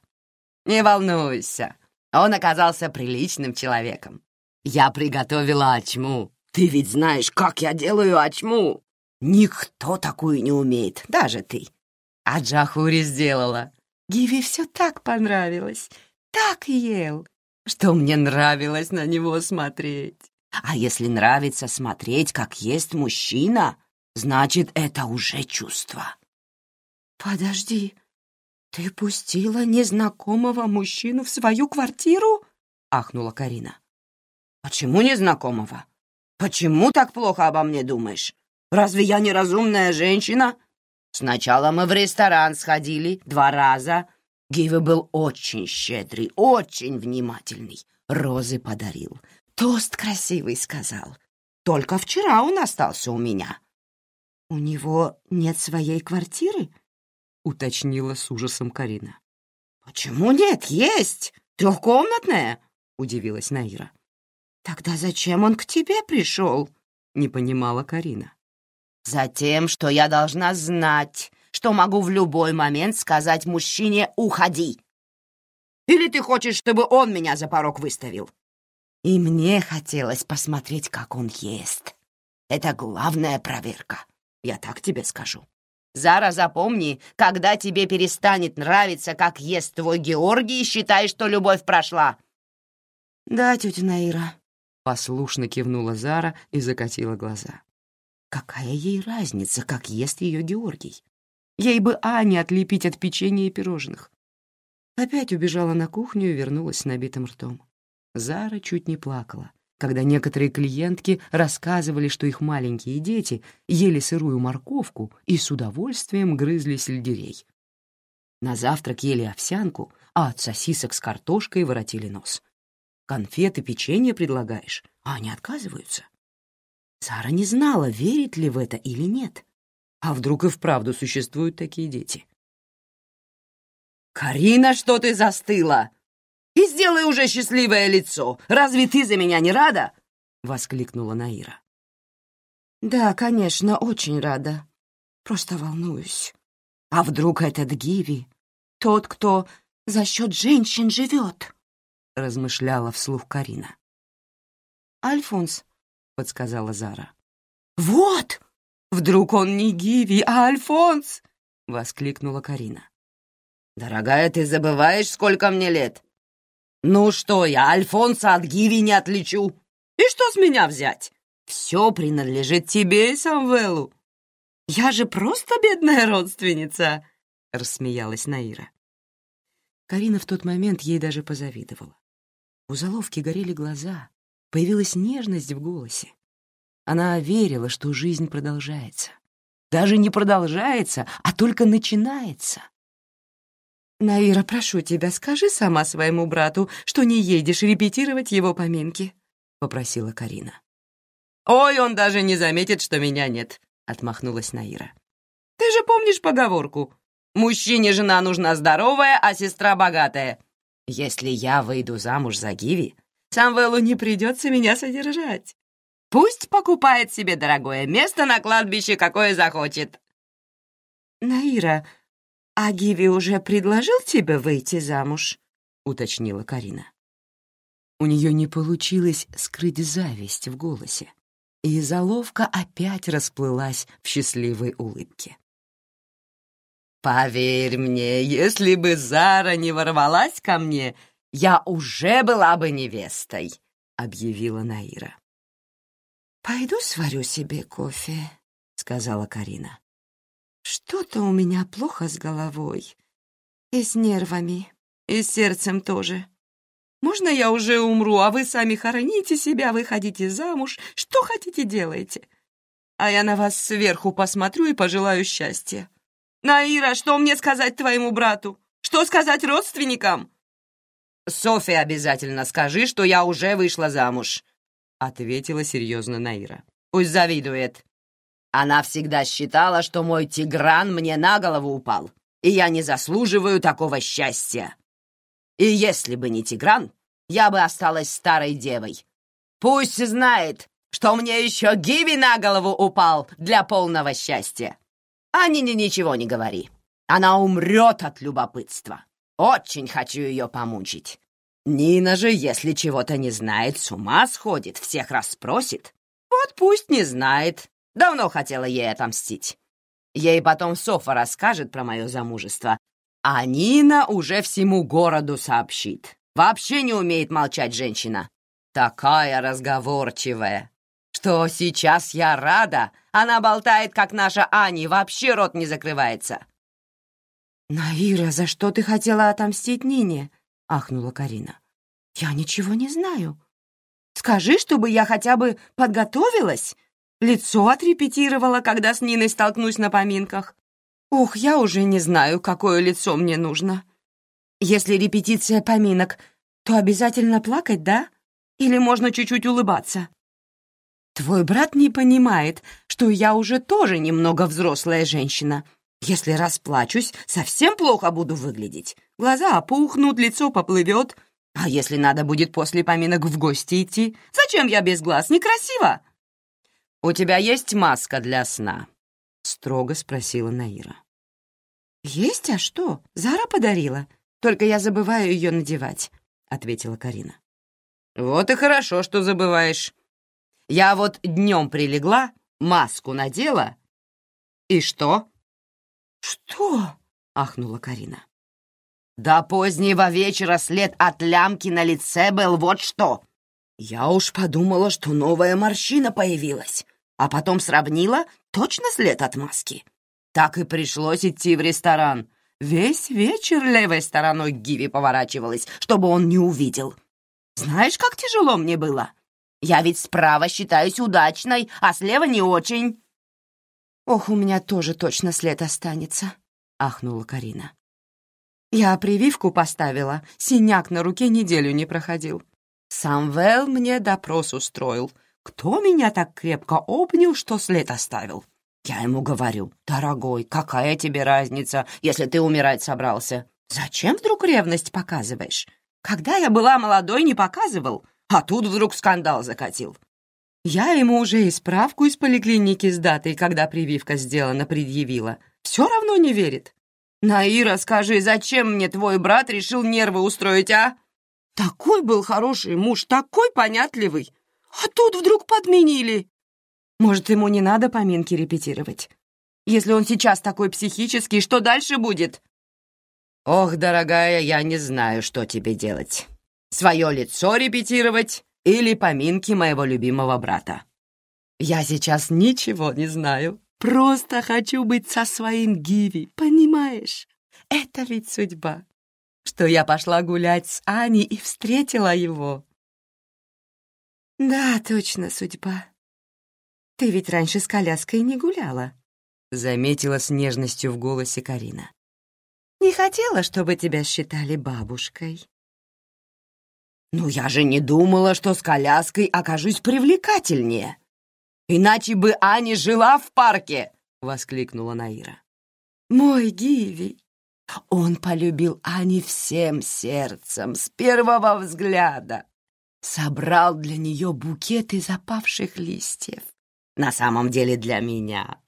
«Не волнуйся, он оказался приличным человеком. Я приготовила очму. Ты ведь знаешь, как я делаю очму!» Никто такую не умеет, даже ты. А Джахури сделала. Гиви все так понравилось, так ел, что мне нравилось на него смотреть. А если нравится смотреть, как ест мужчина, значит, это уже чувство. Подожди, ты пустила незнакомого мужчину в свою квартиру? Ахнула Карина. Почему незнакомого? Почему так плохо обо мне думаешь? Разве я неразумная женщина? Сначала мы в ресторан сходили два раза. Гиви был очень щедрый, очень внимательный. Розы подарил. Тост красивый сказал. Только вчера он остался у меня. «У него нет своей квартиры?» — уточнила с ужасом Карина. «Почему нет? Есть! Трехкомнатная!» — удивилась Наира. «Тогда зачем он к тебе пришел?» — не понимала Карина. Затем, что я должна знать, что могу в любой момент сказать мужчине «уходи». Или ты хочешь, чтобы он меня за порог выставил? И мне хотелось посмотреть, как он ест. Это главная проверка, я так тебе скажу. Зара, запомни, когда тебе перестанет нравиться, как ест твой Георгий, считай, что любовь прошла. Да, тетя Наира. Послушно кивнула Зара и закатила глаза. Какая ей разница, как ест ее Георгий? Ей бы Ане отлепить от печенья и пирожных. Опять убежала на кухню и вернулась с набитым ртом. Зара чуть не плакала, когда некоторые клиентки рассказывали, что их маленькие дети ели сырую морковку и с удовольствием грызли сельдерей. На завтрак ели овсянку, а от сосисок с картошкой воротили нос. Конфеты, печенье предлагаешь, а они отказываются. Сара не знала, верит ли в это или нет. А вдруг и вправду существуют такие дети? «Карина, что ты застыла? И сделай уже счастливое лицо! Разве ты за меня не рада?» — воскликнула Наира. «Да, конечно, очень рада. Просто волнуюсь. А вдруг этот Гиви, тот, кто за счет женщин живет?» — размышляла вслух Карина. «Альфонс, — подсказала Зара. «Вот! Вдруг он не Гиви, а Альфонс!» — воскликнула Карина. «Дорогая, ты забываешь, сколько мне лет? Ну что, я Альфонса от Гиви не отличу. И что с меня взять? Все принадлежит тебе и Самвелу. Я же просто бедная родственница!» — рассмеялась Наира. Карина в тот момент ей даже позавидовала. У заловки горели глаза, Появилась нежность в голосе. Она верила, что жизнь продолжается. Даже не продолжается, а только начинается. «Наира, прошу тебя, скажи сама своему брату, что не едешь репетировать его поминки», — попросила Карина. «Ой, он даже не заметит, что меня нет», — отмахнулась Наира. «Ты же помнишь поговорку? Мужчине жена нужна здоровая, а сестра богатая. Если я выйду замуж за Гиви, Самвелу не придется меня содержать. Пусть покупает себе дорогое место на кладбище, какое захочет. Наира, а Гиви уже предложил тебе выйти замуж? Уточнила Карина. У нее не получилось скрыть зависть в голосе, и заловка опять расплылась в счастливой улыбке. «Поверь мне, если бы Зара не ворвалась ко мне, я уже была бы невестой. — объявила Наира. «Пойду сварю себе кофе», — сказала Карина. «Что-то у меня плохо с головой. И с нервами, и с сердцем тоже. Можно я уже умру, а вы сами хороните себя, выходите замуж, что хотите делайте. А я на вас сверху посмотрю и пожелаю счастья. Наира, что мне сказать твоему брату? Что сказать родственникам?» «Софье обязательно скажи, что я уже вышла замуж», — ответила серьезно Наира. «Пусть завидует. Она всегда считала, что мой Тигран мне на голову упал, и я не заслуживаю такого счастья. И если бы не Тигран, я бы осталась старой девой. Пусть знает, что мне еще Гиви на голову упал для полного счастья. А не, не ничего не говори. Она умрет от любопытства. Очень хочу ее помучить. Нина же, если чего-то не знает, с ума сходит, всех расспросит. Вот пусть не знает, Давно хотела ей отомстить. Ей потом Софа расскажет про мое замужество, а Нина уже всему городу сообщит. Вообще не умеет молчать женщина. Такая разговорчивая, что сейчас я рада. Она болтает, как наша Ани, вообще рот не закрывается. «Наира, за что ты хотела отомстить Нине?» — ахнула Карина. «Я ничего не знаю. Скажи, чтобы я хотя бы подготовилась. Лицо отрепетировала, когда с Ниной столкнусь на поминках. Ох, я уже не знаю, какое лицо мне нужно. Если репетиция поминок, то обязательно плакать, да? Или можно чуть-чуть улыбаться? Твой брат не понимает, что я уже тоже немного взрослая женщина. Если расплачусь, совсем плохо буду выглядеть. Глаза опухнут, лицо поплывет. А если надо будет после поминок в гости идти? Зачем я без глаз? Некрасиво!» «У тебя есть маска для сна?» — строго спросила Наира. «Есть, а что? Зара подарила. Только я забываю ее надевать», — ответила Карина. «Вот и хорошо, что забываешь. Я вот днем прилегла, маску надела. И что?» «Что?» — ахнула Карина. «До позднего вечера след от лямки на лице был вот что. Я уж подумала, что новая морщина появилась а потом сравнила точно след от маски. Так и пришлось идти в ресторан. Весь вечер левой стороной Гиви поворачивалась, чтобы он не увидел. Знаешь, как тяжело мне было? Я ведь справа считаюсь удачной, а слева не очень. «Ох, у меня тоже точно след останется», — ахнула Карина. «Я прививку поставила, синяк на руке неделю не проходил. Самвел мне допрос устроил, кто меня так крепко обнял, что след оставил? Я ему говорю, дорогой, какая тебе разница, если ты умирать собрался? Зачем вдруг ревность показываешь? Когда я была молодой, не показывал, а тут вдруг скандал закатил. Я ему уже и справку из поликлиники с датой, когда прививка сделана, предъявила. Все равно не верит. Наира, скажи, зачем мне твой брат решил нервы устроить, а? Такой был хороший муж, такой понятливый. А тут вдруг подменили. Может, ему не надо поминки репетировать? Если он сейчас такой психический, что дальше будет? Ох, дорогая, я не знаю, что тебе делать. Свое лицо репетировать или поминки моего любимого брата. Я сейчас ничего не знаю. Просто хочу быть со своим Гиви, понимаешь? Это ведь судьба. Что я пошла гулять с Аней и встретила его. «Да, точно судьба. Ты ведь раньше с коляской не гуляла», — заметила с нежностью в голосе Карина. «Не хотела, чтобы тебя считали бабушкой». «Ну, я же не думала, что с коляской окажусь привлекательнее. Иначе бы Аня жила в парке!» — воскликнула Наира. «Мой Гиви! Он полюбил Ани всем сердцем, с первого взгляда собрал для нее букет из опавших листьев. На самом деле для меня.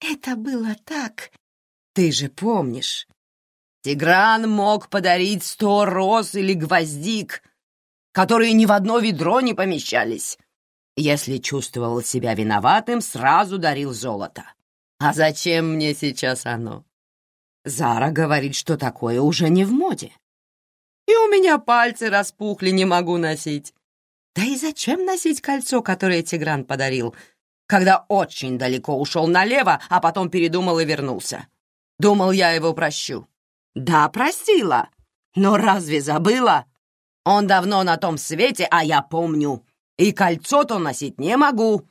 Это было так. Ты же помнишь. Тигран мог подарить сто роз или гвоздик, которые ни в одно ведро не помещались. Если чувствовал себя виноватым, сразу дарил золото. А зачем мне сейчас оно? Зара говорит, что такое уже не в моде. И у меня пальцы распухли, не могу носить. Да и зачем носить кольцо, которое Тигран подарил, когда очень далеко ушел налево, а потом передумал и вернулся? Думал, я его прощу. Да, простила. Но разве забыла? Он давно на том свете, а я помню. И кольцо-то носить не могу.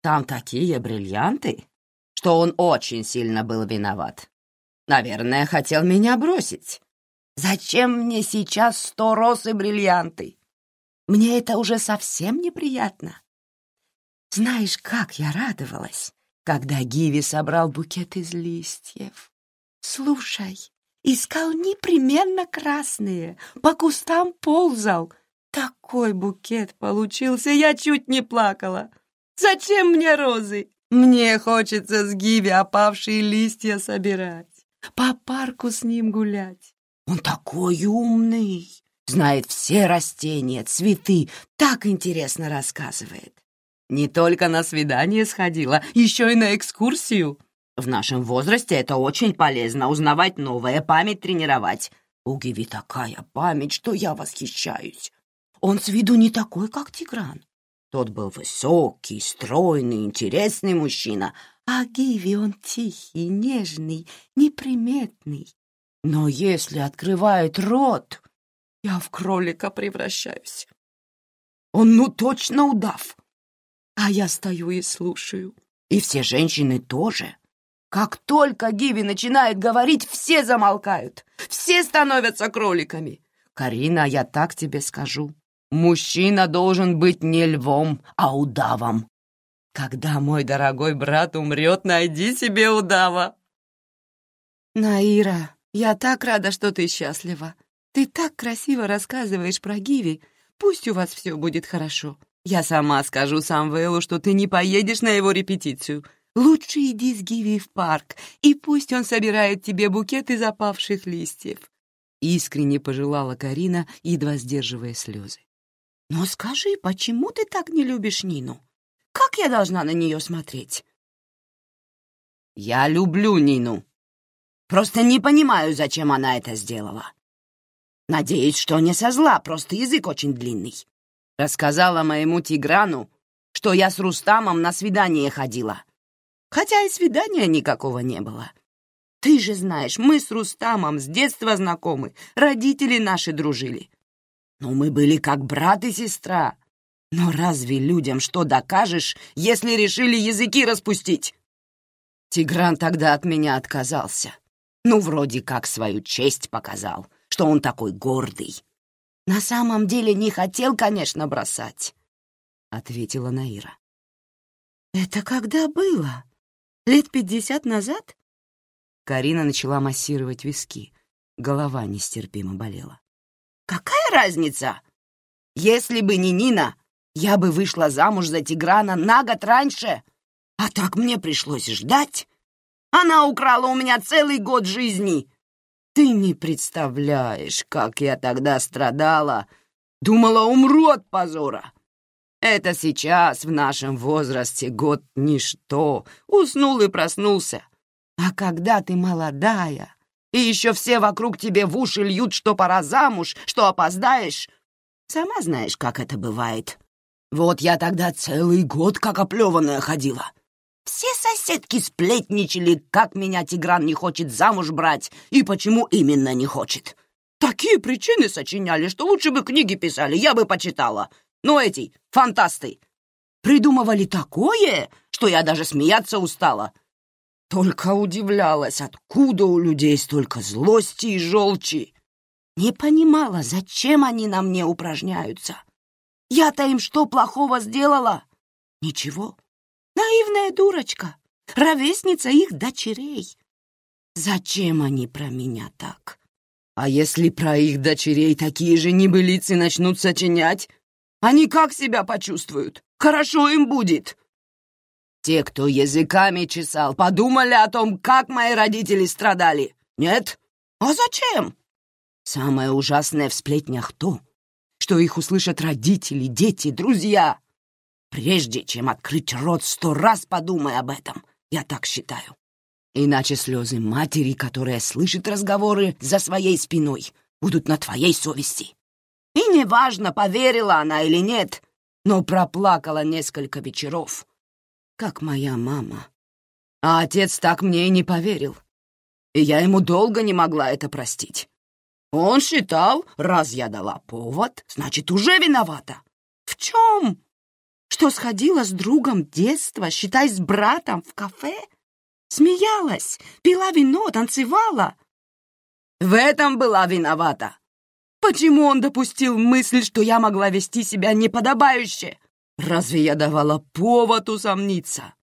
Там такие бриллианты, что он очень сильно был виноват. Наверное, хотел меня бросить. Зачем мне сейчас сто роз и бриллианты? Мне это уже совсем неприятно. Знаешь, как я радовалась, когда Гиви собрал букет из листьев. Слушай, искал непременно красные, по кустам ползал. Такой букет получился, я чуть не плакала. Зачем мне розы? Мне хочется с Гиви опавшие листья собирать, по парку с ним гулять. Он такой умный, знает все растения, цветы, так интересно рассказывает. Не только на свидание сходила, еще и на экскурсию. В нашем возрасте это очень полезно, узнавать новое, память тренировать. У Гиви такая память, что я восхищаюсь. Он с виду не такой, как Тигран. Тот был высокий, стройный, интересный мужчина, а Гиви он тихий, нежный, неприметный. Но если открывает рот, я в кролика превращаюсь. Он ну точно удав. А я стою и слушаю. И все женщины тоже. Как только Гиви начинает говорить, все замолкают. Все становятся кроликами. Карина, я так тебе скажу. Мужчина должен быть не львом, а удавом. Когда мой дорогой брат умрет, найди себе удава. Наира, я так рада, что ты счастлива. Ты так красиво рассказываешь про Гиви. Пусть у вас все будет хорошо. Я сама скажу Самвелу, что ты не поедешь на его репетицию. Лучше иди с Гиви в парк, и пусть он собирает тебе букет из опавших листьев. Искренне пожелала Карина, едва сдерживая слезы. Но скажи, почему ты так не любишь Нину? Как я должна на нее смотреть? Я люблю Нину, Просто не понимаю, зачем она это сделала. Надеюсь, что не со зла, просто язык очень длинный. Рассказала моему Тиграну, что я с Рустамом на свидание ходила. Хотя и свидания никакого не было. Ты же знаешь, мы с Рустамом с детства знакомы, родители наши дружили. Ну, мы были как брат и сестра. Но разве людям что докажешь, если решили языки распустить? Тигран тогда от меня отказался. Ну, вроде как свою честь показал, что он такой гордый. На самом деле не хотел, конечно, бросать, — ответила Наира. Это когда было? Лет пятьдесят назад? Карина начала массировать виски. Голова нестерпимо болела. Какая разница? Если бы не Нина, я бы вышла замуж за Тиграна на год раньше. А так мне пришлось ждать. Она украла у меня целый год жизни. Ты не представляешь, как я тогда страдала. Думала, умру от позора. Это сейчас, в нашем возрасте, год ничто. Уснул и проснулся. А когда ты молодая, и еще все вокруг тебе в уши льют, что пора замуж, что опоздаешь, сама знаешь, как это бывает. Вот я тогда целый год как оплеванная ходила. Все соседки сплетничали, как меня Тигран не хочет замуж брать и почему именно не хочет. Такие причины сочиняли, что лучше бы книги писали, я бы почитала. Ну, эти, фантасты, придумывали такое, что я даже смеяться устала. Только удивлялась, откуда у людей столько злости и желчи. Не понимала, зачем они на мне упражняются. Я-то им что плохого сделала? Ничего. Наивная дурочка, ровесница их дочерей. Зачем они про меня так? А если про их дочерей такие же небылицы начнут сочинять? Они как себя почувствуют? Хорошо им будет. Те, кто языками чесал, подумали о том, как мои родители страдали. Нет? А зачем? Самое ужасное в сплетнях то, что их услышат родители, дети, друзья. Прежде чем открыть рот, сто раз подумай об этом. Я так считаю. Иначе слезы матери, которая слышит разговоры за своей спиной, будут на твоей совести. И неважно, поверила она или нет, но проплакала несколько вечеров, как моя мама. А отец так мне и не поверил, и я ему долго не могла это простить. Он считал, раз я дала повод, значит, уже виновата. В чем? Что сходила с другом детства, считай, с братом в кафе? Смеялась, пила вино, танцевала. В этом была виновата. Почему он допустил мысль, что я могла вести себя неподобающе? Разве я давала повод усомниться?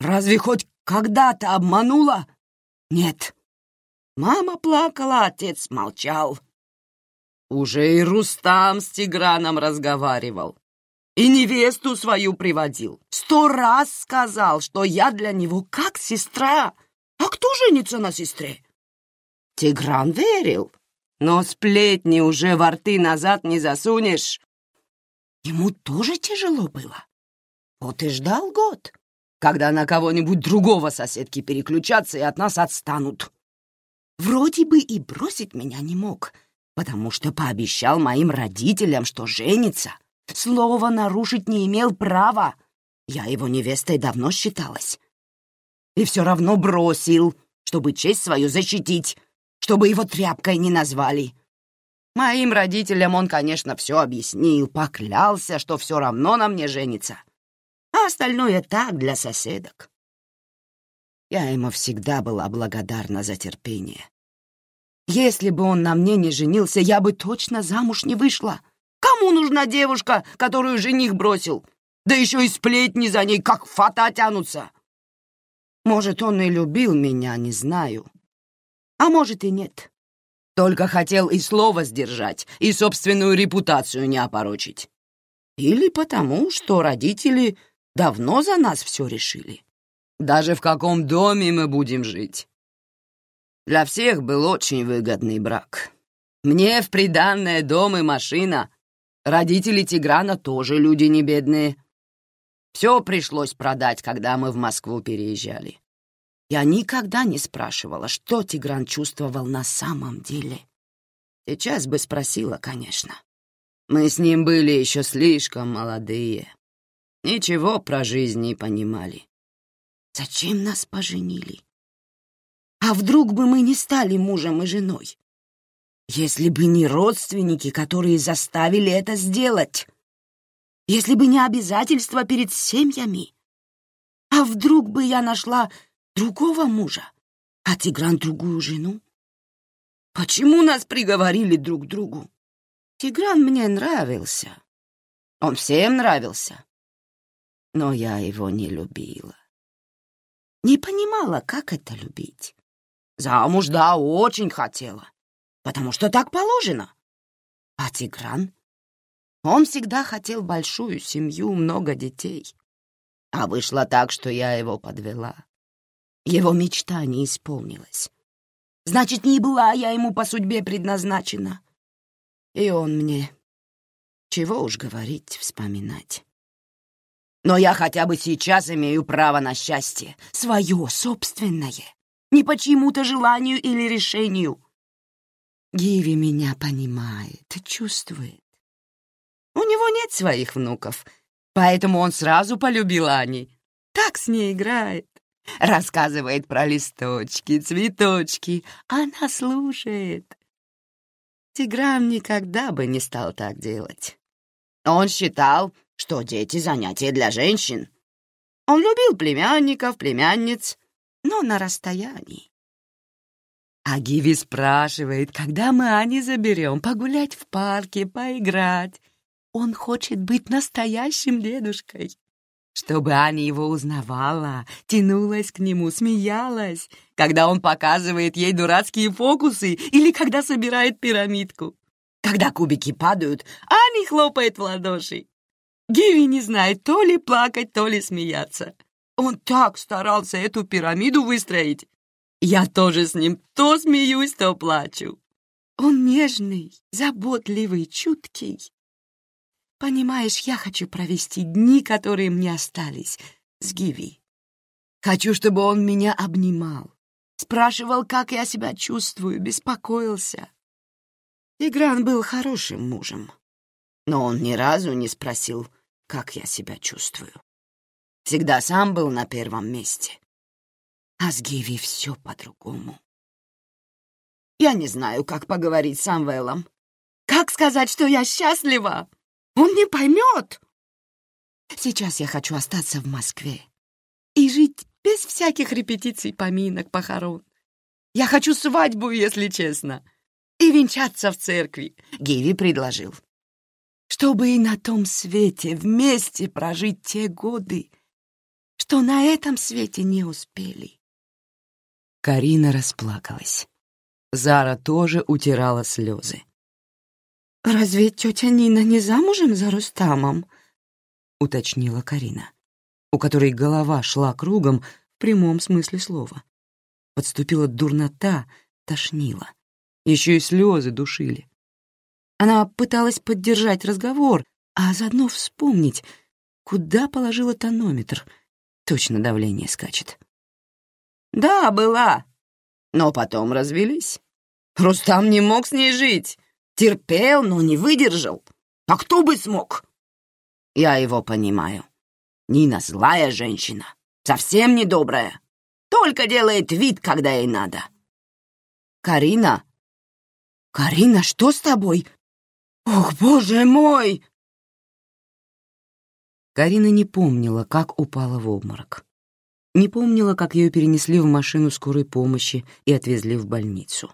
Разве хоть когда-то обманула? Нет. Мама плакала, отец молчал. Уже и Рустам с Тиграном разговаривал. И невесту свою приводил. Сто раз сказал, что я для него как сестра. А кто женится на сестре? Тигран верил, но сплетни уже во рты назад не засунешь. Ему тоже тяжело было. Вот и ждал год, когда на кого-нибудь другого соседки переключатся и от нас отстанут. Вроде бы и бросить меня не мог, потому что пообещал моим родителям, что женится. Слово нарушить не имел права. Я его невестой давно считалась. И все равно бросил, чтобы честь свою защитить, чтобы его тряпкой не назвали. Моим родителям он, конечно, все объяснил, поклялся, что все равно на мне женится. А остальное так, для соседок. Я ему всегда была благодарна за терпение. Если бы он на мне не женился, я бы точно замуж не вышла. Кому нужна девушка, которую жених бросил? Да еще и сплетни за ней, как фата тянутся. Может, он и любил меня, не знаю а может и нет. Только хотел и слово сдержать, и собственную репутацию не опорочить. Или потому, что родители давно за нас все решили. Даже в каком доме мы будем жить. Для всех был очень выгодный брак. Мне в приданное дом и машина. Родители Тиграна тоже люди не бедные. Все пришлось продать, когда мы в Москву переезжали. Я никогда не спрашивала, что Тигран чувствовал на самом деле. Сейчас бы спросила, конечно. Мы с ним были еще слишком молодые. Ничего про жизнь не понимали. Зачем нас поженили? А вдруг бы мы не стали мужем и женой? Если бы не родственники, которые заставили это сделать. Если бы не обязательства перед семьями. А вдруг бы я нашла другого мужа, а Тигран другую жену? Почему нас приговорили друг другу? Тигран мне нравился. Он всем нравился. Но я его не любила. Не понимала, как это любить. Замуж, да, очень хотела, потому что так положено. А Тигран? Он всегда хотел большую семью, много детей. А вышло так, что я его подвела. Его мечта не исполнилась. Значит, не была я ему по судьбе предназначена. И он мне... Чего уж говорить, вспоминать. Но я хотя бы сейчас имею право на счастье. Свое, собственное. Не по чьему-то желанию или решению. Гиви меня понимает, чувствует. У него нет своих внуков, поэтому он сразу полюбил Ани. Так с ней играет. Рассказывает про листочки, цветочки. Она слушает. Тигран никогда бы не стал так делать. Он считал, что дети — занятия для женщин. Он любил племянников, племянниц, но на расстоянии. А Гиви спрашивает, когда мы Ани заберем погулять в парке, поиграть. Он хочет быть настоящим дедушкой чтобы Аня его узнавала, тянулась к нему, смеялась, когда он показывает ей дурацкие фокусы или когда собирает пирамидку. Когда кубики падают, Аня хлопает в ладоши. Гиви не знает то ли плакать, то ли смеяться. Он так старался эту пирамиду выстроить. Я тоже с ним то смеюсь, то плачу. Он нежный, заботливый, чуткий. Понимаешь, я хочу провести дни, которые мне остались, с Гиви. Хочу, чтобы он меня обнимал, спрашивал, как я себя чувствую, беспокоился. Игран был хорошим мужем, но он ни разу не спросил, как я себя чувствую. Всегда сам был на первом месте. А с Гиви все по-другому. Я не знаю, как поговорить с Самвелом. Как сказать, что я счастлива? Он не поймет. Сейчас я хочу остаться в Москве и жить без всяких репетиций, поминок, похорон. Я хочу свадьбу, если честно, и венчаться в церкви, Гиви предложил. Чтобы и на том свете вместе прожить те годы, что на этом свете не успели. Карина расплакалась. Зара тоже утирала слезы. «Разве тетя Нина не замужем за Рустамом?» — уточнила Карина, у которой голова шла кругом в прямом смысле слова. Подступила дурнота, тошнила. Еще и слезы душили. Она пыталась поддержать разговор, а заодно вспомнить, куда положила тонометр. Точно давление скачет. «Да, была, но потом развелись. Рустам не мог с ней жить. Терпел, но не выдержал. А кто бы смог? Я его понимаю. Нина злая женщина, совсем недобрая. Только делает вид, когда ей надо. Карина? Карина, что с тобой? Ох, боже мой! Карина не помнила, как упала в обморок. Не помнила, как ее перенесли в машину скорой помощи и отвезли в больницу.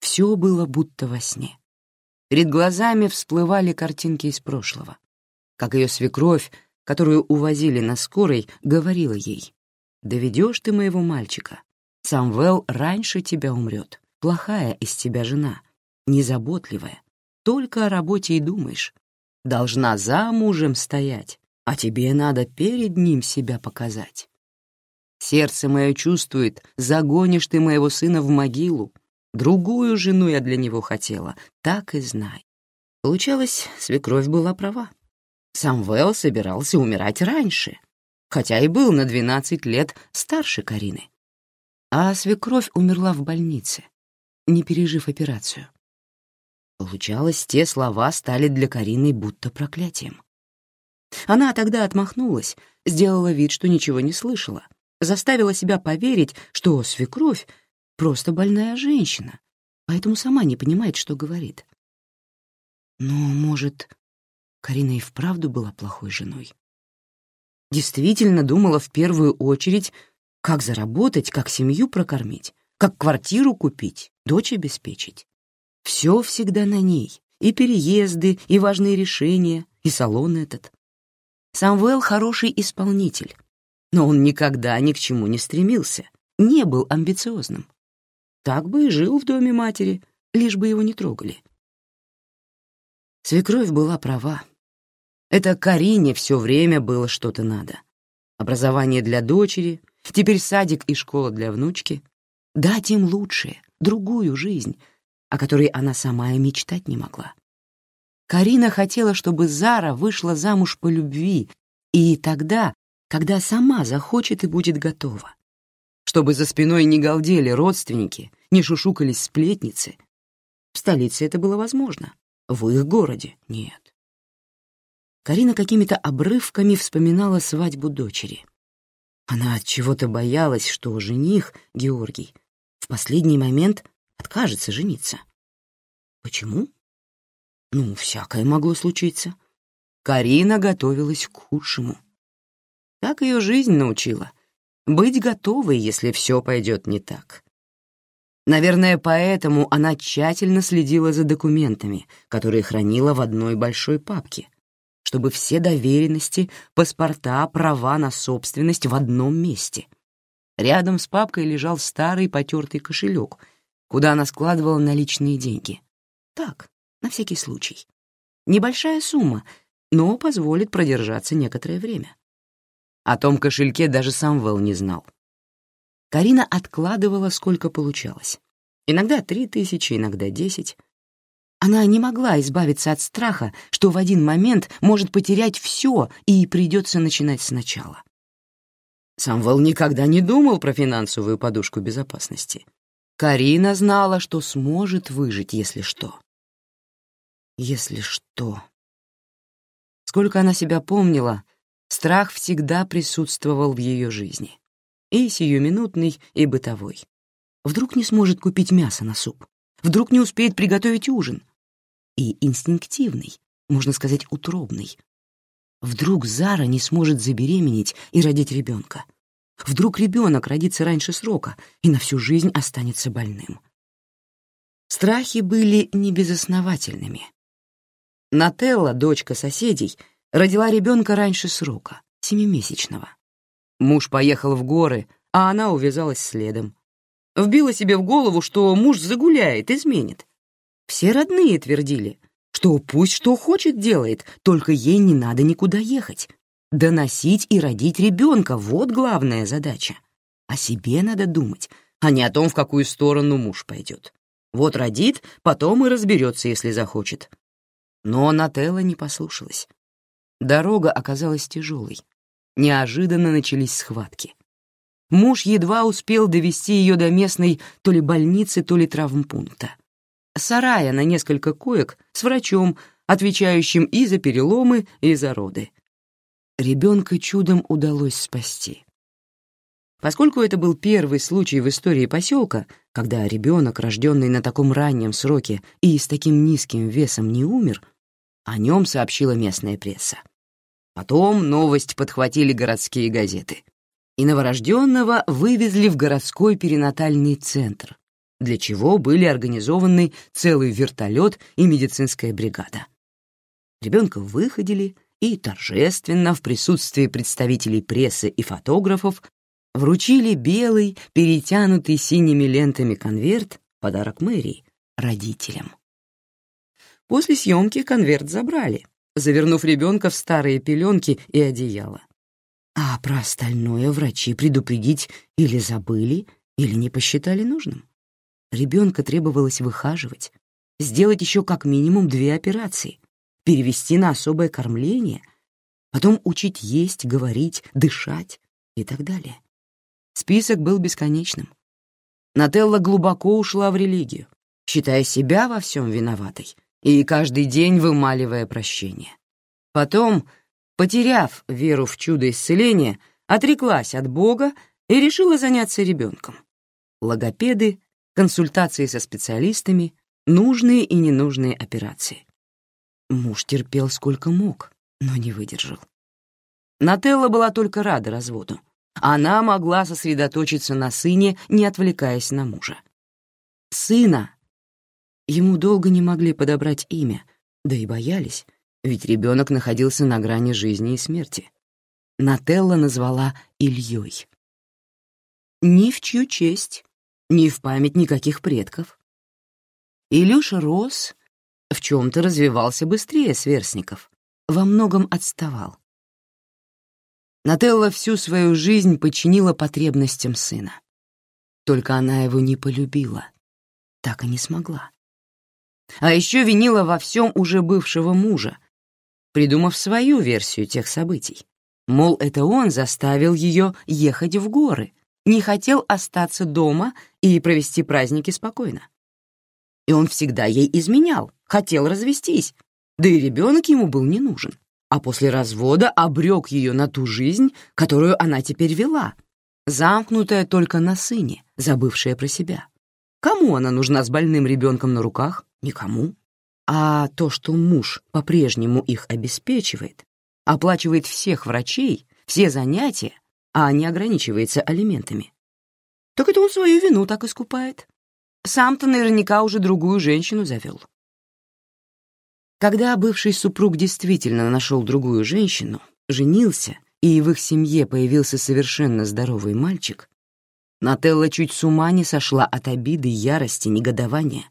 Все было будто во сне. Перед глазами всплывали картинки из прошлого. Как ее свекровь, которую увозили на скорой, говорила ей, «Доведешь ты моего мальчика. Самвел раньше тебя умрет. Плохая из тебя жена, незаботливая. Только о работе и думаешь. Должна за мужем стоять, а тебе надо перед ним себя показать. Сердце мое чувствует, загонишь ты моего сына в могилу, Другую жену я для него хотела, так и знай. Получалось, свекровь была права. Самвел собирался умирать раньше, хотя и был на 12 лет старше Карины. А свекровь умерла в больнице, не пережив операцию. Получалось, те слова стали для Карины будто проклятием. Она тогда отмахнулась, сделала вид, что ничего не слышала, заставила себя поверить, что свекровь просто больная женщина, поэтому сама не понимает, что говорит. Но, может, Карина и вправду была плохой женой? Действительно думала в первую очередь, как заработать, как семью прокормить, как квартиру купить, дочь обеспечить. Все всегда на ней, и переезды, и важные решения, и салон этот. Самвел хороший исполнитель, но он никогда ни к чему не стремился, не был амбициозным. Так бы и жил в доме матери, лишь бы его не трогали. Свекровь была права. Это Карине все время было что-то надо. Образование для дочери, теперь садик и школа для внучки. Дать им лучшее, другую жизнь, о которой она сама и мечтать не могла. Карина хотела, чтобы Зара вышла замуж по любви, и тогда, когда сама захочет и будет готова чтобы за спиной не галдели родственники, не шушукались сплетницы. В столице это было возможно, в их городе — нет. Карина какими-то обрывками вспоминала свадьбу дочери. Она от чего-то боялась, что жених, Георгий, в последний момент откажется жениться. Почему? Ну, всякое могло случиться. Карина готовилась к худшему. Так ее жизнь научила — быть готовой, если все пойдет не так. Наверное, поэтому она тщательно следила за документами, которые хранила в одной большой папке, чтобы все доверенности, паспорта, права на собственность в одном месте. Рядом с папкой лежал старый потертый кошелек, куда она складывала наличные деньги. Так, на всякий случай. Небольшая сумма, но позволит продержаться некоторое время. О том кошельке даже сам Вэл не знал. Карина откладывала, сколько получалось. Иногда три тысячи, иногда десять. Она не могла избавиться от страха, что в один момент может потерять все и придется начинать сначала. Самвел никогда не думал про финансовую подушку безопасности. Карина знала, что сможет выжить, если что. Если что. Сколько она себя помнила, страх всегда присутствовал в ее жизни. И сиюминутный, и бытовой. Вдруг не сможет купить мясо на суп. Вдруг не успеет приготовить ужин. И инстинктивный, можно сказать, утробный. Вдруг Зара не сможет забеременеть и родить ребенка. Вдруг ребенок родится раньше срока и на всю жизнь останется больным. Страхи были небезосновательными. Нателла, дочка соседей, родила ребенка раньше срока, семимесячного. Муж поехал в горы, а она увязалась следом. Вбила себе в голову, что муж загуляет, изменит. Все родные твердили, что пусть что хочет делает, только ей не надо никуда ехать. Доносить и родить ребенка — вот главная задача. О себе надо думать, а не о том, в какую сторону муж пойдет. Вот родит, потом и разберется, если захочет. Но Нателла не послушалась. Дорога оказалась тяжелой. Неожиданно начались схватки. Муж едва успел довести ее до местной то ли больницы, то ли травмпункта. Сарая на несколько коек с врачом, отвечающим и за переломы, и за роды. Ребенка чудом удалось спасти. Поскольку это был первый случай в истории поселка, когда ребенок, рожденный на таком раннем сроке и с таким низким весом, не умер, о нем сообщила местная пресса. Потом новость подхватили городские газеты. И новорожденного вывезли в городской перинатальный центр, для чего были организованы целый вертолет и медицинская бригада. Ребенка выходили и торжественно в присутствии представителей прессы и фотографов вручили белый, перетянутый синими лентами конверт, подарок мэрии, родителям. После съемки конверт забрали, завернув ребенка в старые пеленки и одеяло. А про остальное врачи предупредить или забыли, или не посчитали нужным. Ребенка требовалось выхаживать, сделать еще как минимум две операции, перевести на особое кормление, потом учить есть, говорить, дышать и так далее. Список был бесконечным. Нателла глубоко ушла в религию, считая себя во всем виноватой и каждый день вымаливая прощение. Потом, потеряв веру в чудо исцеления, отреклась от Бога и решила заняться ребенком. Логопеды, консультации со специалистами, нужные и ненужные операции. Муж терпел сколько мог, но не выдержал. Нателла была только рада разводу. Она могла сосредоточиться на сыне, не отвлекаясь на мужа. Сына. Ему долго не могли подобрать имя, да и боялись, ведь ребенок находился на грани жизни и смерти. Нателла назвала Ильей. Ни в чью честь, ни в память никаких предков. Илюша рос, в чем-то развивался быстрее сверстников, во многом отставал. Нателла всю свою жизнь подчинила потребностям сына. Только она его не полюбила, так и не смогла. А еще винила во всем уже бывшего мужа, придумав свою версию тех событий. Мол, это он заставил ее ехать в горы, не хотел остаться дома и провести праздники спокойно. И он всегда ей изменял, хотел развестись, да и ребенок ему был не нужен а после развода обрек ее на ту жизнь, которую она теперь вела, замкнутая только на сыне, забывшая про себя. Кому она нужна с больным ребенком на руках? Никому. А то, что муж по-прежнему их обеспечивает, оплачивает всех врачей, все занятия, а не ограничивается алиментами, так это он свою вину так искупает. Сам-то наверняка уже другую женщину завел. Когда бывший супруг действительно нашел другую женщину, женился, и в их семье появился совершенно здоровый мальчик, Нателла чуть с ума не сошла от обиды, ярости, негодования.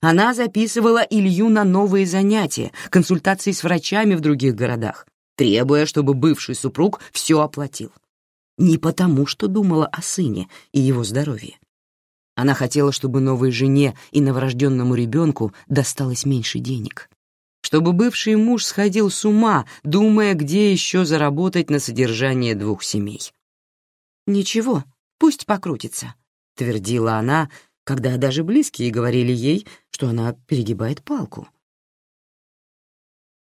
Она записывала Илью на новые занятия, консультации с врачами в других городах, требуя, чтобы бывший супруг все оплатил. Не потому, что думала о сыне и его здоровье. Она хотела, чтобы новой жене и новорожденному ребенку досталось меньше денег. Чтобы бывший муж сходил с ума, думая, где еще заработать на содержание двух семей. «Ничего, пусть покрутится», — твердила она, когда даже близкие говорили ей, что она перегибает палку.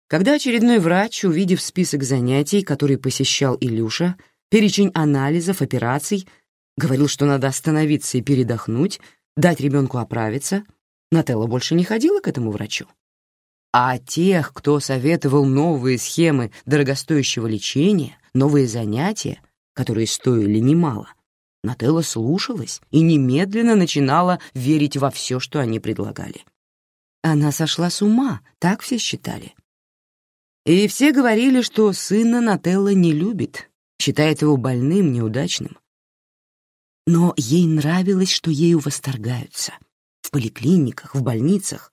Когда очередной врач, увидев список занятий, который посещал Илюша, перечень анализов, операций, говорил, что надо остановиться и передохнуть, дать ребенку оправиться, Нателла больше не ходила к этому врачу. А тех, кто советовал новые схемы дорогостоящего лечения, новые занятия, которые стоили немало, Нателла слушалась и немедленно начинала верить во все, что они предлагали. Она сошла с ума, так все считали. И все говорили, что сына Нателла не любит, считает его больным, неудачным. Но ей нравилось, что ею восторгаются. В поликлиниках, в больницах.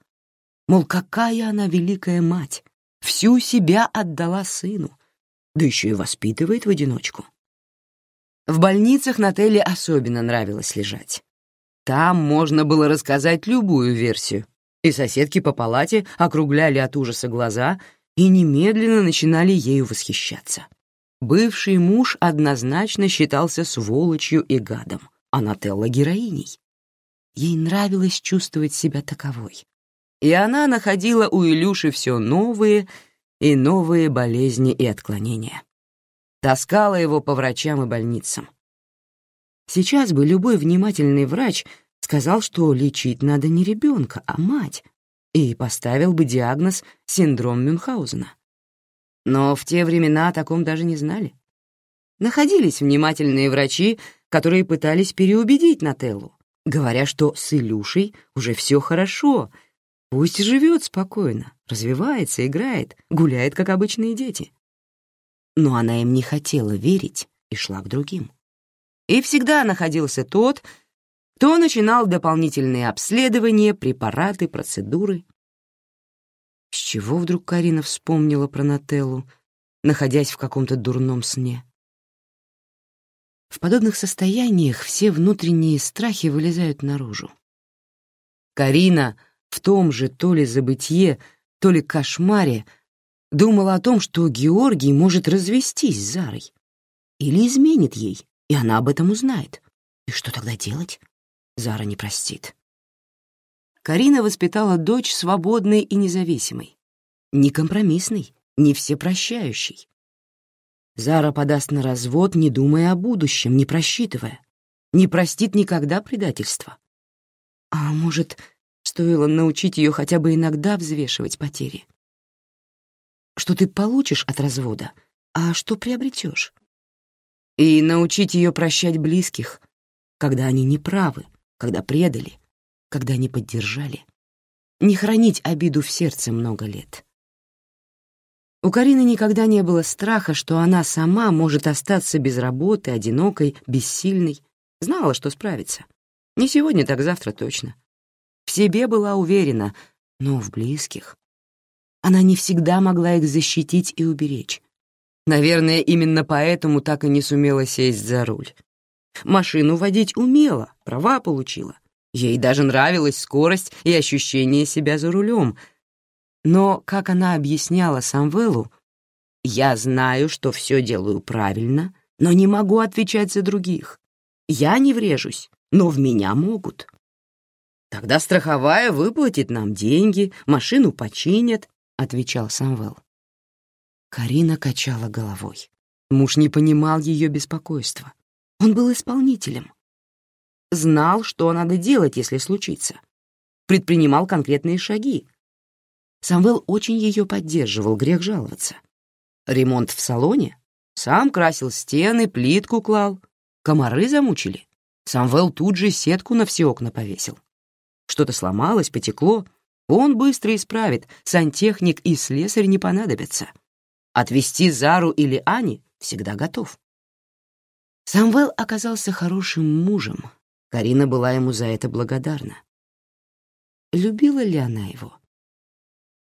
Мол, какая она великая мать, всю себя отдала сыну, да еще и воспитывает в одиночку. В больницах Нателле особенно нравилось лежать. Там можно было рассказать любую версию, и соседки по палате округляли от ужаса глаза и немедленно начинали ею восхищаться. Бывший муж однозначно считался сволочью и гадом, а Нателла — героиней. Ей нравилось чувствовать себя таковой. И она находила у Илюши все новые и новые болезни и отклонения. Таскала его по врачам и больницам. Сейчас бы любой внимательный врач сказал, что лечить надо не ребенка, а мать, и поставил бы диагноз синдром Мюнхгаузена. Но в те времена о таком даже не знали. Находились внимательные врачи, которые пытались переубедить Нателлу, говоря, что с Илюшей уже все хорошо, пусть живет спокойно, развивается, играет, гуляет, как обычные дети. Но она им не хотела верить и шла к другим. И всегда находился тот, кто начинал дополнительные обследования, препараты, процедуры. С чего вдруг Карина вспомнила про Нателлу, находясь в каком-то дурном сне? В подобных состояниях все внутренние страхи вылезают наружу. Карина в том же то ли забытье, то ли кошмаре думала о том, что Георгий может развестись с Зарой. Или изменит ей, и она об этом узнает. И что тогда делать? Зара не простит. Карина воспитала дочь свободной и независимой. Не компромиссной, не всепрощающей. Зара подаст на развод, не думая о будущем, не просчитывая. Не простит никогда предательства. А может, стоило научить ее хотя бы иногда взвешивать потери? Что ты получишь от развода, а что приобретешь? и научить ее прощать близких, когда они неправы, когда предали, когда не поддержали. Не хранить обиду в сердце много лет. У Карины никогда не было страха, что она сама может остаться без работы, одинокой, бессильной. Знала, что справится. Не сегодня, так завтра точно. В себе была уверена, но в близких. Она не всегда могла их защитить и уберечь. Наверное, именно поэтому так и не сумела сесть за руль. Машину водить умела, права получила. Ей даже нравилась скорость и ощущение себя за рулем. Но, как она объясняла Самвелу, «Я знаю, что все делаю правильно, но не могу отвечать за других. Я не врежусь, но в меня могут». «Тогда страховая выплатит нам деньги, машину починят», — отвечал Самвел. Карина качала головой. Муж не понимал ее беспокойства. Он был исполнителем. Знал, что надо делать, если случится. Предпринимал конкретные шаги. Самвел очень ее поддерживал, грех жаловаться. Ремонт в салоне? Сам красил стены, плитку клал. Комары замучили. Самвел тут же сетку на все окна повесил. Что-то сломалось, потекло. Он быстро исправит, сантехник и слесарь не понадобятся. Отвести Зару или Ани всегда готов. Самвел оказался хорошим мужем. Карина была ему за это благодарна. Любила ли она его?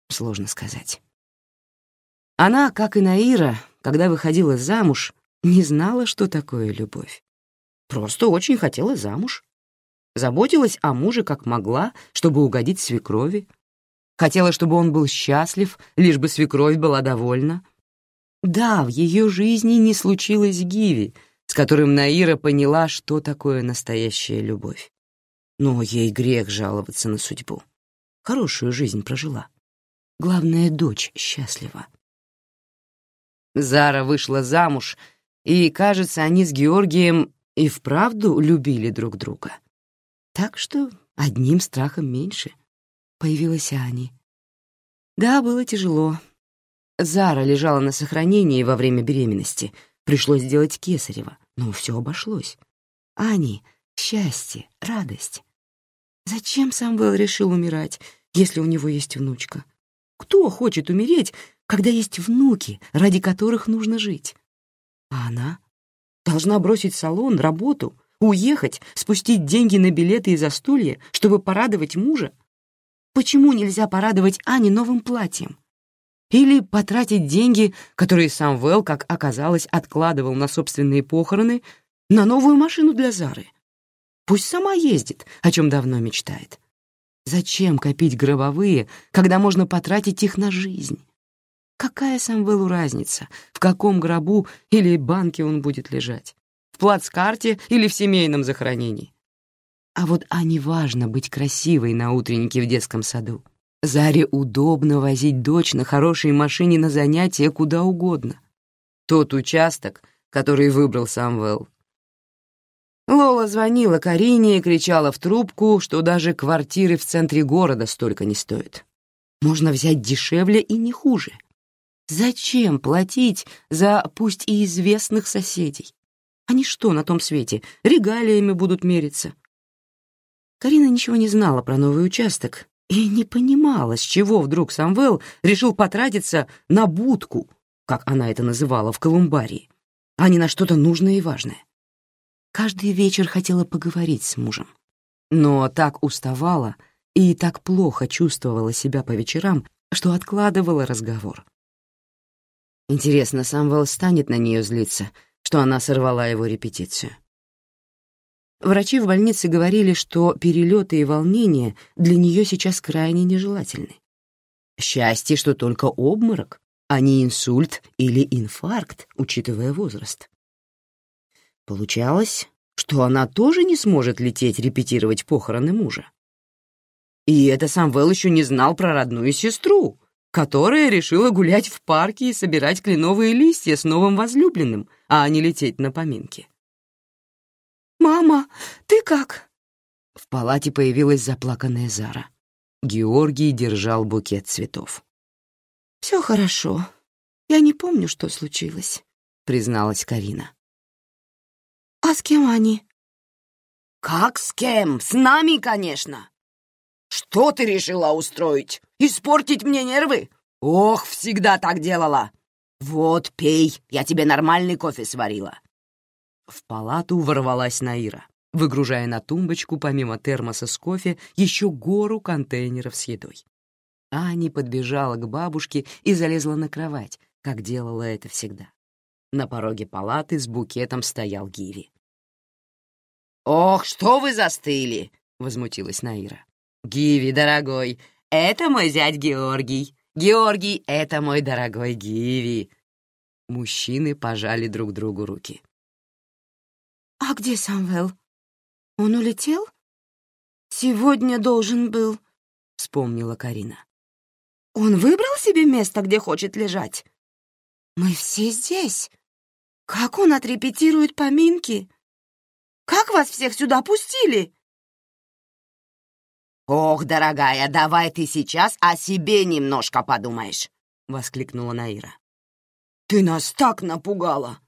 Сложно сказать. Она, как и Наира, когда выходила замуж, не знала, что такое любовь. Просто очень хотела замуж. Заботилась о муже как могла, чтобы угодить свекрови. Хотела, чтобы он был счастлив, лишь бы свекровь была довольна. Да, в ее жизни не случилось Гиви, с которым Наира поняла, что такое настоящая любовь. Но ей грех жаловаться на судьбу. Хорошую жизнь прожила. Главное, дочь счастлива. Зара вышла замуж, и, кажется, они с Георгием и вправду любили друг друга. Так что одним страхом меньше. Появилась Ани. Да, было тяжело. Зара лежала на сохранении во время беременности. Пришлось сделать кесарево, но все обошлось. Ани — счастье, радость. Зачем Самвел решил умирать, если у него есть внучка? Кто хочет умереть, когда есть внуки, ради которых нужно жить? А она должна бросить салон, работу, уехать, спустить деньги на билеты и застолье, чтобы порадовать мужа? Почему нельзя порадовать Ани новым платьем? Или потратить деньги, которые сам Вэл, как оказалось, откладывал на собственные похороны, на новую машину для Зары? Пусть сама ездит, о чем давно мечтает. Зачем копить гробовые, когда можно потратить их на жизнь? Какая Самвелу разница, в каком гробу или банке он будет лежать? В плацкарте или в семейном захоронении? А вот а не важно быть красивой на утреннике в детском саду. Заре удобно возить дочь на хорошей машине на занятия куда угодно. Тот участок, который выбрал Самвел. Лола звонила Карине и кричала в трубку, что даже квартиры в центре города столько не стоят. Можно взять дешевле и не хуже. Зачем платить за пусть и известных соседей? Они что на том свете, регалиями будут мериться? Карина ничего не знала про новый участок и не понимала, с чего вдруг Самвел решил потратиться на будку, как она это называла в Колумбарии, а не на что-то нужное и важное. Каждый вечер хотела поговорить с мужем, но так уставала и так плохо чувствовала себя по вечерам, что откладывала разговор. Интересно, Самвел станет на нее злиться, что она сорвала его репетицию. Врачи в больнице говорили, что перелеты и волнения для нее сейчас крайне нежелательны. Счастье, что только обморок, а не инсульт или инфаркт, учитывая возраст. Получалось, что она тоже не сможет лететь репетировать похороны мужа. И это сам Вэл еще не знал про родную сестру, которая решила гулять в парке и собирать кленовые листья с новым возлюбленным, а не лететь на поминки. «Мама, ты как?» В палате появилась заплаканная Зара. Георгий держал букет цветов. «Все хорошо. Я не помню, что случилось», — призналась Карина. «А с кем они?» «Как с кем? С нами, конечно!» «Что ты решила устроить? Испортить мне нервы? Ох, всегда так делала! Вот, пей, я тебе нормальный кофе сварила. В палату ворвалась Наира, выгружая на тумбочку помимо термоса с кофе еще гору контейнеров с едой. Ани подбежала к бабушке и залезла на кровать, как делала это всегда. На пороге палаты с букетом стоял Гиви. «Ох, что вы застыли!» — возмутилась Наира. «Гиви, дорогой, это мой зять Георгий. Георгий, это мой дорогой Гиви». Мужчины пожали друг другу руки. «А где Самвел? Он улетел? Сегодня должен был», — вспомнила Карина. «Он выбрал себе место, где хочет лежать? Мы все здесь. Как он отрепетирует поминки? Как вас всех сюда пустили?» «Ох, дорогая, давай ты сейчас о себе немножко подумаешь», — воскликнула Наира. «Ты нас так напугала!»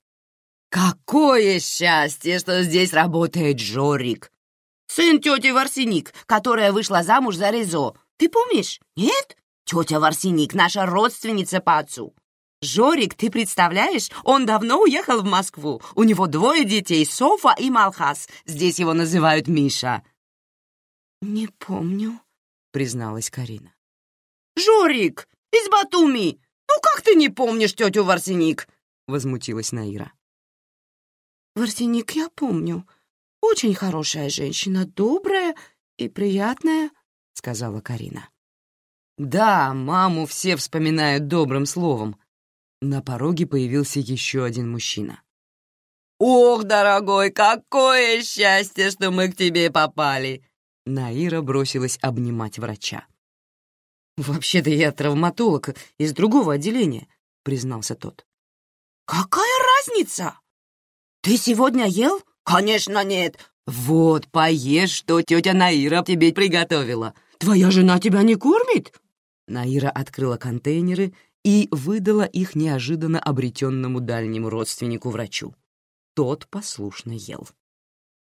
Какое счастье, что здесь работает Жорик. Сын тети Варсиник, которая вышла замуж за Резо. Ты помнишь? Нет? Тетя Варсиник, наша родственница по отцу. Жорик, ты представляешь, он давно уехал в Москву. У него двое детей, Софа и Малхас. Здесь его называют Миша. Не помню, призналась Карина. Жорик, из Батуми. Ну как ты не помнишь тетю Варсиник? Возмутилась Наира. Варсеник я помню. Очень хорошая женщина, добрая и приятная», — сказала Карина. «Да, маму все вспоминают добрым словом». На пороге появился еще один мужчина. «Ох, дорогой, какое счастье, что мы к тебе попали!» Наира бросилась обнимать врача. «Вообще-то я травматолог из другого отделения», — признался тот. «Какая разница? Ты сегодня ел?» «Конечно нет. Вот, поешь, что тетя Наира тебе приготовила. Твоя жена тебя не кормит?» Наира открыла контейнеры и выдала их неожиданно обретенному дальнему родственнику-врачу. Тот послушно ел.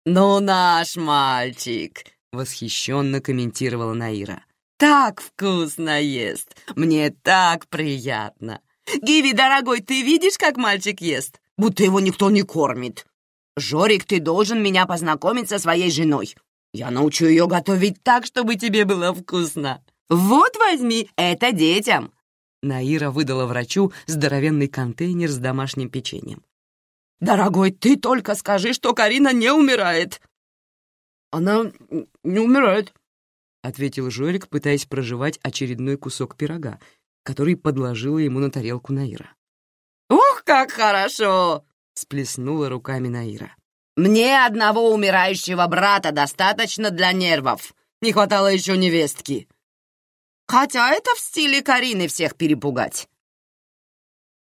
«Ну, наш мальчик!» — восхищенно комментировала Наира. «Так вкусно ест! Мне так приятно! Гиви, дорогой, ты видишь, как мальчик ест? Будто его никто не кормит. Жорик, ты должен меня познакомить со своей женой. Я научу ее готовить так, чтобы тебе было вкусно. Вот возьми, это детям!» Наира выдала врачу здоровенный контейнер с домашним печеньем. «Дорогой, ты только скажи, что Карина не умирает!» «Она не умирает», — ответил Жорик, пытаясь проживать очередной кусок пирога, который подложила ему на тарелку Наира. «Ух, как хорошо!» — сплеснула руками Наира. «Мне одного умирающего брата достаточно для нервов. Не хватало еще невестки. Хотя это в стиле Карины всех перепугать».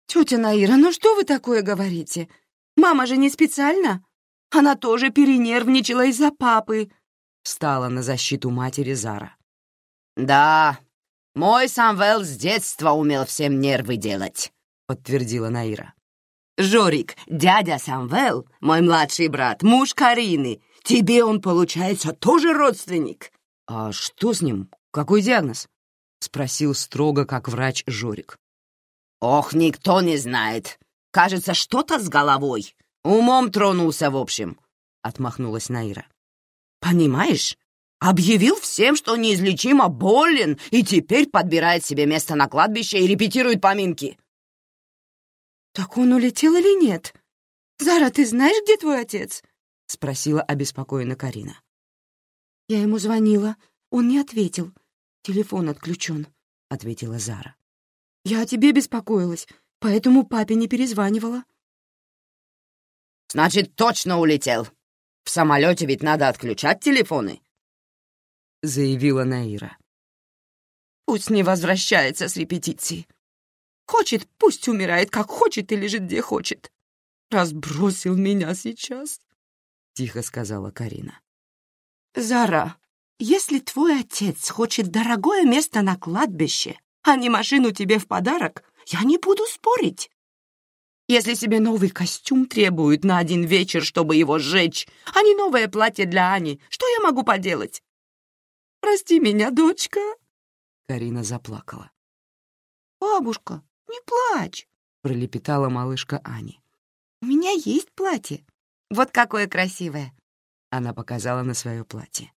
«Тетя Наира, ну что вы такое говорите? Мама же не специально. Она тоже перенервничала из-за папы», — стала на защиту матери Зара. «Да, мой Самвел с детства умел всем нервы делать», — подтвердила Наира. «Жорик, дядя Самвел, мой младший брат, муж Карины. Тебе он, получается, тоже родственник?» «А что с ним? Какой диагноз?» — спросил строго, как врач Жорик. «Ох, никто не знает. Кажется, что-то с головой. Умом тронулся, в общем», — отмахнулась Наира. «Понимаешь, объявил всем, что неизлечимо болен, и теперь подбирает себе место на кладбище и репетирует поминки». «Так он улетел или нет? Зара, ты знаешь, где твой отец?» — спросила обеспокоенно Карина. «Я ему звонила, он не ответил. Телефон отключен», — ответила Зара. «Я о тебе беспокоилась, поэтому папе не перезванивала». «Значит, точно улетел. В самолете ведь надо отключать телефоны», — заявила Наира. «Пусть не возвращается с репетиции. Хочет, пусть умирает, как хочет и лежит, где хочет. Разбросил меня сейчас», — тихо сказала Карина. «Зара, если твой отец хочет дорогое место на кладбище, а не машину тебе в подарок, я не буду спорить. Если себе новый костюм требуют на один вечер, чтобы его сжечь, а не новое платье для Ани, что я могу поделать? Прости меня, дочка. Карина заплакала. Бабушка, не плачь, пролепетала малышка Ани. У меня есть платье. Вот какое красивое. Она показала на свое платье.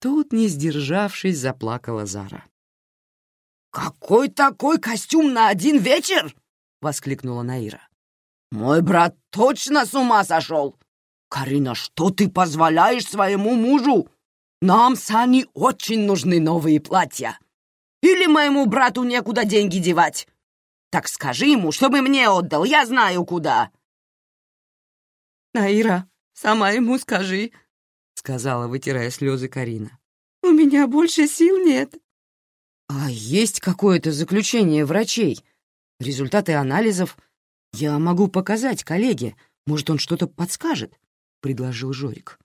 Тут, не сдержавшись, заплакала Зара. «Какой такой костюм на один вечер?» — воскликнула Наира. «Мой брат точно с ума сошел! Карина, что ты позволяешь своему мужу? Нам с Аней очень нужны новые платья. Или моему брату некуда деньги девать? Так скажи ему, чтобы мне отдал, я знаю куда!» «Наира, сама ему скажи», — сказала, вытирая слезы Карина. «У меня больше сил нет». «А есть какое-то заключение врачей? Результаты анализов? Я могу показать коллеге. Может, он что-то подскажет?» — предложил Жорик.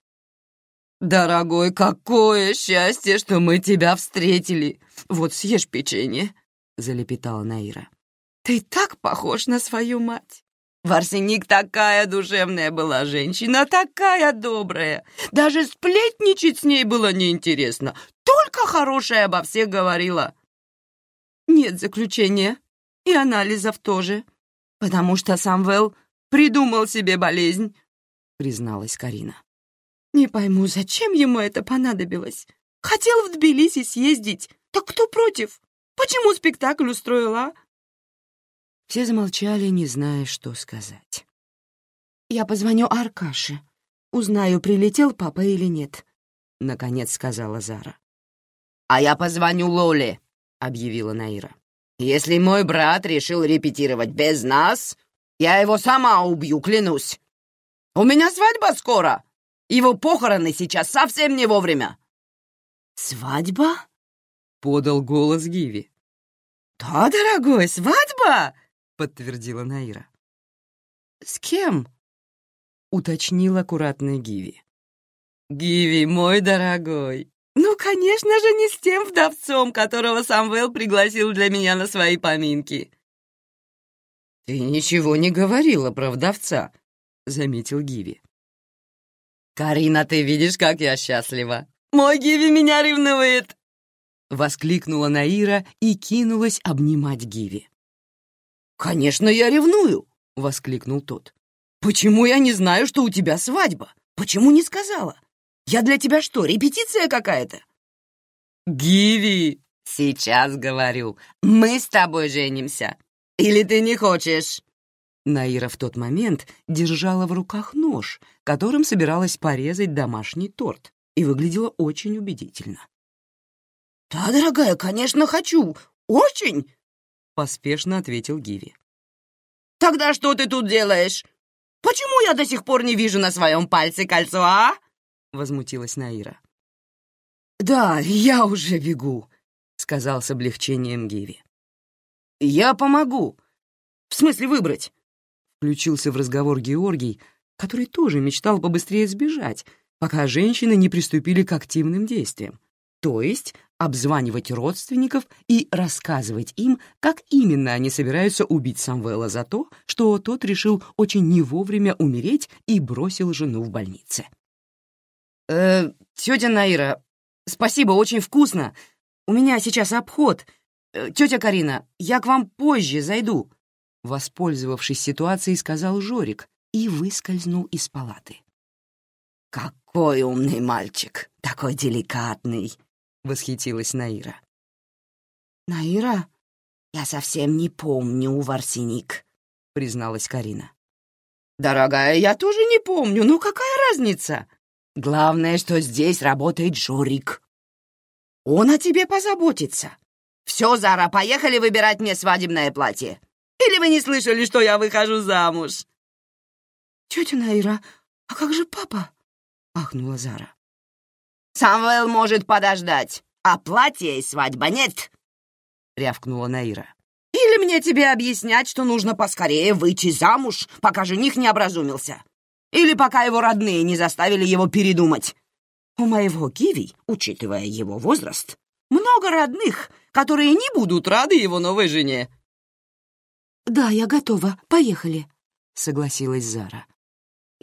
«Дорогой, какое счастье, что мы тебя встретили! Вот съешь печенье!» — залепетала Наира. «Ты так похож на свою мать! Варсеник такая душевная была женщина, такая добрая! Даже сплетничать с ней было неинтересно, только хорошее обо всех говорила. Нет заключения и анализов тоже, потому что Самвел придумал себе болезнь, призналась Карина. Не пойму, зачем ему это понадобилось. Хотел в Тбилиси съездить, так кто против? Почему спектакль устроила? Все замолчали, не зная, что сказать. «Я позвоню Аркаше. Узнаю, прилетел папа или нет», — наконец сказала Зара. «А я позвоню Лоле», — объявила Наира. «Если мой брат решил репетировать без нас, я его сама убью, клянусь. У меня свадьба скоро. Его похороны сейчас совсем не вовремя». «Свадьба?» подал голос Гиви. «Да, дорогой, свадьба!» — подтвердила Наира. «С кем?» — уточнил аккуратный Гиви. «Гиви, мой дорогой, ну, конечно же, не с тем вдовцом, которого Самвел пригласил для меня на свои поминки». «Ты ничего не говорила про вдовца», — заметил Гиви. «Карина, ты видишь, как я счастлива! Мой Гиви меня ревнует!» Воскликнула Наира и кинулась обнимать Гиви. «Конечно, я ревную!» — воскликнул тот. «Почему я не знаю, что у тебя свадьба? Почему не сказала? Я для тебя что, репетиция какая-то?» «Гиви!» «Сейчас говорю, мы с тобой женимся. Или ты не хочешь?» Наира в тот момент держала в руках нож, которым собиралась порезать домашний торт, и выглядела очень убедительно. «Да, дорогая, конечно, хочу. Очень!» — поспешно ответил Гиви. «Тогда что ты тут делаешь? Почему я до сих пор не вижу на своем пальце кольцо, а?» — возмутилась Наира. «Да, я уже бегу», — сказал с облегчением Гиви. «Я помогу. В смысле выбрать?» Включился в разговор Георгий, который тоже мечтал побыстрее сбежать, пока женщины не приступили к активным действиям, то есть обзванивать родственников и рассказывать им, как именно они собираются убить Самвела за то, что тот решил очень не вовремя умереть и бросил жену в больнице. «Э, тетя Наира, спасибо, очень вкусно. У меня сейчас обход. Э, тетя Карина, я к вам позже зайду», воспользовавшись ситуацией, сказал Жорик и выскользнул из палаты. «Какой умный мальчик, такой деликатный!» — восхитилась Наира. «Наира, я совсем не помню Варсеник», — призналась Карина. «Дорогая, я тоже не помню, но какая разница? Главное, что здесь работает Жорик. Он о тебе позаботится. Все, Зара, поехали выбирать мне свадебное платье. Или вы не слышали, что я выхожу замуж?» «Тетя Наира, а как же папа?» — ахнула Зара. «Самвел может подождать, а платья и свадьба нет!» — рявкнула Наира. «Или мне тебе объяснять, что нужно поскорее выйти замуж, пока жених не образумился? Или пока его родные не заставили его передумать? У моего Киви, учитывая его возраст, много родных, которые не будут рады его новой жене». «Да, я готова. Поехали», — согласилась Зара.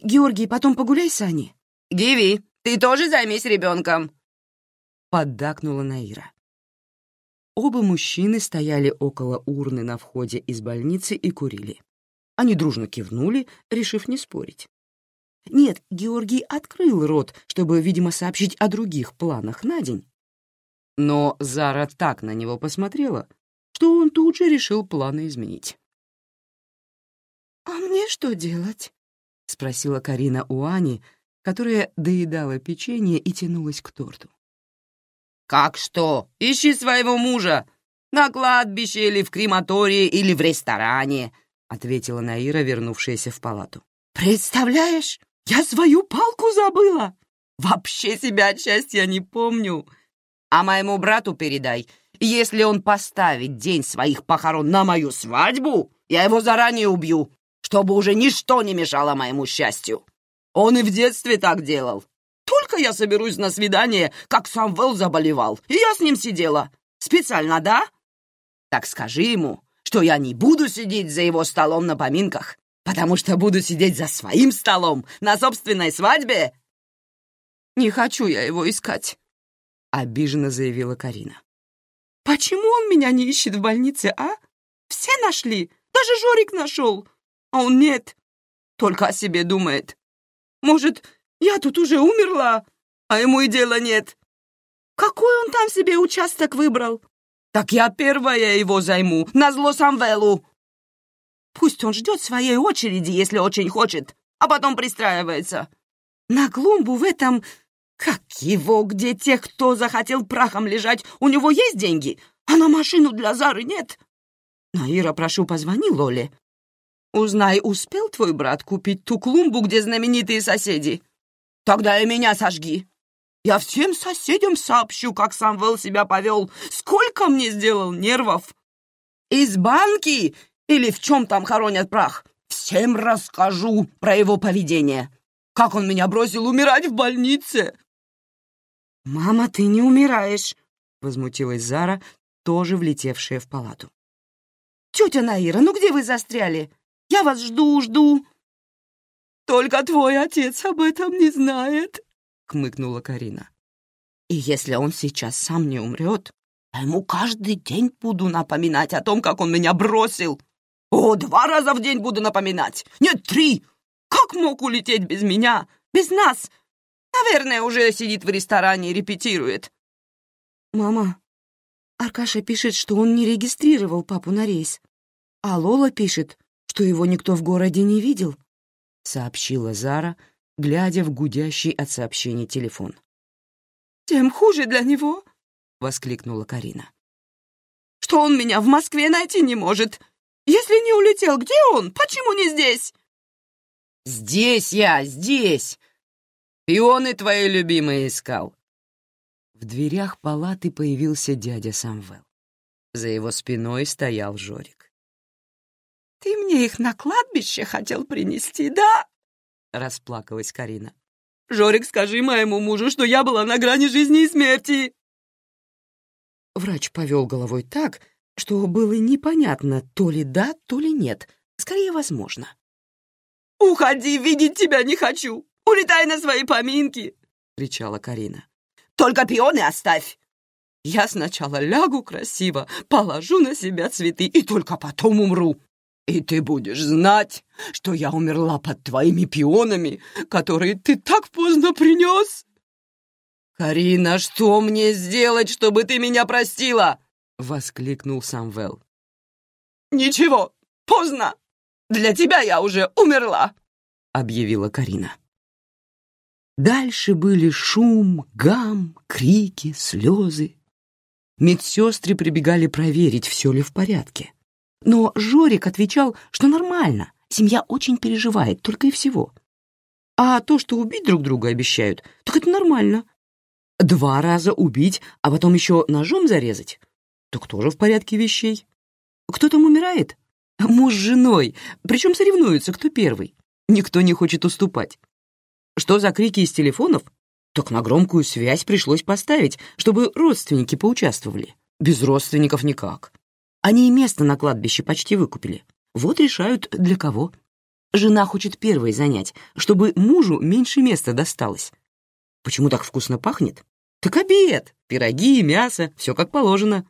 «Георгий, потом погуляй с Аней». «Гиви, ты тоже займись ребенком!» Поддакнула Наира. Оба мужчины стояли около урны на входе из больницы и курили. Они дружно кивнули, решив не спорить. Нет, Георгий открыл рот, чтобы, видимо, сообщить о других планах на день. Но Зара так на него посмотрела, что он тут же решил планы изменить. «А мне что делать?» — спросила Карина у Ани, которая доедала печенье и тянулась к торту. «Как что? Ищи своего мужа! На кладбище или в крематории или в ресторане!» — ответила Наира, вернувшаяся в палату. «Представляешь, я свою палку забыла! Вообще себя от счастья не помню! А моему брату передай, если он поставит день своих похорон на мою свадьбу, я его заранее убью, чтобы уже ничто не мешало моему счастью!» Он и в детстве так делал. Только я соберусь на свидание, как сам Вэл заболевал, и я с ним сидела. Специально, да? Так скажи ему, что я не буду сидеть за его столом на поминках, потому что буду сидеть за своим столом на собственной свадьбе. Не хочу я его искать, — обиженно заявила Карина. Почему он меня не ищет в больнице, а? Все нашли, даже Жорик нашел, а он нет, только о себе думает. Может, я тут уже умерла, а ему и дела нет. Какой он там себе участок выбрал? Так я первая его займу, назло Самвелу. Пусть он ждет своей очереди, если очень хочет, а потом пристраивается. На клумбу в этом... Как его, где тех, кто захотел прахом лежать, у него есть деньги, а на машину для Зары нет? Наира, прошу, позвони Лоле. Узнай, успел твой брат купить ту клумбу, где знаменитые соседи? Тогда и меня сожги. Я всем соседям сообщу, как Самвел себя повел. Сколько мне сделал нервов. Из банки или в чем там хоронят прах. Всем расскажу про его поведение. Как он меня бросил умирать в больнице. «Мама, ты не умираешь», — возмутилась Зара, тоже влетевшая в палату. «Тетя Наира, ну где вы застряли? Я вас жду, жду». «Только твой отец об этом не знает», — хмыкнула Карина. «И если он сейчас сам не умрет, я ему каждый день буду напоминать о том, как он меня бросил. О, два раза в день буду напоминать. Нет, три. Как мог улететь без меня, без нас? Наверное, уже сидит в ресторане и репетирует». «Мама, Аркаша пишет, что он не регистрировал папу на рейс, а Лола пишет, что его никто в городе не видел», — сообщила Зара, глядя в гудящий от сообщений телефон. «Тем хуже для него», — воскликнула Карина. «Что он меня в Москве найти не может? Если не улетел, где он? Почему не здесь?» «Здесь я, здесь! Пионы твои любимые искал!» В дверях палаты появился дядя Самвел. За его спиной стоял Жорик. «Ты мне их на кладбище хотел принести, да?» — расплакалась Карина. «Жорик, скажи моему мужу, что я была на грани жизни и смерти!» Врач повел головой так, что было непонятно, то ли да, то ли нет. Скорее, возможно. «Уходи, видеть тебя не хочу! Улетай на свои поминки!» — кричала Карина. Только пионы оставь. Я сначала лягу красиво, положу на себя цветы и только потом умру. И ты будешь знать, что я умерла под твоими пионами, которые ты так поздно принес. «Карина, что мне сделать, чтобы ты меня простила?» — воскликнул Самвел. «Ничего, поздно. Для тебя я уже умерла», — объявила Карина. Дальше были шум, гам, крики, слезы. Медсестры прибегали проверить, все ли в порядке. Но Жорик отвечал, что нормально, семья очень переживает, только и всего. А то, что убить друг друга обещают, так это нормально. Два раза убить, а потом еще ножом зарезать, так тоже в порядке вещей. Кто там умирает? Муж с женой, причем соревнуются, кто первый. Никто не хочет уступать. Что за крики из телефонов? Так на громкую связь пришлось поставить, чтобы родственники поучаствовали. Без родственников никак. Они и место на кладбище почти выкупили. Вот решают, для кого. Жена хочет первой занять, чтобы мужу меньше места досталось. Почему так вкусно пахнет? Так обед, пироги, мясо, все как положено.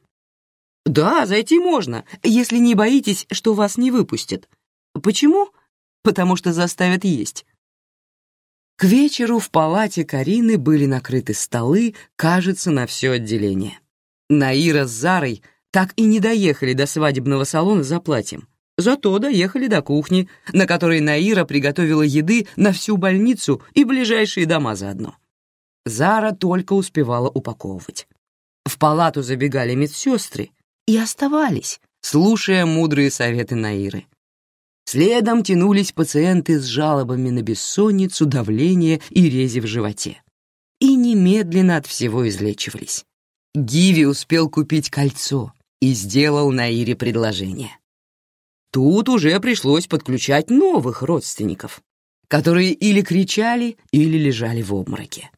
Да, зайти можно, если не боитесь, что вас не выпустят. Почему? Потому что заставят есть. К вечеру в палате Карины были накрыты столы, кажется, на все отделение. Наира с Зарой так и не доехали до свадебного салона за платьем. Зато доехали до кухни, на которой Наира приготовила еды на всю больницу и ближайшие дома заодно. Зара только успевала упаковывать. В палату забегали медсестры и оставались, слушая мудрые советы Наиры. Следом тянулись пациенты с жалобами на бессонницу, давление и рези в животе. И немедленно от всего излечивались. Гиви успел купить кольцо и сделал Наире предложение. Тут уже пришлось подключать новых родственников, которые или кричали, или лежали в обмороке.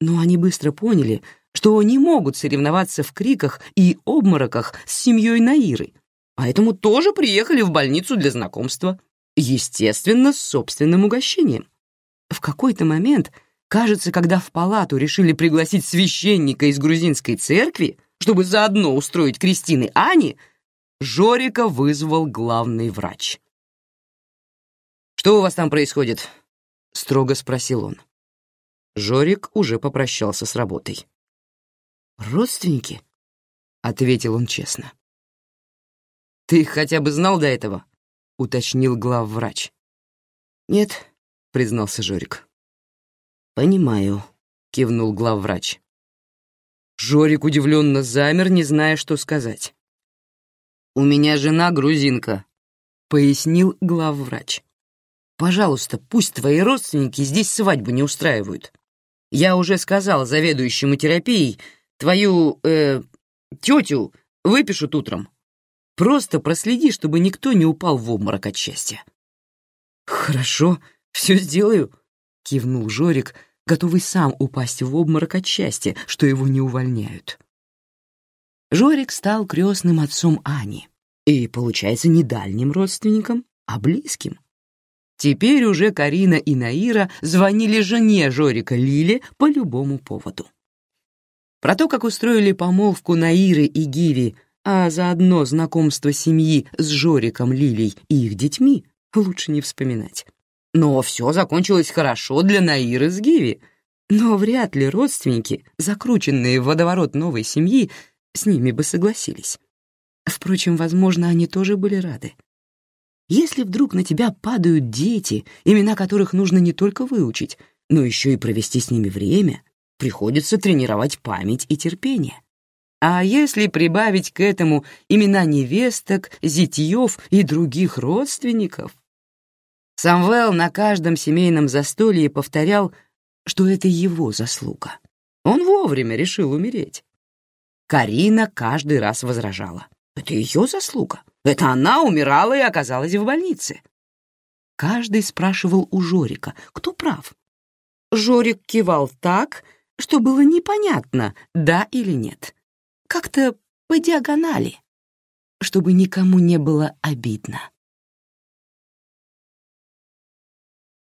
Но они быстро поняли, что не могут соревноваться в криках и обмороках с семьей Наиры, поэтому тоже приехали в больницу для знакомства. Естественно, с собственным угощением. В какой-то момент, кажется, когда в палату решили пригласить священника из грузинской церкви, чтобы заодно устроить Кристины Ани, Жорика вызвал главный врач. «Что у вас там происходит?» — строго спросил он. Жорик уже попрощался с работой. «Родственники?» — ответил он честно. Ты их хотя бы знал до этого?» — уточнил главврач. «Нет», — признался Жорик. «Понимаю», — кивнул главврач. Жорик удивленно замер, не зная, что сказать. «У меня жена грузинка», — пояснил главврач. «Пожалуйста, пусть твои родственники здесь свадьбу не устраивают. Я уже сказал заведующему терапией, твою, э, тетю выпишут утром. Просто проследи, чтобы никто не упал в обморок от счастья». «Хорошо, все сделаю», — кивнул Жорик, готовый сам упасть в обморок от счастья, что его не увольняют. Жорик стал крестным отцом Ани и, получается, не дальним родственником, а близким. Теперь уже Карина и Наира звонили жене Жорика Лиле по любому поводу. Про то, как устроили помолвку Наиры и Гиви, а заодно знакомство семьи с Жориком, Лилей и их детьми, лучше не вспоминать. Но все закончилось хорошо для Наиры с Гиви. Но вряд ли родственники, закрученные в водоворот новой семьи, с ними бы согласились. Впрочем, возможно, они тоже были рады. Если вдруг на тебя падают дети, имена которых нужно не только выучить, но еще и провести с ними время, приходится тренировать память и терпение. А если прибавить к этому имена невесток, зятьев и других родственников, Самвел на каждом семейном застолье повторял, что это его заслуга. Он вовремя решил умереть. Карина каждый раз возражала. Это ее заслуга. Это она умирала и оказалась в больнице. Каждый спрашивал у Жорика, кто прав. Жорик кивал так, что было непонятно, да или нет. Как-то по диагонали, чтобы никому не было обидно.